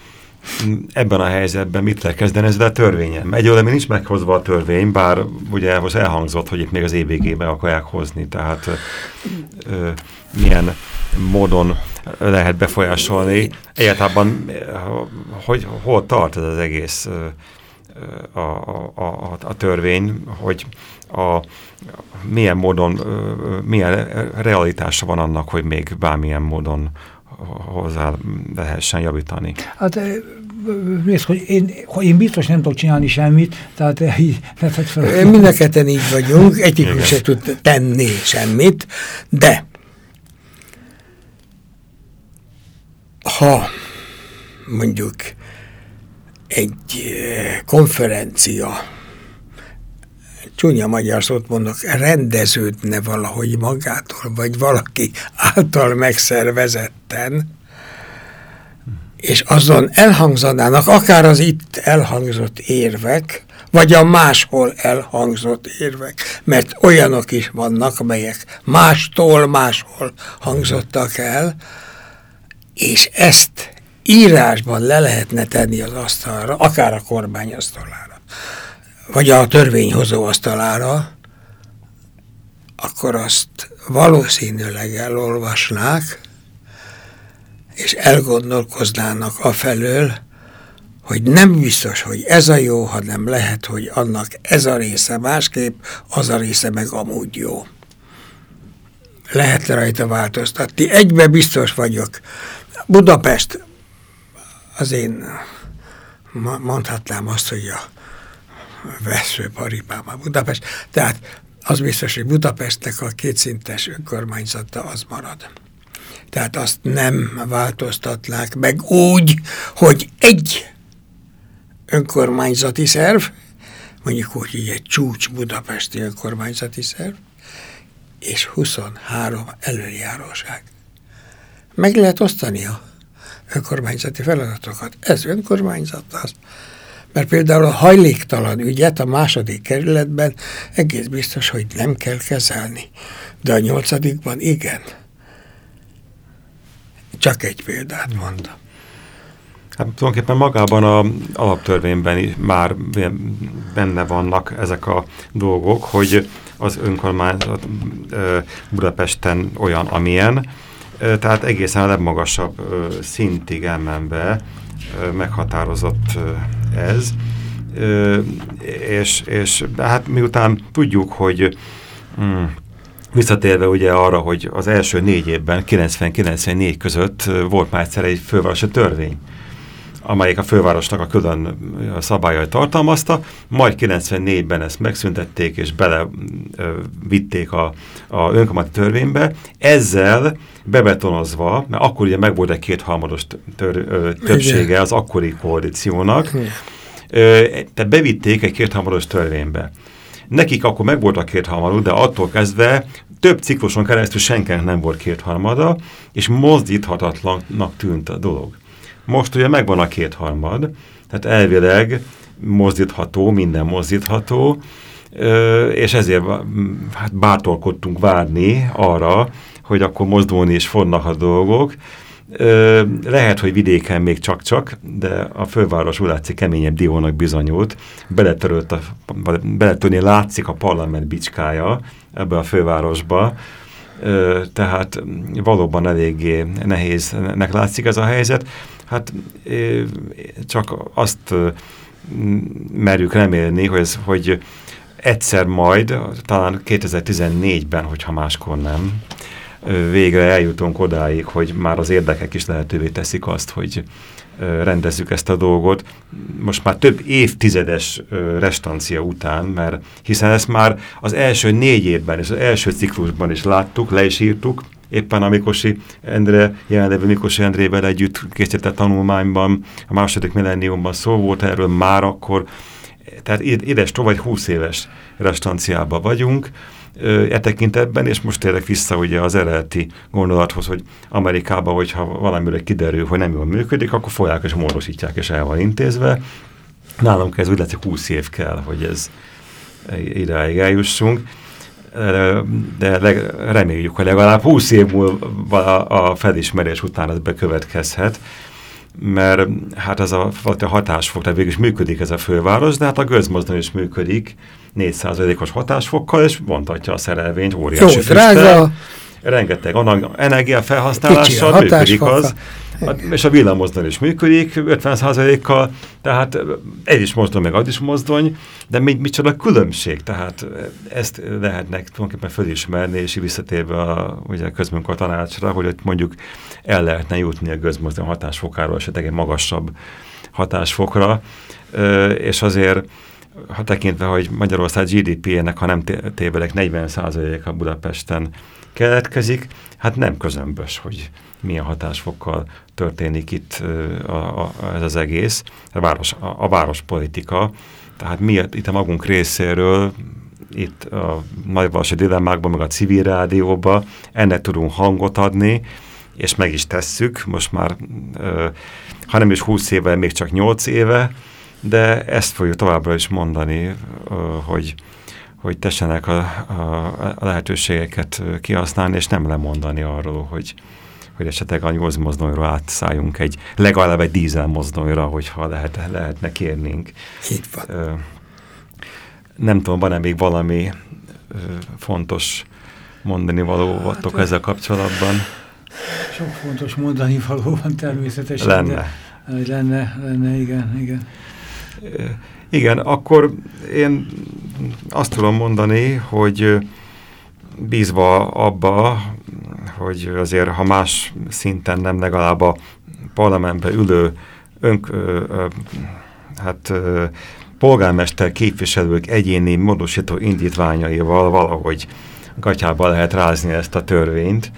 ebben a helyzetben mit kell kezdeni ezzel a törvényen. Egyelőre nincs meghozva a törvény, bár ugye most elhangzott, hogy itt még az évvégében akarják hozni, tehát ö, milyen módon lehet befolyásolni. Egyáltalán, hogy hol tart ez az egész a, a, a, a törvény, hogy a, milyen módon, milyen realitása van annak, hogy még bármilyen módon hozzá lehessen javítani. Hát nézd, hogy én, hogy én biztos nem tudok csinálni semmit, tehát így ne fel. Mindenketten így vagyunk, egyikünk se tud tenni semmit, de ha mondjuk egy konferencia, csúnya magyar szót mondok, rendeződne valahogy magától, vagy valaki által megszervezetten, és azon elhangzanának akár az itt elhangzott érvek, vagy a máshol elhangzott érvek, mert olyanok is vannak, amelyek mástól máshol hangzottak el, és ezt írásban le lehetne tenni az asztalra, akár a kormány asztalára, vagy a törvényhozó asztalára, akkor azt valószínűleg elolvasnák, és elgondolkoznának afelől, hogy nem biztos, hogy ez a jó, hanem lehet, hogy annak ez a része másképp, az a része meg amúgy jó. Lehet rajta változtatni. Egybe biztos vagyok. Budapest az én mondhatnám azt, hogy a veszőparipám a Budapest. Tehát az biztos, hogy Budapestnek a kétszintes önkormányzata az marad. Tehát azt nem változtatnák meg úgy, hogy egy önkormányzati szerv, mondjuk úgy így egy csúcs budapesti önkormányzati szerv, és 23 előjáróság. Meg lehet osztani a önkormányzati feladatokat. Ez önkormányzat az. Mert például a hajléktalan ügyet a második kerületben egész biztos, hogy nem kell kezelni. De a nyolcadikban igen. Csak egy példát mondtam. Hát tulajdonképpen magában a alaptörvényben már benne vannak ezek a dolgok, hogy az önkormányzat Budapesten olyan, amilyen, tehát egészen a legmagasabb szintig elmenve meghatározott ez, és, és hát miután tudjuk, hogy mm, Visszatérve ugye arra, hogy az első négy évben, 90-94 között volt már egyszer egy fővárosi törvény, amelyik a fővárosnak a külön szabályai tartalmazta, majd 94-ben ezt megszüntették és bele ö, vitték a, a önkormányzati törvénybe, ezzel bebetonozva, mert akkor ugye meg volt egy kétharmados tör, többsége az akkori koalíciónak, tehát bevitték egy kétharmados törvénybe. Nekik akkor meg volt a kétharmaduk, de attól kezdve több cikluson keresztül senkinek nem volt kétharmada, és mozdíthatatlannak tűnt a dolog. Most ugye megvan a kétharmad, tehát elvileg mozdítható, minden mozdítható, és ezért hát bátorkodtunk várni arra, hogy akkor mozdulni is fognak a dolgok. Lehet, hogy vidéken még csak-csak, de a főváros úgy látszik keményebb diónak bizonyult. Beletörött a, beletörni látszik a parlament bicskája ebbe a fővárosba, tehát valóban eléggé nehéznek látszik ez a helyzet. Hát csak azt merjük remélni, hogy, ez, hogy egyszer majd, talán 2014-ben, hogyha máskor nem, végre eljutunk odáig, hogy már az érdekek is lehetővé teszik azt, hogy rendezzük ezt a dolgot. Most már több évtizedes restancia után, mert hiszen ezt már az első négy évben és az első ciklusban is láttuk, le is írtuk, éppen a Mikosi Endre, jelenlevő Mikosi Endrével együtt készített tanulmányban, a második millenniumban szó volt erről már akkor, tehát édes tovább 20 éves restanciában vagyunk, e tekintetben, és most tényleg vissza ugye az eredeti gondolathoz, hogy Amerikában, hogyha valamire kiderül, hogy nem jól működik, akkor folyják és morosítják, és el van intézve. Nálunk ez úgy látszik 20 év kell, hogy ez idáig eljussunk de reméljük, hogy legalább 20 év múlva a felismerés után ez bekövetkezhet, mert hát ez a hatásfok, tehát végül is működik ez a főváros, de hát a gőzmozdon is működik 4%-os hatásfokkal, és vontatja a szerelvényt óriási Jó, drága. Rengeteg energiafelhasználással működik az, és a villammozdony is működik 50%-kal, tehát ez is mozdony, meg az is mozdony, de mi, micsoda különbség, tehát ezt lehetnek tulajdonképpen fölismerni, és visszatérve a, ugye a közmunka tanácsra, hogy ott mondjuk el lehetne jutni a közmozdony hatásfokáról, esetleg egy magasabb hatásfokra, és azért ha tekintve, hogy Magyarország GDP-nek, ha nem tévedek, 40%-a Budapesten keletkezik, hát nem közömbös, hogy milyen hatásfokkal történik itt a, a, ez az egész, a, város, a, a várospolitika. Tehát mi itt a magunk részéről, itt a nagyvárosi dilemmákban, meg a civil rádióban ennek tudunk hangot adni, és meg is tesszük, most már, ha nem is 20 éve, még csak 8 éve, de ezt fogjuk továbbra is mondani, hogy, hogy tessenek a, a, a lehetőségeket kihasználni, és nem lemondani arról, hogy, hogy esetleg a nyolc mozdonyra átszálljunk egy, legalább egy dízel mozdonyra, hogyha lehet, lehetne kérnénk. Így van. Nem tudom, van-e még valami fontos mondani való hát, ezzel kapcsolatban? Sok fontos mondani való van természetesen. Lenne. De, lenne, lenne, igen, igen. Igen, akkor én azt tudom mondani, hogy bízva abba, hogy azért, ha más szinten nem legalább a parlamentbe ülő önk, ö, ö, hát ö, polgármester képviselők egyéni módosító indítványaival valahogy gatyába lehet rázni ezt a törvényt,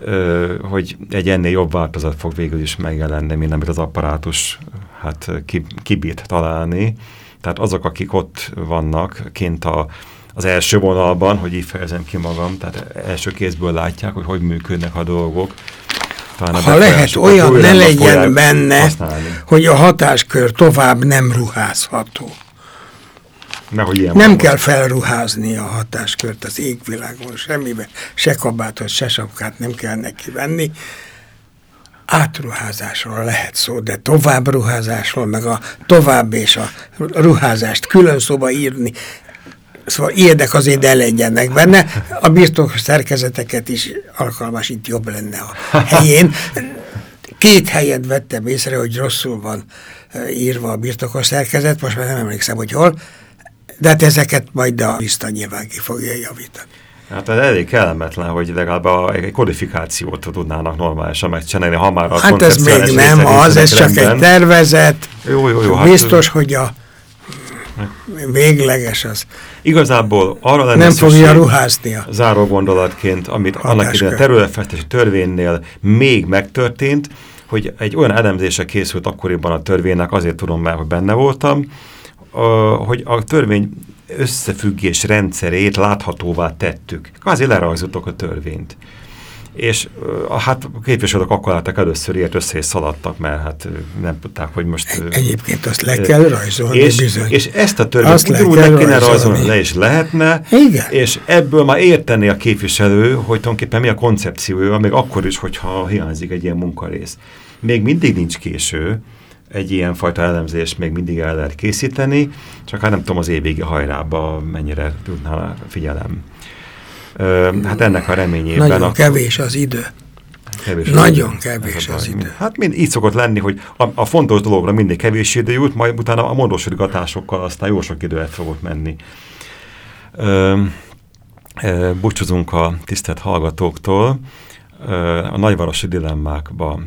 ö, hogy egy ennél jobb változat fog végül is megjelenni, mint amit az apparátus hát kibírt találni. Tehát azok, akik ott vannak kint a, az első vonalban, hogy így fejezem ki magam, tehát első kézből látják, hogy hogy működnek a dolgok. Talán ha lehet, olyan ne legyen benne, használni. hogy a hatáskör tovább nem ruházható. Nehogy nem kell felruházni a hatáskört az égvilágon semmibe, se kabátot, se sapkát nem kell neki venni, átruházásról lehet szó, de tovább ruházásról, meg a tovább és a ruházást külön szóba írni, Szóval ilyenek azért ne legyenek benne. A birtok szerkezeteket is alkalmas, itt jobb lenne a helyén. Két helyet vettem észre, hogy rosszul van eh, írva a birtokos szerkezet, most már nem emlékszem, hogy hol, de hát ezeket majd a Vista nyilván ki fogja javítani. Hát ez elég kellemetlen, hogy legalább a, egy kodifikációt tudnának normálisan megcsinálni, ha már a Hát ez még nem az, ez csak egy tervezet. Jó, jó, jó. Biztos, hát, hogy a végleges az. Igazából arra lenne Nem fogja ruházni a záró gondolatként, amit annak idején a területfejlesztési törvénynél még megtörtént, hogy egy olyan elemzése készült akkoriban a törvénynek, azért tudom már, hogy benne voltam, hogy a törvény összefüggés rendszerét láthatóvá tettük. Azért lerajzoltok a törvényt. És hát a képviselők akkor láttak először ilyet össze és szaladtak, mert hát nem tudták, hogy most... Egyébként azt le kell rajzolni és, bizony. És ezt a törvényt ugyanúgy le kéne rajzolni, le is lehetne, Igen. és ebből már érteni a képviselő, hogy tulajdonképpen mi a koncepciója, még akkor is, hogyha hiányzik egy ilyen munkarész. Még mindig nincs késő, egy ilyen fajta elemzést még mindig el lehet készíteni, csak hát nem tudom az évvége hajrába mennyire tudná figyelem. Ö, hát ennek a reményében... Nagyon akkor, kevés az idő. Kevés Nagyon az kevés az, az idő. Hát mind, így szokott lenni, hogy a, a fontos dologra mindig kevés idő jut, majd utána a módosítgatásokkal aztán jó sok idő el fogott menni. Ö, ö, búcsúzunk a tisztelt hallgatóktól a nagyvárosi dilemmákba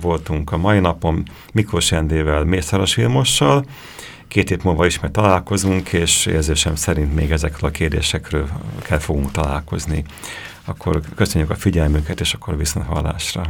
voltunk a mai napon Miklós Endével, Mészáros Vilmossal. Két hét múlva ismét találkozunk, és érzésem szerint még ezekről a kérdésekről kell fogunk találkozni. Akkor köszönjük a figyelmüket, és akkor viszont hallásra.